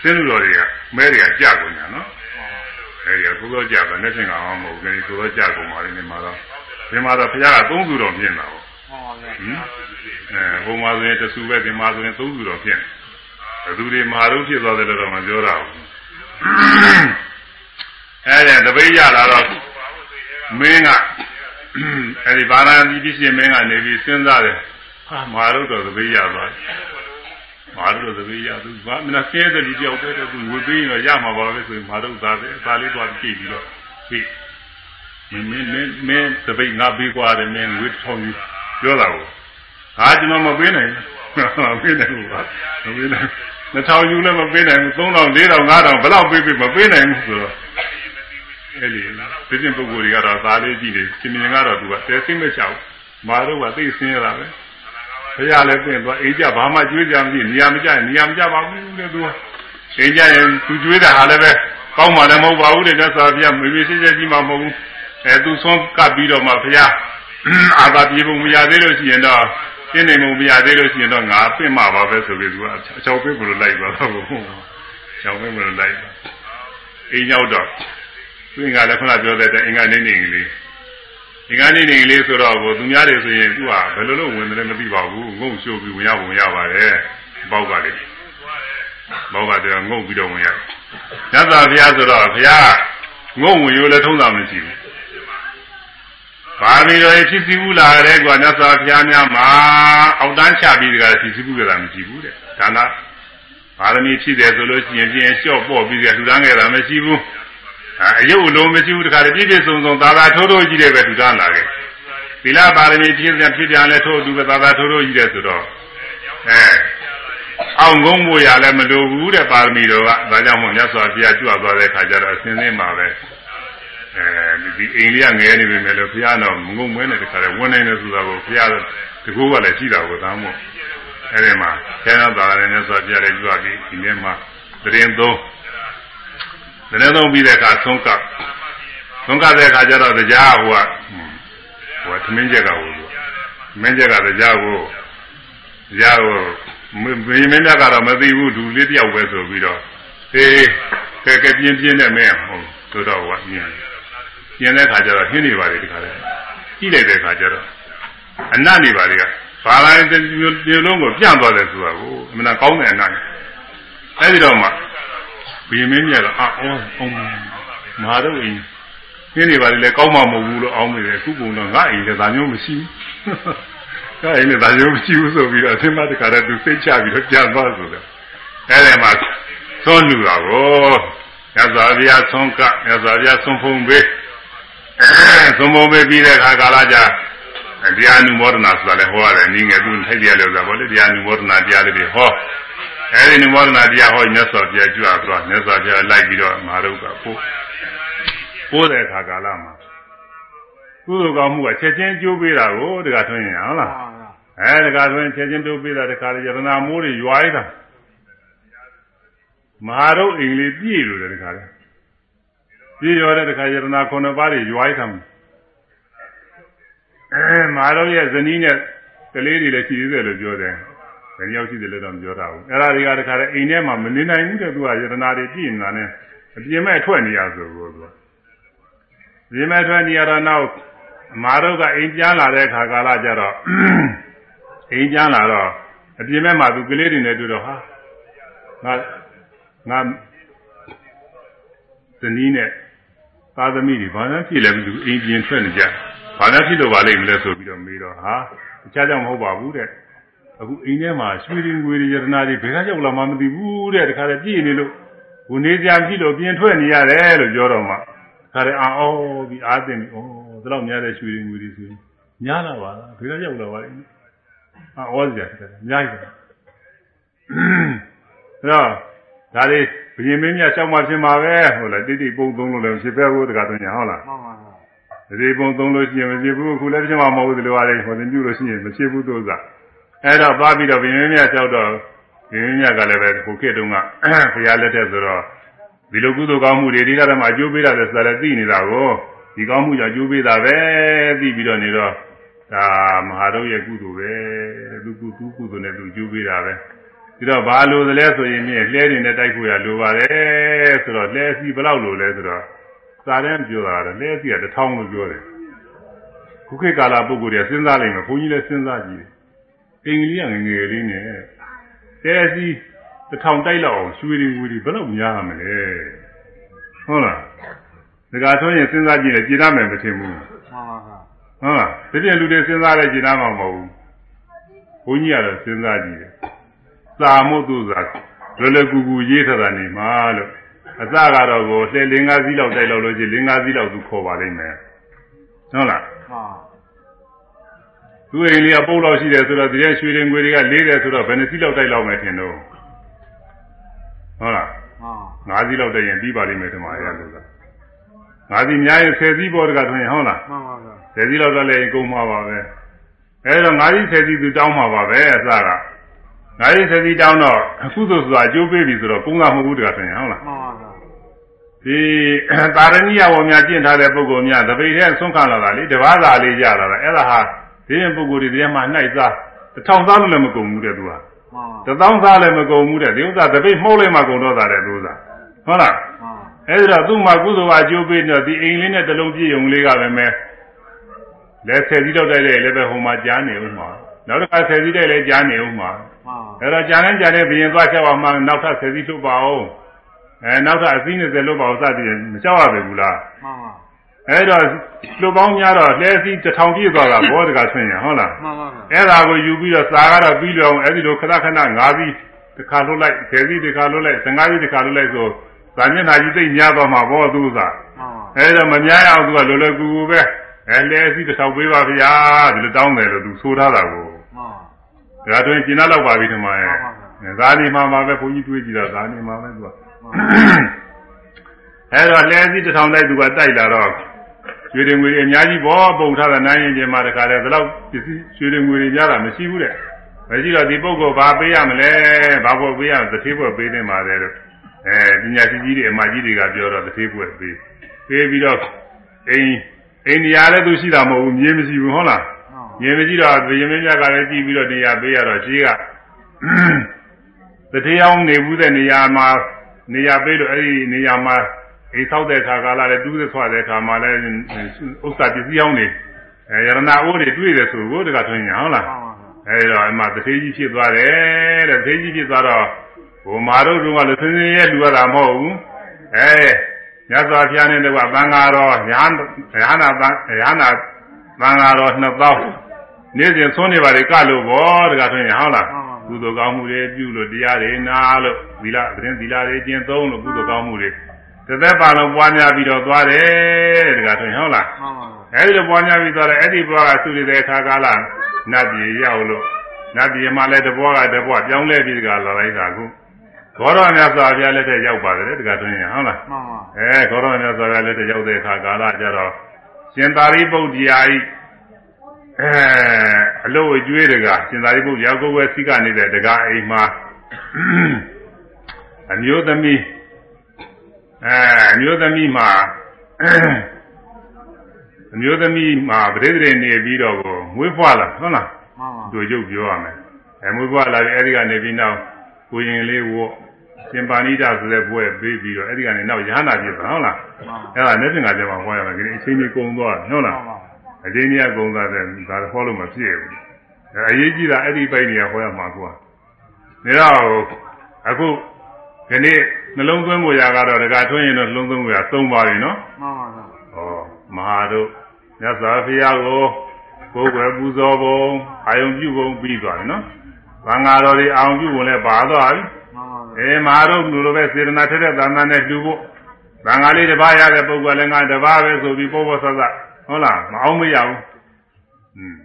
စင်းလူတော်တွေကမဲတွေကကြကုန်ညာနော်အဲဒီကကိုယ်တော့ကြတယ်လက်ဆင်ကအောင်မဟုတ်ဘူးကိုယ်တော့ကြကုန်ပါလိမ့်ဒီမှာတော့ဒီမှာတော့ဘုရားကသုံးစုတော်ပြင်တာပေါ့ဟင်အဲဘုံမှာဆိုရင်တဆူပဲဒီမှာဆိုရင်သုံးစုတော်ပြင်ဘယ်သူတွေမာရုပ်ဖြစ်သွားတယ်လို့တော့မပြောတာဘူးအဲ့ဒါတပိတ်ရလာတော့မင်းကအဲ့ဒီဗာရာဏီပြည့်ရှင်မင်းကနေပြီးစဉ်းစားတယ်ဟာ မာရုပ်တော်တပိတ်ရသွားမာရုပ်တော်တပိတ်ရသူဘာမနာဆင်းတဲ့လူတယောက်ပဲသူဝေပေးရင်တော့ရမှာပါပဲဆိုရင်မာရုပ်သားပဲအသာလေးသွားကြည့်ပြီးတော့ပြီးမင်းမင်းမင်းတပိတ်ငါပြီးกว่าတယ်မင်းဝေထောင်းပြီးပြောတာကိုဟာကျွန်တော်မပေးနိုင်ဘူးမပေးနိုင်ဘူးပါမပေးနိုင်2000ယူလည်းမပေးနိုင်ဘူး3000 4000 5000ဘယ်လောက်ပေးပေးမပေးနိုင်ဘူးဆိုတော့ အဲ့ဒီသိတဲ့ပုဂ္ဂိုလ်တွေကတော့သားလေးကြည့်တယ်ရှင်မြင်ကတော့သူကတဲသိမချောက်မာတော့ကသိဆင်းရတာပဲ ဘုရားလည်းပြင်သွားအိမ်ကြဘာမှကြွေးကြမရှိနေရာမကြနေရာမကြပါဘူးလေသူကအိမ်ကြရင်သူကြွေးတာဟာလည်းပဲကောင်းမှလည်းမဟုတ်ပါဘူးတဲ့မြတ်စွာဘုရားမေမေရှိရှိကြီးမှမဟုတ်ဘူးအဲသူဆုံးကပ်ပြီးတော့မှဘုရားအာသာပြေဖို့မရသေးလို့ရှိရင်တော့ရှင်းနေမှုမရသေးလို့ရှိရင်တော့ငါပြင့်မှာပါပဲဆိုပြီးသူကအချောက်ပြဘလို့လိုက်ပါတော့ဘူးချောက်ပြဘလို့လိုက်ပါအိမ်ရောက်တော့သူကလည်းခဏပြောတဲ့အင်္ဂါနေနေကလေး အင်္ဂါနေနေကလေးဆိုတော့ကိုသူများတွေဆိုရင်သူကဘယ်လိုလုပ်ဝင်တယ်မသိပါဘူးငုံရှိုးပြီးဝင်ရဝင်ရပါတယ်ပေါက်ကလေးပေါက်ကတည်းကငုံပြီးတော့ဝင်ရညသာဘုရားဆိုတော့ဘုရားငုံဝင်ရိုးလည်းထုံးတာမရှိဘူးပါမီတော်ဖြစ်စီဘူးလာတဲ့ကွာမြတ်စွာဘုရားများမှာအောက်တန်းချပြီးတကယ်ဖြစ်စီဘူးကြတာမရှိဘူးတဲ့ဒါနပါရမီဖြစ်တယ်ဆိုလို့ရှိရင်ပြင်းလျှော့ပေါ့ပြီးကြထူတန်းခဲ့တာမရှိဘူး အယုတ်လုံးမရှိဘူးတခါတည်းပြည့်ပြည့်စုံစုံသာသာထိုးထိုးကြီးတယ်ပဲထူတန်းလာခဲ့သီလပါရမီဖြစ်ပြန်ဖြစ်ပြန်လဲထိုးသူပဲသာသာထိုးထိုးကြီးတယ်ဆိုတော့အဲအောင်ကုန်းဖို့ရလည်းမလိုဘူးတဲ့ပါရမီတော်ကဒါကြောင့်မို့မြတ်စွာဘုရားကြွသွားတဲ့ခါကျတော့အစဉ်သင်းမှာပဲအဲဒီအိမ်လေးကငဲနေပြီမဲ့လို့ဘုရားတော့ငုံမွဲနေတခါလဲဝင်နေတယ်ဆိုတာကိုဘုရားတကူကလည်းရှိတာကိုသာမို့အဲဒီမှာဆင်းရဲသာလည်းမြတ်စွာဘုရားလည်းကြွပြီးဒီနေ့မှသတင်းသုံး သတင်းသုံးပြီးတဲ့အခါသုံးကသုံးကတဲ့အခါကျတော့တရားဟိုကဟိုကသမင်းချက်ကဟိုသမင်းချက်ကတရားကိုတရားကိုမင်းမင်းမြတ်ကတော့မသိဘူးဒူလေးတယောက်ပဲဆိုပြီးတော့ဟေးကဲကဲပြင်းပြင်းနဲ့မင်းဟုတ်ဆိုတော့ဟိုကမြင်ကျင်တဲ့ခါကျတော့ဟင်းနေပါလေဒီခါလဲကြည့်လိုက်တဲ့ခါကျတော့အနတ်နေပါလေကဘာလိုက်မျိုးလုံးကိုပြန့်သွားတယ်ဆိုတာကိုအမှန်ကောင်းတဲ့အနတ်အဲဒီတော့မှ ဘီမင်းမြတ်ကအာအောင်းအောင်မဟာတော့အင်းဟင်းနေပါလေလေကောင်းမှမဟုတ်ဘူးလို့အောင်းနေတယ်ခုပုံတော့ငါအိမ်လည်းဒါမျိုးမရှိဘူးငါအိမ်လည်းဒါမျိုးမရှိဘူးဆိုပြီးတော့အသင်းမတခါတည်းသူစိတ်ချပြီးတော့ပြန်သွားဆိုတယ်အဲဒီမှာသွန်းလူတာကိုရသော်ဗျာသုံးကရသော်ဗျာသုံးဖုံပေးသုံးဖုံပေးပြီးတဲ့အခါကာလကြာတရားနုမောဒနာဆိုတာလည်းဟောရတယ်နင်းငယ်သူထိုက်တရားလို့ဆိုတာဗောလေတရားနုမောဒနာတရားလေးတွေဟော အဲဒီနုမောဒနာတရားဟောမြတ်စွာဘုရားကြွဆိုတော့မြတ်စွာဘုရားလိုက်ပြီးတော့မဟာရုပ်ကပို့ပို့တဲ့အခါကာလမှာကုသိုလ်ကောင်းမှုကချက်ချင်းကျိုးပေးတာကိုတခါထွင်းရင်ဟုတ်လားအဲတခါထွင်းချက်ချင်းကျိုးပေးတာတခါလေယရနာမိုးတွေရွာရတာမဟာရုပ်အိမ်လေးပြည့်လို့တခါလေပြည့်ရောတဲ့တခါယရနာခုနှစ်ပါးတွေရွာရတာအဲမဟာရုပ်ရဲ့ဇနီးနဲ့ကလေးတွေလည်းရှိသေးတယ်လို့ပြောတယ် ဘယ်ရောက်ရှိတယ်လဲတော့မပြောတာဘူးအဲ့ဒါတွေကတခါလေအိမ်ထဲမှာမနေနိုင်ဘူးတဲ့သူကယရနာတွေပြည့်နေတာနဲ့အပြင်မဲ့ထွက်နေရဆိုကိုသူကပြင်မဲ့ထွက်နေရတော့နောက်အမာတို့ကအိမ်ပြန်လာတဲ့ခါကာလကျတော့အိမ်ပြန်လာတော့အပြင်မဲ့မှာသူကလေးတွေနဲ့တွေ့တော့ဟာငါငါဇနီးနဲ့သာသမီတွေဘာသာဖြစ်လဲသူအိမ်ပြင်ထွက်နေကြဘာသာဖြစ်လို့ပါလိမ့်မလဲဆိုပြီးတော့မေးတော့ဟာတခြားကြောင့်မဟုတ်ပါဘူးတဲ့ အခုအိမ်ထဲမှာရွှေရင်ငွေတွေယတနာတွေဘယ်ကရောက်လာမှမသိဘူးတဲ့တခါတည်းပြည့်နေလို့ကိုနေကြပြီလို့ပြင်ထွက်နေရတယ်လို့ပြောတော့မှခါရအောင်အော်ပြီးအားသိပြီဩဒီလောက်များတဲ့ရွှေရင်ငွေတွေဆိုရင်များလာပါလားဘယ်ကရောက်လာပါလဲအော်စရာတကယ်များကြီးတယ်အဲ့တော့ဒါလေးဘယင်မင်းမြတ်ရှောက်မှဖြစ်မှာပဲဟုတ်လားတိတိပုံသုံးလို့လည်းဖြစ်ပဲဘူးတကားတော့ညာဟုတ်လားမှန်ပါပါဒီပုံသုံးလို့ရှိရင်မဖြစ်ဘူးအခုလည်းဖြစ်မှာမဟုတ်ဘူးဒီလိုပါလေဟိုတင်ပြုလို့ရှိရင်မဖြစ်ဘူးသူစား အဲ့တော့ပါပြီးတော့ဘယင်မင်းမြတ်ရှောက်တော့ဘယင်မင်းမြတ်ကလည်းပဲဟိုခေတ်တုန်းကဘုရားလက်ထက်ဆိုတော့ဒီလိုကုသိုလ်ကောင်းမှုတွေဒီကရမှာအကျိုးပေးရတယ်ဆိုတာလည်းသိနေတာကိုဒီကောင်းမှုကြောင့်အကျိုးပေးတာပဲသိပြီးတော့နေတော့ဒါမဟာတို့ရဲ့ကုသိုလ်ပဲသူကုသူကုသိုလ်နဲ့သူအကျိုးပေးတာပဲပြီးတော့ဘာလို့လဲဆိုရင်မြဲလှဲနေနဲ့တိုက်ဖို့ရလိုပါတယ်ဆိုတော့လှဲစီဘယ်လောက်လိုလဲဆိုတော့စာတန်းပြောတာတော့လှဲစီကတစ်ထောင်လို့ပြောတယ်ခုခေတ်ကာလပုဂ္ဂိုလ်တွေစဉ်းစားလိမ့်မယ်ဘုန်းကြီးလည်းစဉ်းစားကြည့်တယ် အင်္ဂလိပ်ကငငယ်လေးနဲ့တဲစီတစ်ထောင်တိုက်လောက်အောင်ရွှေတွေငွေတွေဘယ်လောက်များမလဲဟုတ်လားဒါကဆိုရင်စဉ်းစားကြည့်တယ်ကြည်နာမယ်မထင်ဘူးမှန်ပါပါဟုတ်လားဒီပြည့်လူတွေစဉ်းစားတယ်ကြည်နာမှာမဟုတ်ဘူးဘုန်းကြီးကတော့စဉ်းစားကြည့်တယ်သာမို့သူသာလွယ်လွယ်ကူကူရေးထားတာနေမှာလို့အစကတော့ကိုလှည့်လင်းကားစီးလောက်တိုက်လောက်လို့ချင်းလင်းကားစီးလောက်သူခေါ်ပါလိမ့်မယ်ဟုတ်လားဟုတ် သူအိမ်လေးကပုတ်လောက်ရှိတယ်ဆိုတော့ဒီရဲ့ရွှေရင်ငွေတွေကလေးတယ်ဆိုတော့ဘယ်နှစီးလောက်တိုက်လောက်မယ်ထင်တော့ဟုတ်လားဟုတ်ငါးစီးလောက်တိုက်ရင်ပြီးပါလိမ့်မယ်ထင်ပါရဲ့လို့ကငါးစီးများရင်10စီးပေါ်တကဆိုရင်ဟုတ်လားမှန်ပါဗျာ10စီးလောက်တော့လည်းကုန်မှာပါပဲအဲဒါငါးစီး10စီးသူတောင်းမှာပါပဲအစကငါးစီး10စီးတောင်းတော့အခုဆိုဆိုတာအကျိုးပေးပြီဆိုတော့ကုန်းတာမဟုတ်ဘူးတကဆိုရင်ဟုတ်လားမှန်ပါဗျာဒီတာရဏိယဝများကျင့်ထားတဲ့ပုဂ္ဂိုလ်များသပိတ်ထဲဆွန့်ခံလာတာလေတပါးသာလေးရလာတာအဲ့ဒါဟာ ဒီရင်ပုဂ္ဂိုလ်တွေထဲမှာနှိုက်စားတစ်ထောင်စားလို့လည်းမကုန်ဘူးတဲ့သူကမှန်ပါတစ်သောင်းစားလည်းမကုန်ဘူးတဲ့ဒီဥစ္စာသပိတ်မှုတ်လိုက်မှကုန်တော့တာတဲ့သူဥစ္စာဟုတ်လားမှန်အဲ့ဒါသူ့မှာကုသိုလ်ကအကျိုးပေးနေတော့ဒီအိမ်လေးနဲ့တစ်လုံးပြည့်ုံလေးကပဲမဲ့လက်ဆယ်စီးတော့တိုက်လိုက်လည်းပဲဟိုမှာကြားနေဦးမှာနောက်တစ်ခါဆယ်စီးတိုက်လည်းကြားနေဦးမှာမှန်အဲ့တော့ကြားနေကြားနေဘယင်သွားချက်အောင်မှနောက်ထပ်ဆယ်စီးထုတ်ပါအောင်အဲနောက်ထပ်အစည်း20လို့ပါအောင်စသည်ဖြင့်မလျှောက်ရပြီဘူးလားမှန်ပါ အဲ့တော့လူပေါင်းများတော့လဲစီတစ်ထောင်ပြည့်သွားတာဘောတကဆွင့်ရဟုတ်လားမှန်ပါဗျာအဲ့ဒါကိုယူပြီးတော့စာကတော့ပြီးလို့အောင်အဲ့ဒီလိုခဏခဏ၅စီးတစ်ခါလွတ်လိုက်ဆယ်စီးတစ်ခါလွတ်လိုက်15စီးတစ်ခါလွတ်လိုက်ဆိုဇာမျက်နှာကြီးသိမ့်များသွားမှာဘောသူဥစ္စာမှန်ပါအဲ့တော့မများရအောင်သူကလွယ်လွယ်ကူကူပဲအဲလဲစီတစ်ထောင်ပေးပါဗျာဒီလိုတောင်းတယ်လို့သူဆိုထားတာကိုမှန်ဒါတော့ကျင်တော့ပါပြီထင်ပါရဲ့မှန်ပါဗျာဇာနေမှာမှာပဲဘုန်းကြီးတွေးကြည့်တော့ဇာနေမှာပဲသူကမှန်အဲ့တော့လဲစီတစ်ထောင်တိုက်သူကတိုက်လာတော့ ရွှေတွေငွေတွေအများကြီးဘောပုံထားတဲ့နိုင်ရင်ပြင်မှာတခါလဲဘယ်တော့ပစ္စည်းရွှေတွေငွေတွေများတာမရှိဘူးတဲ့မရှိတော့ဒီပုဂ္ဂိုလ်ဘာပေးရမလဲဘာဖို့ပေးရမလဲတစ်ထေးဘွက်ပေးနေပါတယ်လို့အဲပညာရှိကြီးတွေအမကြီးတွေကပြောတော့တစ်ထေးဘွက်ပေးပေးပြီးတော့အိမ်အိမ်နေရာလည်းသူရှိတာမဟုတ်ဘူးမြေမရှိဘူးဟုတ်လားမှန်မြေမရှိတော့ဗရင်မင်းမြတ်ကလည်းကြည့်ပြီးတော့နေရာပေးရတော့ရှိကတတိယအောင်နေဘူးတဲ့နေရာမှာနေရာပေးလို့အဲ့ဒီနေရာမှာ အိမ်ဆောက်တဲ့ခါကာလလည်းတူးသက်ဆွတဲ့ခါမှာလည်းဥစ္စာပစ္စည်းအောင်နေအဲရဏအိုးတွေတွေ့တယ်ဆိုကိုတကထွင်းညာဟုတ်လားမှန်ပါဗျာအဲဒီတော့အမှတထေးကြီးဖြစ်သွားတယ်တဲ့တထေးကြီးဖြစ်သွားတော့ဟိုမာတို့တို့ကလည်းသင်းသင်းရဲ့လူရတာမဟုတ်ဘူးအဲမြတ်စွာဘုရားနဲ့တကွသံဃာတော်ရဟန်းရဟနာသံရဟနာသံဃာတော်2000နေ့စဉ်သွန်းနေပါလေကလို့ဘောတကထွင်းရဟုတ်လားကုသိုလ်ကောင်းမှုတွေပြုလို့တရားတွေနာလို့သီလသတင်းသီလတွေကျင့်သုံးလို့ကုသိုလ်ကောင်းမှုတွေ တစ်သက်ပါလုံးပွားများပြီးတော့သွားတယ်တကထွင်းဟုတ်လားမှန်ပါဗျာအဲဒီလိုပွားများပြီးသွားတယ်အဲ့ဒီဘွားကသုရိတဲ့ခါကာလနတ်ပြည်ရောက်လို့နတ်ပြည်မှာလည်းတဘွားကတဘွားပြောင်းလဲပြီးကလာလိုက်တာခုဘောရမြတ်စွာဘုရားလက်ထက်ရောက်ပါတယ်တကယ်တွင်းရဟုတ်လားမှန်ပါအဲဘောရမြတ်စွာဘုရားလက်ထက်ရောက်တဲ့အခါကာလကျတော့ရှင်သာရိပုတ္တရာဤအဲအလို့အကျွေးတကရှင်သာရိပုတ္တရာကိုယ်ဝဲစိကနေတဲ့တကားအိမ်မှာအမျိုးသမီး အဲအမျိုးသမီးမှာအမျိုးသမီးမှာပရိသေနေပြီးတော့ကိုမွေးဖွားလာဟုတ်လားမှန်ပါတို့ရုပ်ပြောရမယ်အဲမွေးဖွားလာပြီးအဲဒီကနေပြီးနောက်ကိုရင်လေးဝတ်ရှင်ပါဏိတဆိုတဲ့ဘွဲပေးပြီးတော့အဲဒီကနေနောက်ရဟနာပြပါဟုတ်လားမှန်ပါအဲဒါနဲ့သင်္ကကြမှာဟောရမယ်ဒီအချင်းကြီးကုံသွားတယ်ဟုတ်လားမှန်ပါအချင်းကြီးကကုံသွားတယ်ဒါဟောလို့မဖြစ်ဘူးအဲအရေးကြီးတာအဲ့ဒီပိုက်နေရဟောရမှာကွာဒါတော့အခုဒီနေ့ နှလုံးသွင်းမှုရာကတော့တကထွင်းရင်တော့နှလုံးသွင်းမှုရာသုံးပါပြီနော်မှန်ပါဗျာဩမဟာတို့မြတ်စွာဘုရားကိုကိုယ်ွယ်ပူဇော်ပုံအာယုံပြုပုံပြီးသွားတယ်နော်။ဘာငါတော်တွေအာယုံပြုပုံလည်းပါသွားပြီမှန်ပါဗျာ။အေးမဟာတို့လူလိုပဲစေတနာထက်တဲ့သံဃာနဲ့လှူဖို့ဘာငါလေးတစ်ပါးရတဲ့ပုဂ္ဂိုလ်လည်းငါတစ်ပါးပဲဆိုပြီးပေါ်ပေါ်ဆဆဟုတ်လားမအောင်မရဘူး။อืม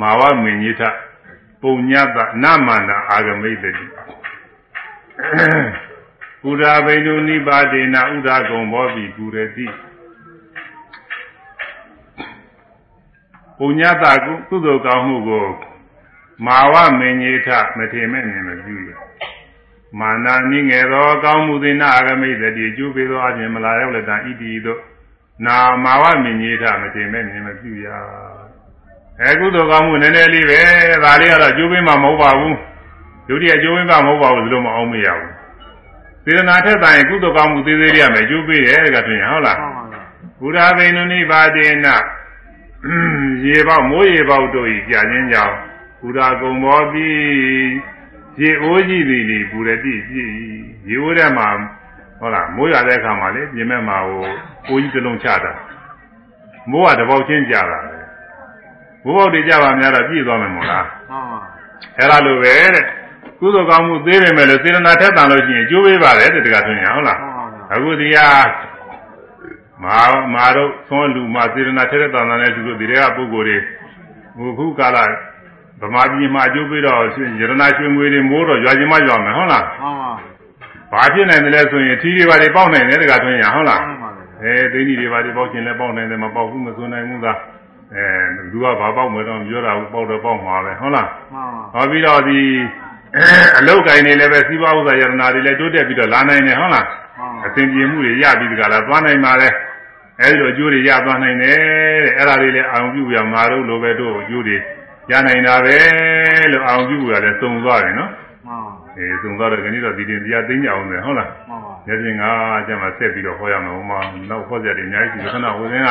မာဝမင်းကြီးထပုံညတနမန္တအာဂမိတ်တိ ပုရာဘိန္ဒုနိပါဒေနဥဒကုံဘောပိပုရတိပုံညတကုကုသိုလ်ကောင်းမှုကိုမာဝမင်းကြီးထမထေမဲ့မြင်မပြုရမာနာနိငယ်သောကောင်းမှုသည်နာအာဂမိတ်တိကျူပေသောအပြင်မလာရောက်လက်တံဣတိတို့နာမာဝမင်းကြီးထမထေမဲ့မြင်မပြုရအဲကုသိုလ်ကောင်းမှုနည်းနည်းလေးပဲဒါလေးကတော့ကျိုးပေးမှမဟုတ်ပါဘူး ဒုတိယကျိုးပေးမှမဟုတ်ပါဘူးဒီလိုမအောင်မရဘူးစေတနာထက်တိုင်ကုသိုလ်ကောင်းမှုသေးသေးလေးရမယ်ကျိုးပေးတယ်ကတွင်ဟုတ်လားမှန်ပါဗျာဘုရားဘိန္ဒုနိဗ္ဗာဒေနရေပေါက်မိုးရေပေါက်တို့ဤကြာခြင်းကြောင့်ဘုရားကုံဘောပြီးရေအိုးကြီးသည်လီဘူရတိကြည်ရေအိုးထဲမှာဟုတ်လားမိုးရတဲ့အခါမှာလေပြင်မဲ့မှာဟိုအိုးကြီးတစ်လုံးချတာမိုးကတပေါက်ချင်းကြာတာပဲဘိုးဘောက်တွေကြပါများတော့ပြည့်သွားမယ်မို့လားမှန်ပါအဲ့ဒါလိုပဲတဲ့ ကုသိုလ်ကောင်းမှုသေးပေမဲ့လို့စေတနာထက်တန်လို့ရှိရင်ကျိုးပေးပါတယ်တဲ့တကယ်ဆိုရင်ဟုတ်လားမှန်ပါဗျာအခုဒီကမာမာတို့သွန်းလူမာစေရနာထဲတဲ့တန်တန်နဲ့လူတို့ဒီတွေကပုဂ္ဂိုလ်တွေဟိုခုကာလဗမာပြည်မှာအကျိုးပေးတော့ရတနာရွှေငွေတွေမိုးတော့ရွာချင်းမရွာမယ်ဟုတ်လားမှန်ပါဘာဖြစ်နိုင်တယ်လဲဆိုရင်ထီတွေပါတွေပေါက်နိုင်တယ်တကထွင်းရဟုတ်လားမှန်ပါဗျာအဲသိန်းတွေပါတွေပေါက်ခြင်းလည်းပေါက်နိုင်တယ်မပေါက်ဘူးမစွနိုင်ဘူးသာအဲသူကဘာပေါက်မယ်တော့ပြောတာဘူးပေါက်တော့ပေါက်မှာပဲဟုတ်လားမှန်ပါဟောပြီးတော့ဒီ အလုတ်ကိုင်းနေလည်းပဲစီးပွားဥစ္စာယရနာတွေလည်းတိုးတက်ပြီးတော့လာနိုင်တယ်ဟုတ်လားမှန်ပါအစဉ်ပြေမှုတွေရပြီးဒီကလာသွားနိုင်ပါလေအဲဒီလိုအကျိုးတွေရသွားနိုင်တယ်တဲ့အဲ့ဒါတွေလည်းအာရုံပြုပြမှာတော့လိုပဲတို့အကျိုးတွေရနိုင်တာပဲလို့အာရုံပြုရလဲစုံသွားတယ်နော်မှန်ပါအဲစုံသွားတော့ခဏတော့ဒီတင်တရားသိကြအောင်မယ်ဟုတ်လားမှန်ပါမျက်ပြင်ကကျမှဆက်ပြီးတော့ဟောရမယ်ဟိုမှာနောက်ဟောကြတယ်အများကြီးရှိတယ်ခဏဟိုစဉ်ကတ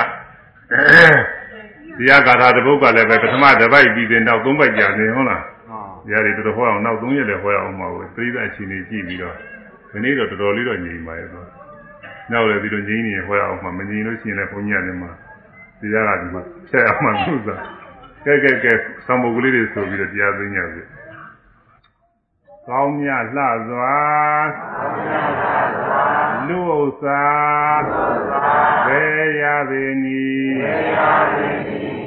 ရားဂါထာတစ်ပုဒ်ကလည်းပဲပထမတစ်ပိုက်ပြီးတဲ့နောက်သုံးပိုက်ကြာနေဟုတ်လားမှန် တရားတွေတော်တော်ဟောအောင်နောက်3ရက်လည်းဟောရအောင်ပါဘူးသတိသက်အချိန်ကြီးကြည့်ပြီးတော့ဒီနေ့တော့တော်တော်လေးတော့ငြိမ်ပါရဲ့ဆိုနောက်လည်းဒီလိုငြိမ်နေဟောရအောင်မှမငြိမ်လို့ရှိရင်လည်းဘုန်းကြီးကနေမှတရားကဒီမှာဖြတ်အောင်မှသူ့သာကဲကဲကဲသံဃာကလေးတွေဆိုပြီးတော့တရားသိညာပြီကောင်းမြတ်လှစွာလူဥစ္စာဘယ်ရပေနီ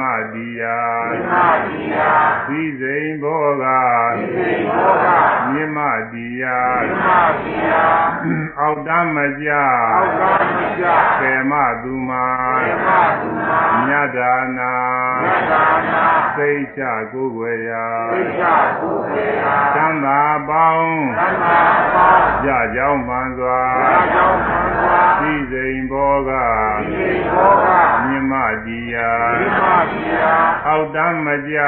မြမတိယသီစိန်ဘောကမြမတိယအောက်တမ်းမကြကေမသူမာမြတ်ဒါနာသိချကိုယ်ွယ်ရာသံသာပေါင်းရကြောင်းမှန်စွာသီစိန်ဘောက မြမတိယအောက်တမ်းမကြ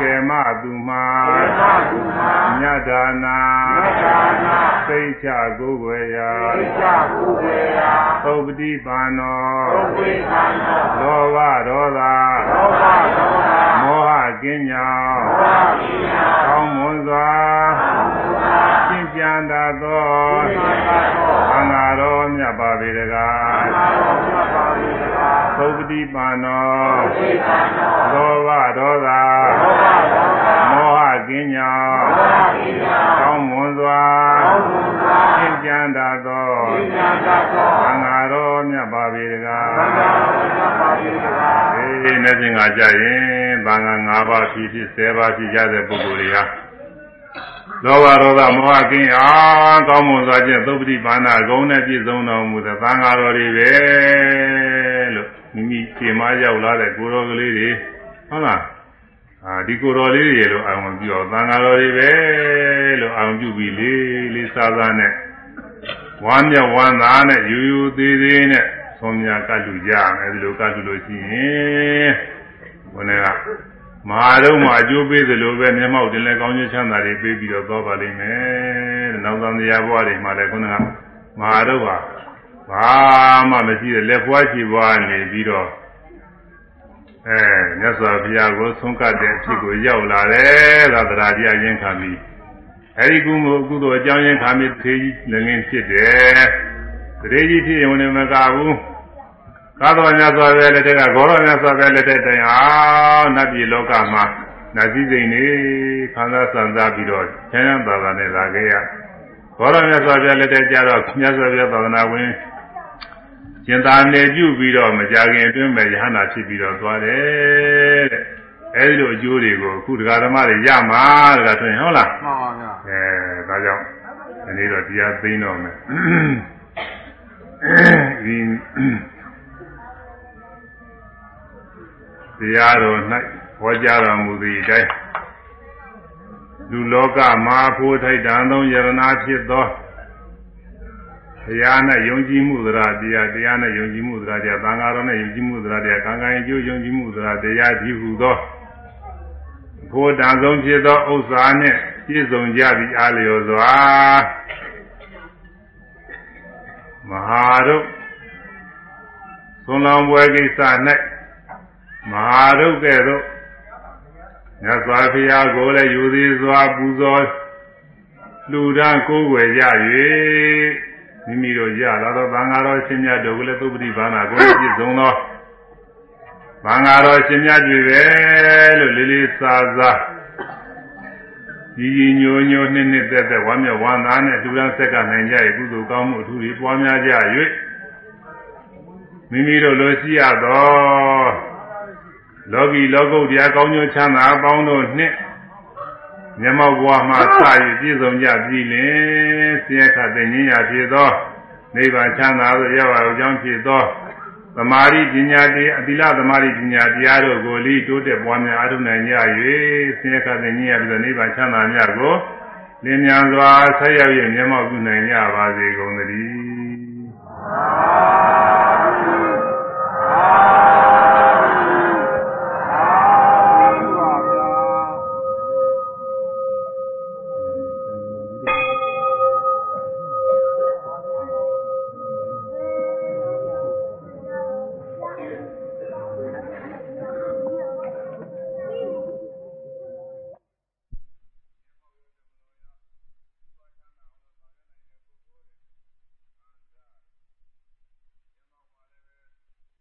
ကေမသူမာမြတ်ဒါနာသိချကိုယ်ွယ်ရာသုပတိပါနောလောဘဒေါသမောဟကင်းကြောင့်ကောင်းမွန်စွာရှင်းကြံတတ်သောသံဃာတော်မြတ်ပါပေတကား သုပတိပါနောလောဘဒေါသမောဟကင်းကြောင့်ကောင်းမွန်စွာရှင်းကြံတတ်သောသံဃာတော်မြတ်ပါပေတကားအေးနေ့စဉ်ကကြရင်သံဃာ၅ပါးဖြစ်ဖြစ်၁၀ပါးဖြစ်ကြတဲ့ပုဂ္ဂိုလ်တွေဟာလောဘဒေါသမောဟကင်းအားကောင်းမွန်စွာဖြင့်သုပတိပါဏဂုံနဲ့ပြည့်စုံတော်မူတဲ့သံဃာတော်တွေပဲလို့ မိမိခြေမရောက်လာတဲ့ကိုယ်တော်ကလေးတွေဟုတ်လားအာဒီကိုယ်တော်လေးတွေလို့အာရုံပြုအောင်သံဃာတော်တွေပဲလို့အာရုံပြုပြီးလေးလေးစားစားနဲ့ဝမ်းမြောက်ဝမ်းသာနဲ့ယူယူသေးသေးနဲ့ဆုံးမြကတ်လူကြမယ်ဒီလိုကတ်လူလို့ရှိရင်ဘုန်းကမဟာတော့မှအကျိုးပေးသလိုပဲမျက်မှောက်တင်လဲကောင်းကျိုးချမ်းသာတွေပေးပြီးတော့သွားပါလိမ့်မယ်တဲ့နောက်သံတရားဘဝတွေမှာလည်းခုနကမဟာတော့က ဘာမှမရှိတဲ့လက်ဖွားချီပွားနေပြီးတော့အဲမြတ်စွာဘုရားကိုဆုံးကတ်တဲ့အဖြစ်ကိုရောက်လာတယ်သာသနာတရားရင်းခံပြီးအဲဒီကုမှုကုသိုလ်အကြောင်းရင်းခံပြီးသေကြီးလည်းငင်းဖြစ်တယ်သေကြီးဖြစ်ရင်လည်းမကဘူးကာသောမြတ်စွာဘုရားလက်ထက်ကဂေါရမြတ်စွာဘုရားလက်ထက်တိုင်အောင်နတ်ပြည်လောကမှာနတ်စည်းစိမ်နေခံစားစံစားပြီးတော့ဆင်းရဲသာသာနဲ့လာခဲ့ရဂေါရမြတ်စွာဘုရားလက်ထက်ကျတော့မြတ်စွာဘုရားသာသနာဝင် ကျင်သာနေပြုပြီးတော့မကြခင်အတွင်းမဲ့ယဟနာဖြစ်ပြီးတော့သွားတယ်တဲ့အဲဒီလိုအကျိုးတွေကိုအခုတရားဓမ္မတွေရမှာတရားဆိုရင်ဟုတ်လားမှန်ပါဗျာအဲဒါကြောင့်ဒီနေ့တော့တရားသိမ်းတော့မယ်ဒီတရားတော်၌ဟောကြားတော်မူသည့်အတိုင်းလူလောကမှာဖို့ထိုက်တန်သောယရနာဖြစ်သော တရားနဲ့ယုံကြည်မှုသရာတရားတရားနဲ့ယုံကြည်မှုသရာတရားသံဃာတော်နဲ့ယုံကြည်မှုသရာတရားကံကံအကျိုးယုံကြည်မှုသရာတရားဒီဟုသောဖို့တန်ဆုံးဖြစ်သောဥစ္စာနှင့်ပြည့်စုံကြပြီအားလျော်စွာမဟာတို့သုံးလောင်းပွဲကိစ္စ၌မဟာတို့ကဲ့သို့မြတ်စွာဘုရားကိုလည်းယူသည်စွာပူဇော်လူဒန်းကိုးကွယ်ကြ၍ မိမိတို့ရလာသောသံဃာတော်ရှင်မြတ်တို့ကလည်းသုပတိဘာနာကိုပြည့်စုံသောသံဃာတော်ရှင်မြတ်တွေပဲလို့လေးလေးစားစားကြီးကြီးညိုညိုနှစ်နှစ်သက်သက်ဝမ်းမြောက်ဝမ်းသာနဲ့လူရန်ဆက်ကနိုင်ကြရဲ့ကုသိုလ်ကောင်းမှုအထူးတွေပွားများကြ၍မိမိတို့လိုရှိရသောလောကီလောကုတ်တရားကောင်းကျိုးချမ်းသာအပေါင်းတို့နှင့် မျက်မှောက်ဘဝမှာစာရည်ပြည့်စုံကြပြီလင်ဆင်းရဲခတ်သိဉ္ဇရာဖြစ်သောနိဗ္ဗာန်ချမ်းသာသို့ရောက်အောင်ကြောင်းဖြစ်သောသမာဓိပညာတရားအတိလသမာဓိပညာတရားတို့ကိုလိတိုးတက်ပွားများအားထုတ်နိုင်ကြ၍ဆင်းရဲခတ်သိဉ္ဇရာပြီးသောနိဗ္ဗာန်ချမ်းသာမြတ်ကိုလင်းမြန်စွာဆက်ရောက်ရမျက်မှောက်ပြုနိုင်ကြပါစေကုန်သတည်း Amen.